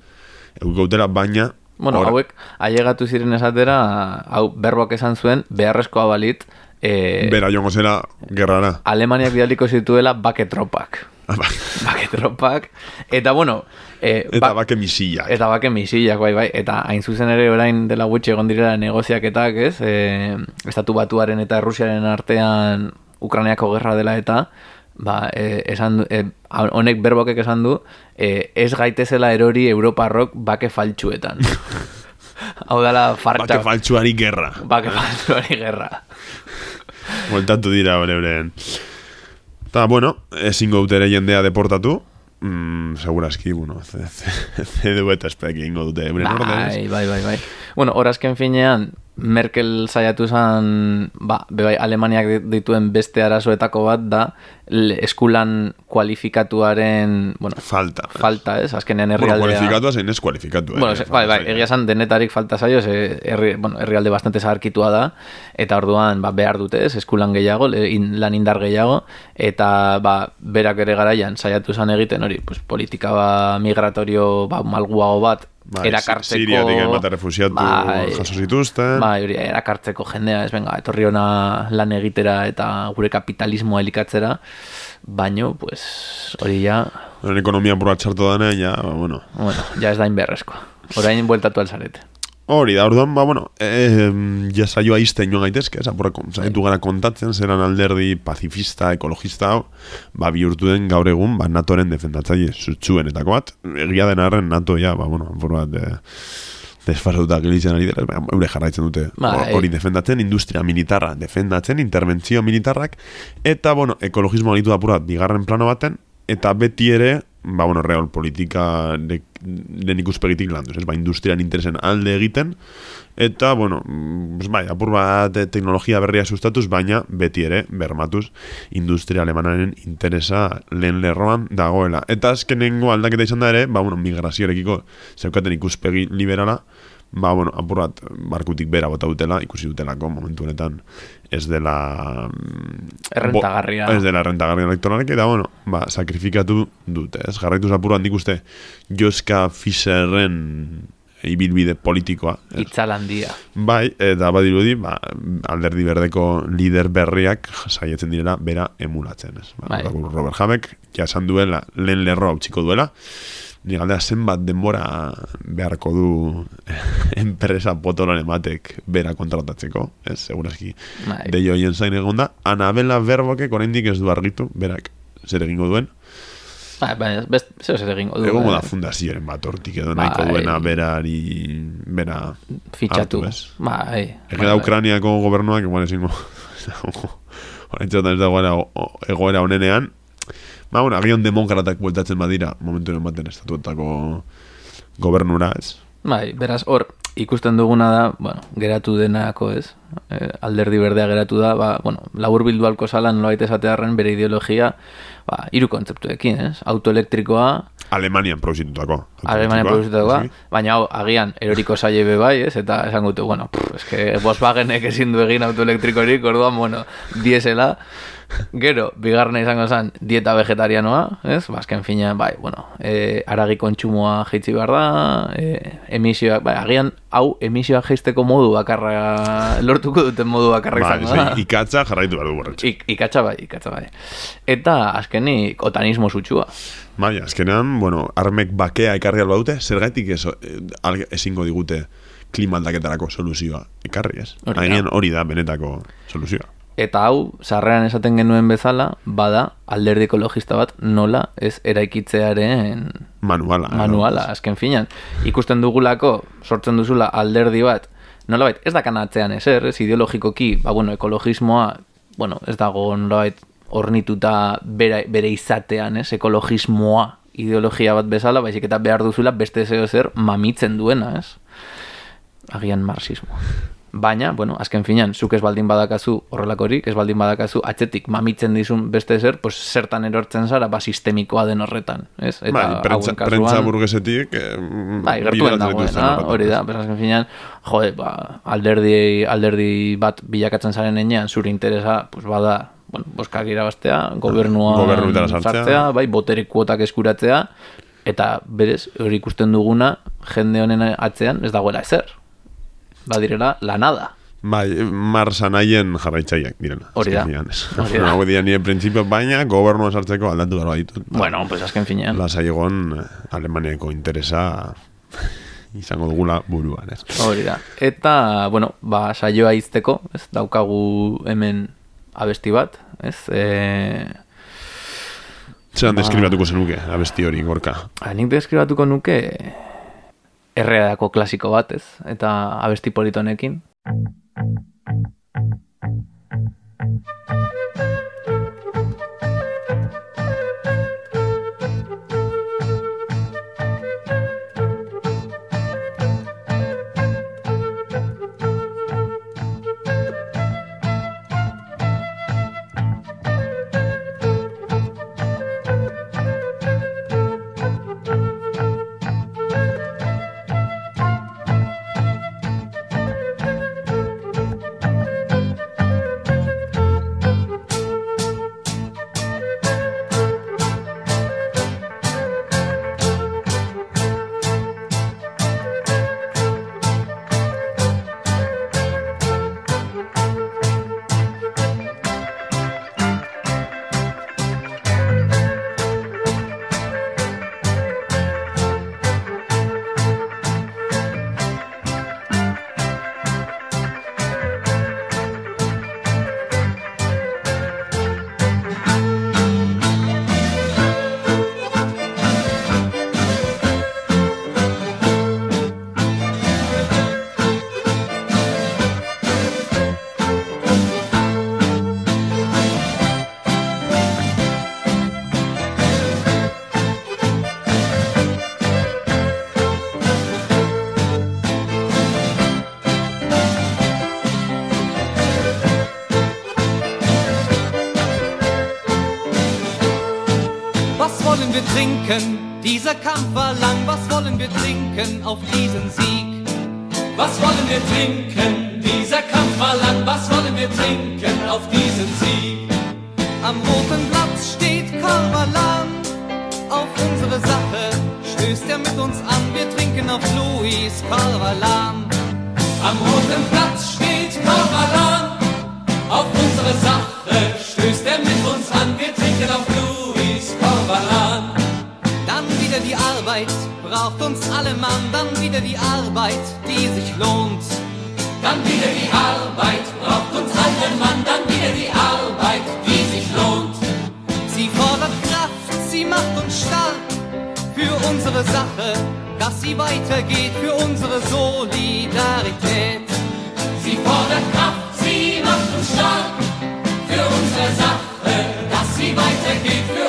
[SPEAKER 2] eukautela, baina
[SPEAKER 1] Bueno,
[SPEAKER 2] hor-
[SPEAKER 1] hauek ailegatu ziren esatera, hau berboak esan zuen, beharrezkoa balit, e,
[SPEAKER 2] bera joango zela gerrara.
[SPEAKER 1] Alemaniak bidaliko zituela bake tropak. [LAUGHS]
[SPEAKER 2] Ba,
[SPEAKER 1] Bake tropak. Eta bueno, e,
[SPEAKER 2] eta
[SPEAKER 1] ba-
[SPEAKER 2] bake misillak.
[SPEAKER 1] Eta bake misillak, bai, bai. Eta hain zuzen ere orain dela gutxi egon direla negoziaketak, ez? E, Estatu batuaren eta Errusiaren artean Ukraniako gerra dela eta ba, e, esan e, honek berbokek esan du e, ez gaitezela erori Europarrok bake faltsuetan. [LAUGHS] Hau dela fartxa.
[SPEAKER 2] Bake faltsuari gerra.
[SPEAKER 1] Bake faltsuari gerra.
[SPEAKER 2] Bueltatu dira hori euren. Eta, bueno, ezingo dute ere jendea deportatu. Mm, seguraski, bueno, [LAUGHS] CDU eta SPD egingo dute euren.
[SPEAKER 1] Bai, bai, bai, bai. Bueno, horazken finean, Merkel saiatu zen, ba, bebai, Alemaniak di- dituen beste arazoetako bat da, eskulan kualifikatuaren, bueno,
[SPEAKER 2] Falta.
[SPEAKER 1] falta, ez? Azkenean
[SPEAKER 2] Bueno,
[SPEAKER 1] herrialdea...
[SPEAKER 2] kualifikatua zein ez kualifikatu.
[SPEAKER 1] Bueno, ze- bai, bai, egia esan denetarik falta zaio, ze herri, bueno, herrialde bastante zaharkitua da, eta orduan ba, behar dute, ez, eskulan gehiago, in, lan indar gehiago, eta ba, berak ere garaian saiatu zan egiten hori, pues, politika ba, migratorio ba, malguago bat,
[SPEAKER 2] Bai,
[SPEAKER 1] erakartzeko...
[SPEAKER 2] Siriatik hainbat errefusiatu
[SPEAKER 1] Bai,
[SPEAKER 2] jaso zituzten.
[SPEAKER 1] Bai, hori, erakartzeko jendea, ez venga, etorri ona lan egitera eta gure kapitalismoa elikatzera, baino, pues, hori ja,
[SPEAKER 2] Euren ekonomia pura txarto dana, ja, ba, bueno.
[SPEAKER 1] bueno, ja ez da inberrezkoa. Orain bueltatu alzarete.
[SPEAKER 2] Hori da, orduan, ba, bueno, eh, ja saioa izten joan gaitezke, ez, apura, zaitu gara kontatzen, zeran alderdi pacifista, ekologista, ba, bihurtu den gaur egun, ba, natoren defendatzaile zutsuenetako bat, egia den arren NATO, ja, ba, bueno, bat, eh, desfasatuta gilitzen ari ba, eure jarraitzen dute.
[SPEAKER 1] Ba,
[SPEAKER 2] hor- hori defendatzen, industria militarra defendatzen, interbentzio militarrak, eta, bueno, ekologismo alitu apura bat bigarren plano baten, eta beti ere, ba, bueno, real politika de, den ikuspegitik landuz, ez, ba, industrian interesen alde egiten, eta, bueno, mm, pues, bai, apur bat eh, teknologia berria sustatuz, baina beti ere, bermatuz, industria alemanaren interesa lehen lerroan dagoela. Eta azkenengo aldaketa izan da ere, ba, bueno, migrazioarekiko zeukaten ikuspegi liberala, ba, bueno, apur bat barkutik bera bota dutela, ikusi dutelako momentu honetan ez dela... mm,
[SPEAKER 1] Errentagarria.
[SPEAKER 2] bo- Ez dela errentagarria elektoralek, eta, bueno, ba, sakrifikatu dute, ez? Jarraitu apur bat nik uste Joska Fischerren ibilbide politikoa. ez?
[SPEAKER 1] Itzalandia.
[SPEAKER 2] Bai, eta badirudi, ba, alderdi berdeko lider berriak saietzen direla bera emulatzen, ez? Ba,
[SPEAKER 1] Bai.
[SPEAKER 2] Robert Habeck, ja esan duela, lehen lerroa utziko duela, ni galdea zenbat denbora beharko du [LAUGHS] enpresa potolan ematek bera kontratatzeko, ez? Segurazki,
[SPEAKER 1] Bai.
[SPEAKER 2] deio hien zain egon da, Anabela Berbokek oraindik ez du argitu, berak zer egingo duen,
[SPEAKER 1] Bai, baina, best, zeo zer egingo du.
[SPEAKER 2] egongo da
[SPEAKER 1] eh,
[SPEAKER 2] fundazioaren bat hortik edo
[SPEAKER 1] Bai.
[SPEAKER 2] nahiko duena berari, bera
[SPEAKER 1] Fitxatu. Bai.
[SPEAKER 2] Ege da Ukraniako gobernuak, igual ezingo, horretxotan [LAUGHS] ez dagoela egoera honenean, ba, bueno, agian demokratak bueltatzen badira, momenturen baten estatuetako gobernura, ez?
[SPEAKER 1] Bai, beraz, hor, ikusten duguna da, bueno, geratu denako, ez? Eh, alderdi berdea geratu da, ba, bueno, labur bildu alko zalan nolait esatearren bere ideologia, ba, hiru kontzeptuekin, ez? Autoelektrikoa,
[SPEAKER 2] Alemanian produzitutako.
[SPEAKER 1] Alemania
[SPEAKER 2] automatikoa,
[SPEAKER 1] produzitakoa,
[SPEAKER 2] noski.
[SPEAKER 1] baina hau, agian, eroriko zaile be bai, ez? Eta esan gute, bueno, pff, eske Volkswagenek ezin du egin autoelektrikorik, orduan, bueno, diesela, gero, bigarrena izango zen, dieta vegetarianoa, ez? Bazken fina, bai, bueno, e, aragi kontsumoa jeitzi behar da, e, emisioak, bai, agian, hau, emisioak jeisteko modu bakarra, lortuko duten modu bakarra
[SPEAKER 2] Bai,
[SPEAKER 1] izango da.
[SPEAKER 2] sí, ikatza jarraitu behar du borretxe.
[SPEAKER 1] Ik, ikatza bai, ikatza bai. Eta, azkenik, otanismo sutsua.
[SPEAKER 2] Bai, azkenean, bueno, armek bakea ekarri alba dute, zergaitik ez, eh, ezingo digute klima aldaketarako soluzioa ekarri, ez?
[SPEAKER 1] Hori
[SPEAKER 2] hori da benetako soluzioa.
[SPEAKER 1] Eta hau, sarreran esaten genuen bezala, bada alderdi ekologista bat nola ez eraikitzearen
[SPEAKER 2] Manuala. eh,
[SPEAKER 1] manuala, azken finan. Ikusten dugulako, sortzen duzula alderdi bat, nolabait, ez da kanatzean ezer, ez ideologikoki, ba, bueno, ekologismoa, bueno, ez dago nolabait ornituta bere, bere izatean, ez, ekologismoa ideologia bat bezala, baizik eta behar duzula beste zeo zer mamitzen duena, ez? Agian marxismo. Baina, bueno, azken finan, zuk ez baldin badakazu horrelakorik, ez baldin badakazu atzetik mamitzen dizun beste zer, pues zertan erortzen zara, ba sistemikoa den horretan, ez? Eta
[SPEAKER 2] bai, prentza,
[SPEAKER 1] hauen
[SPEAKER 2] prentza
[SPEAKER 1] kasuan-
[SPEAKER 2] burgesetik... Eh,
[SPEAKER 1] Bai, gertuen dagoena, hori da, pero azken finean, jode, ba, alderdi, alderdi bat bilakatzen zaren enean, zure interesa, pues bada, bueno, boskak irabaztea, gobernua
[SPEAKER 2] Gobernuetara sartzea.
[SPEAKER 1] bai, botere kuotak eskuratzea, eta berez, hori ikusten duguna, jende honen atzean, ez dagoela ezer. Badirela, la nada.
[SPEAKER 2] Bai, Marsa nahien jarraitzaileak direna.
[SPEAKER 1] Hori da. Hori da.
[SPEAKER 2] Hau dira nire printzipio, baina gobernua sartzeko aldatu gara ditut.
[SPEAKER 1] Bueno, pues azken finean.
[SPEAKER 2] Lasai egon eh, Alemaniako interesa [LAUGHS] izango dugula buruan, ez?
[SPEAKER 1] Hori da. Eta, bueno, ba, saioa izteko, ez, daukagu hemen abesti bat, ez, e,
[SPEAKER 2] Zeran
[SPEAKER 1] Ba.
[SPEAKER 2] deskribatuko zenuke, abesti hori, gorka.
[SPEAKER 1] Ah, nik deskribatuko nuke erreadako klasiko bat, ez? Eta abesti politonekin.
[SPEAKER 3] Trinken. Dieser Kampf war lang, was wollen wir trinken auf diesen Sieg? Was wollen wir trinken? Dieser Kampf war lang, was wollen wir trinken auf diesen Sieg? Am roten Blatt steht Karvalan, auf unsere Sache stößt er mit uns an, wir trinken auf Louis Karvalan. Am roten Platz steht Karvalan, auf unsere Sache Arbeit, braucht uns alle Mann, dann wieder die Arbeit, die sich lohnt. Dann wieder die Arbeit, braucht uns alle Mann, dann wieder die Arbeit, die sich lohnt. Sie fordert Kraft, sie macht uns stark für unsere Sache, dass sie weitergeht für unsere Solidarität. Sie fordert Kraft, sie macht uns stark für unsere Sache, dass sie weitergeht für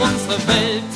[SPEAKER 3] unsere Welt.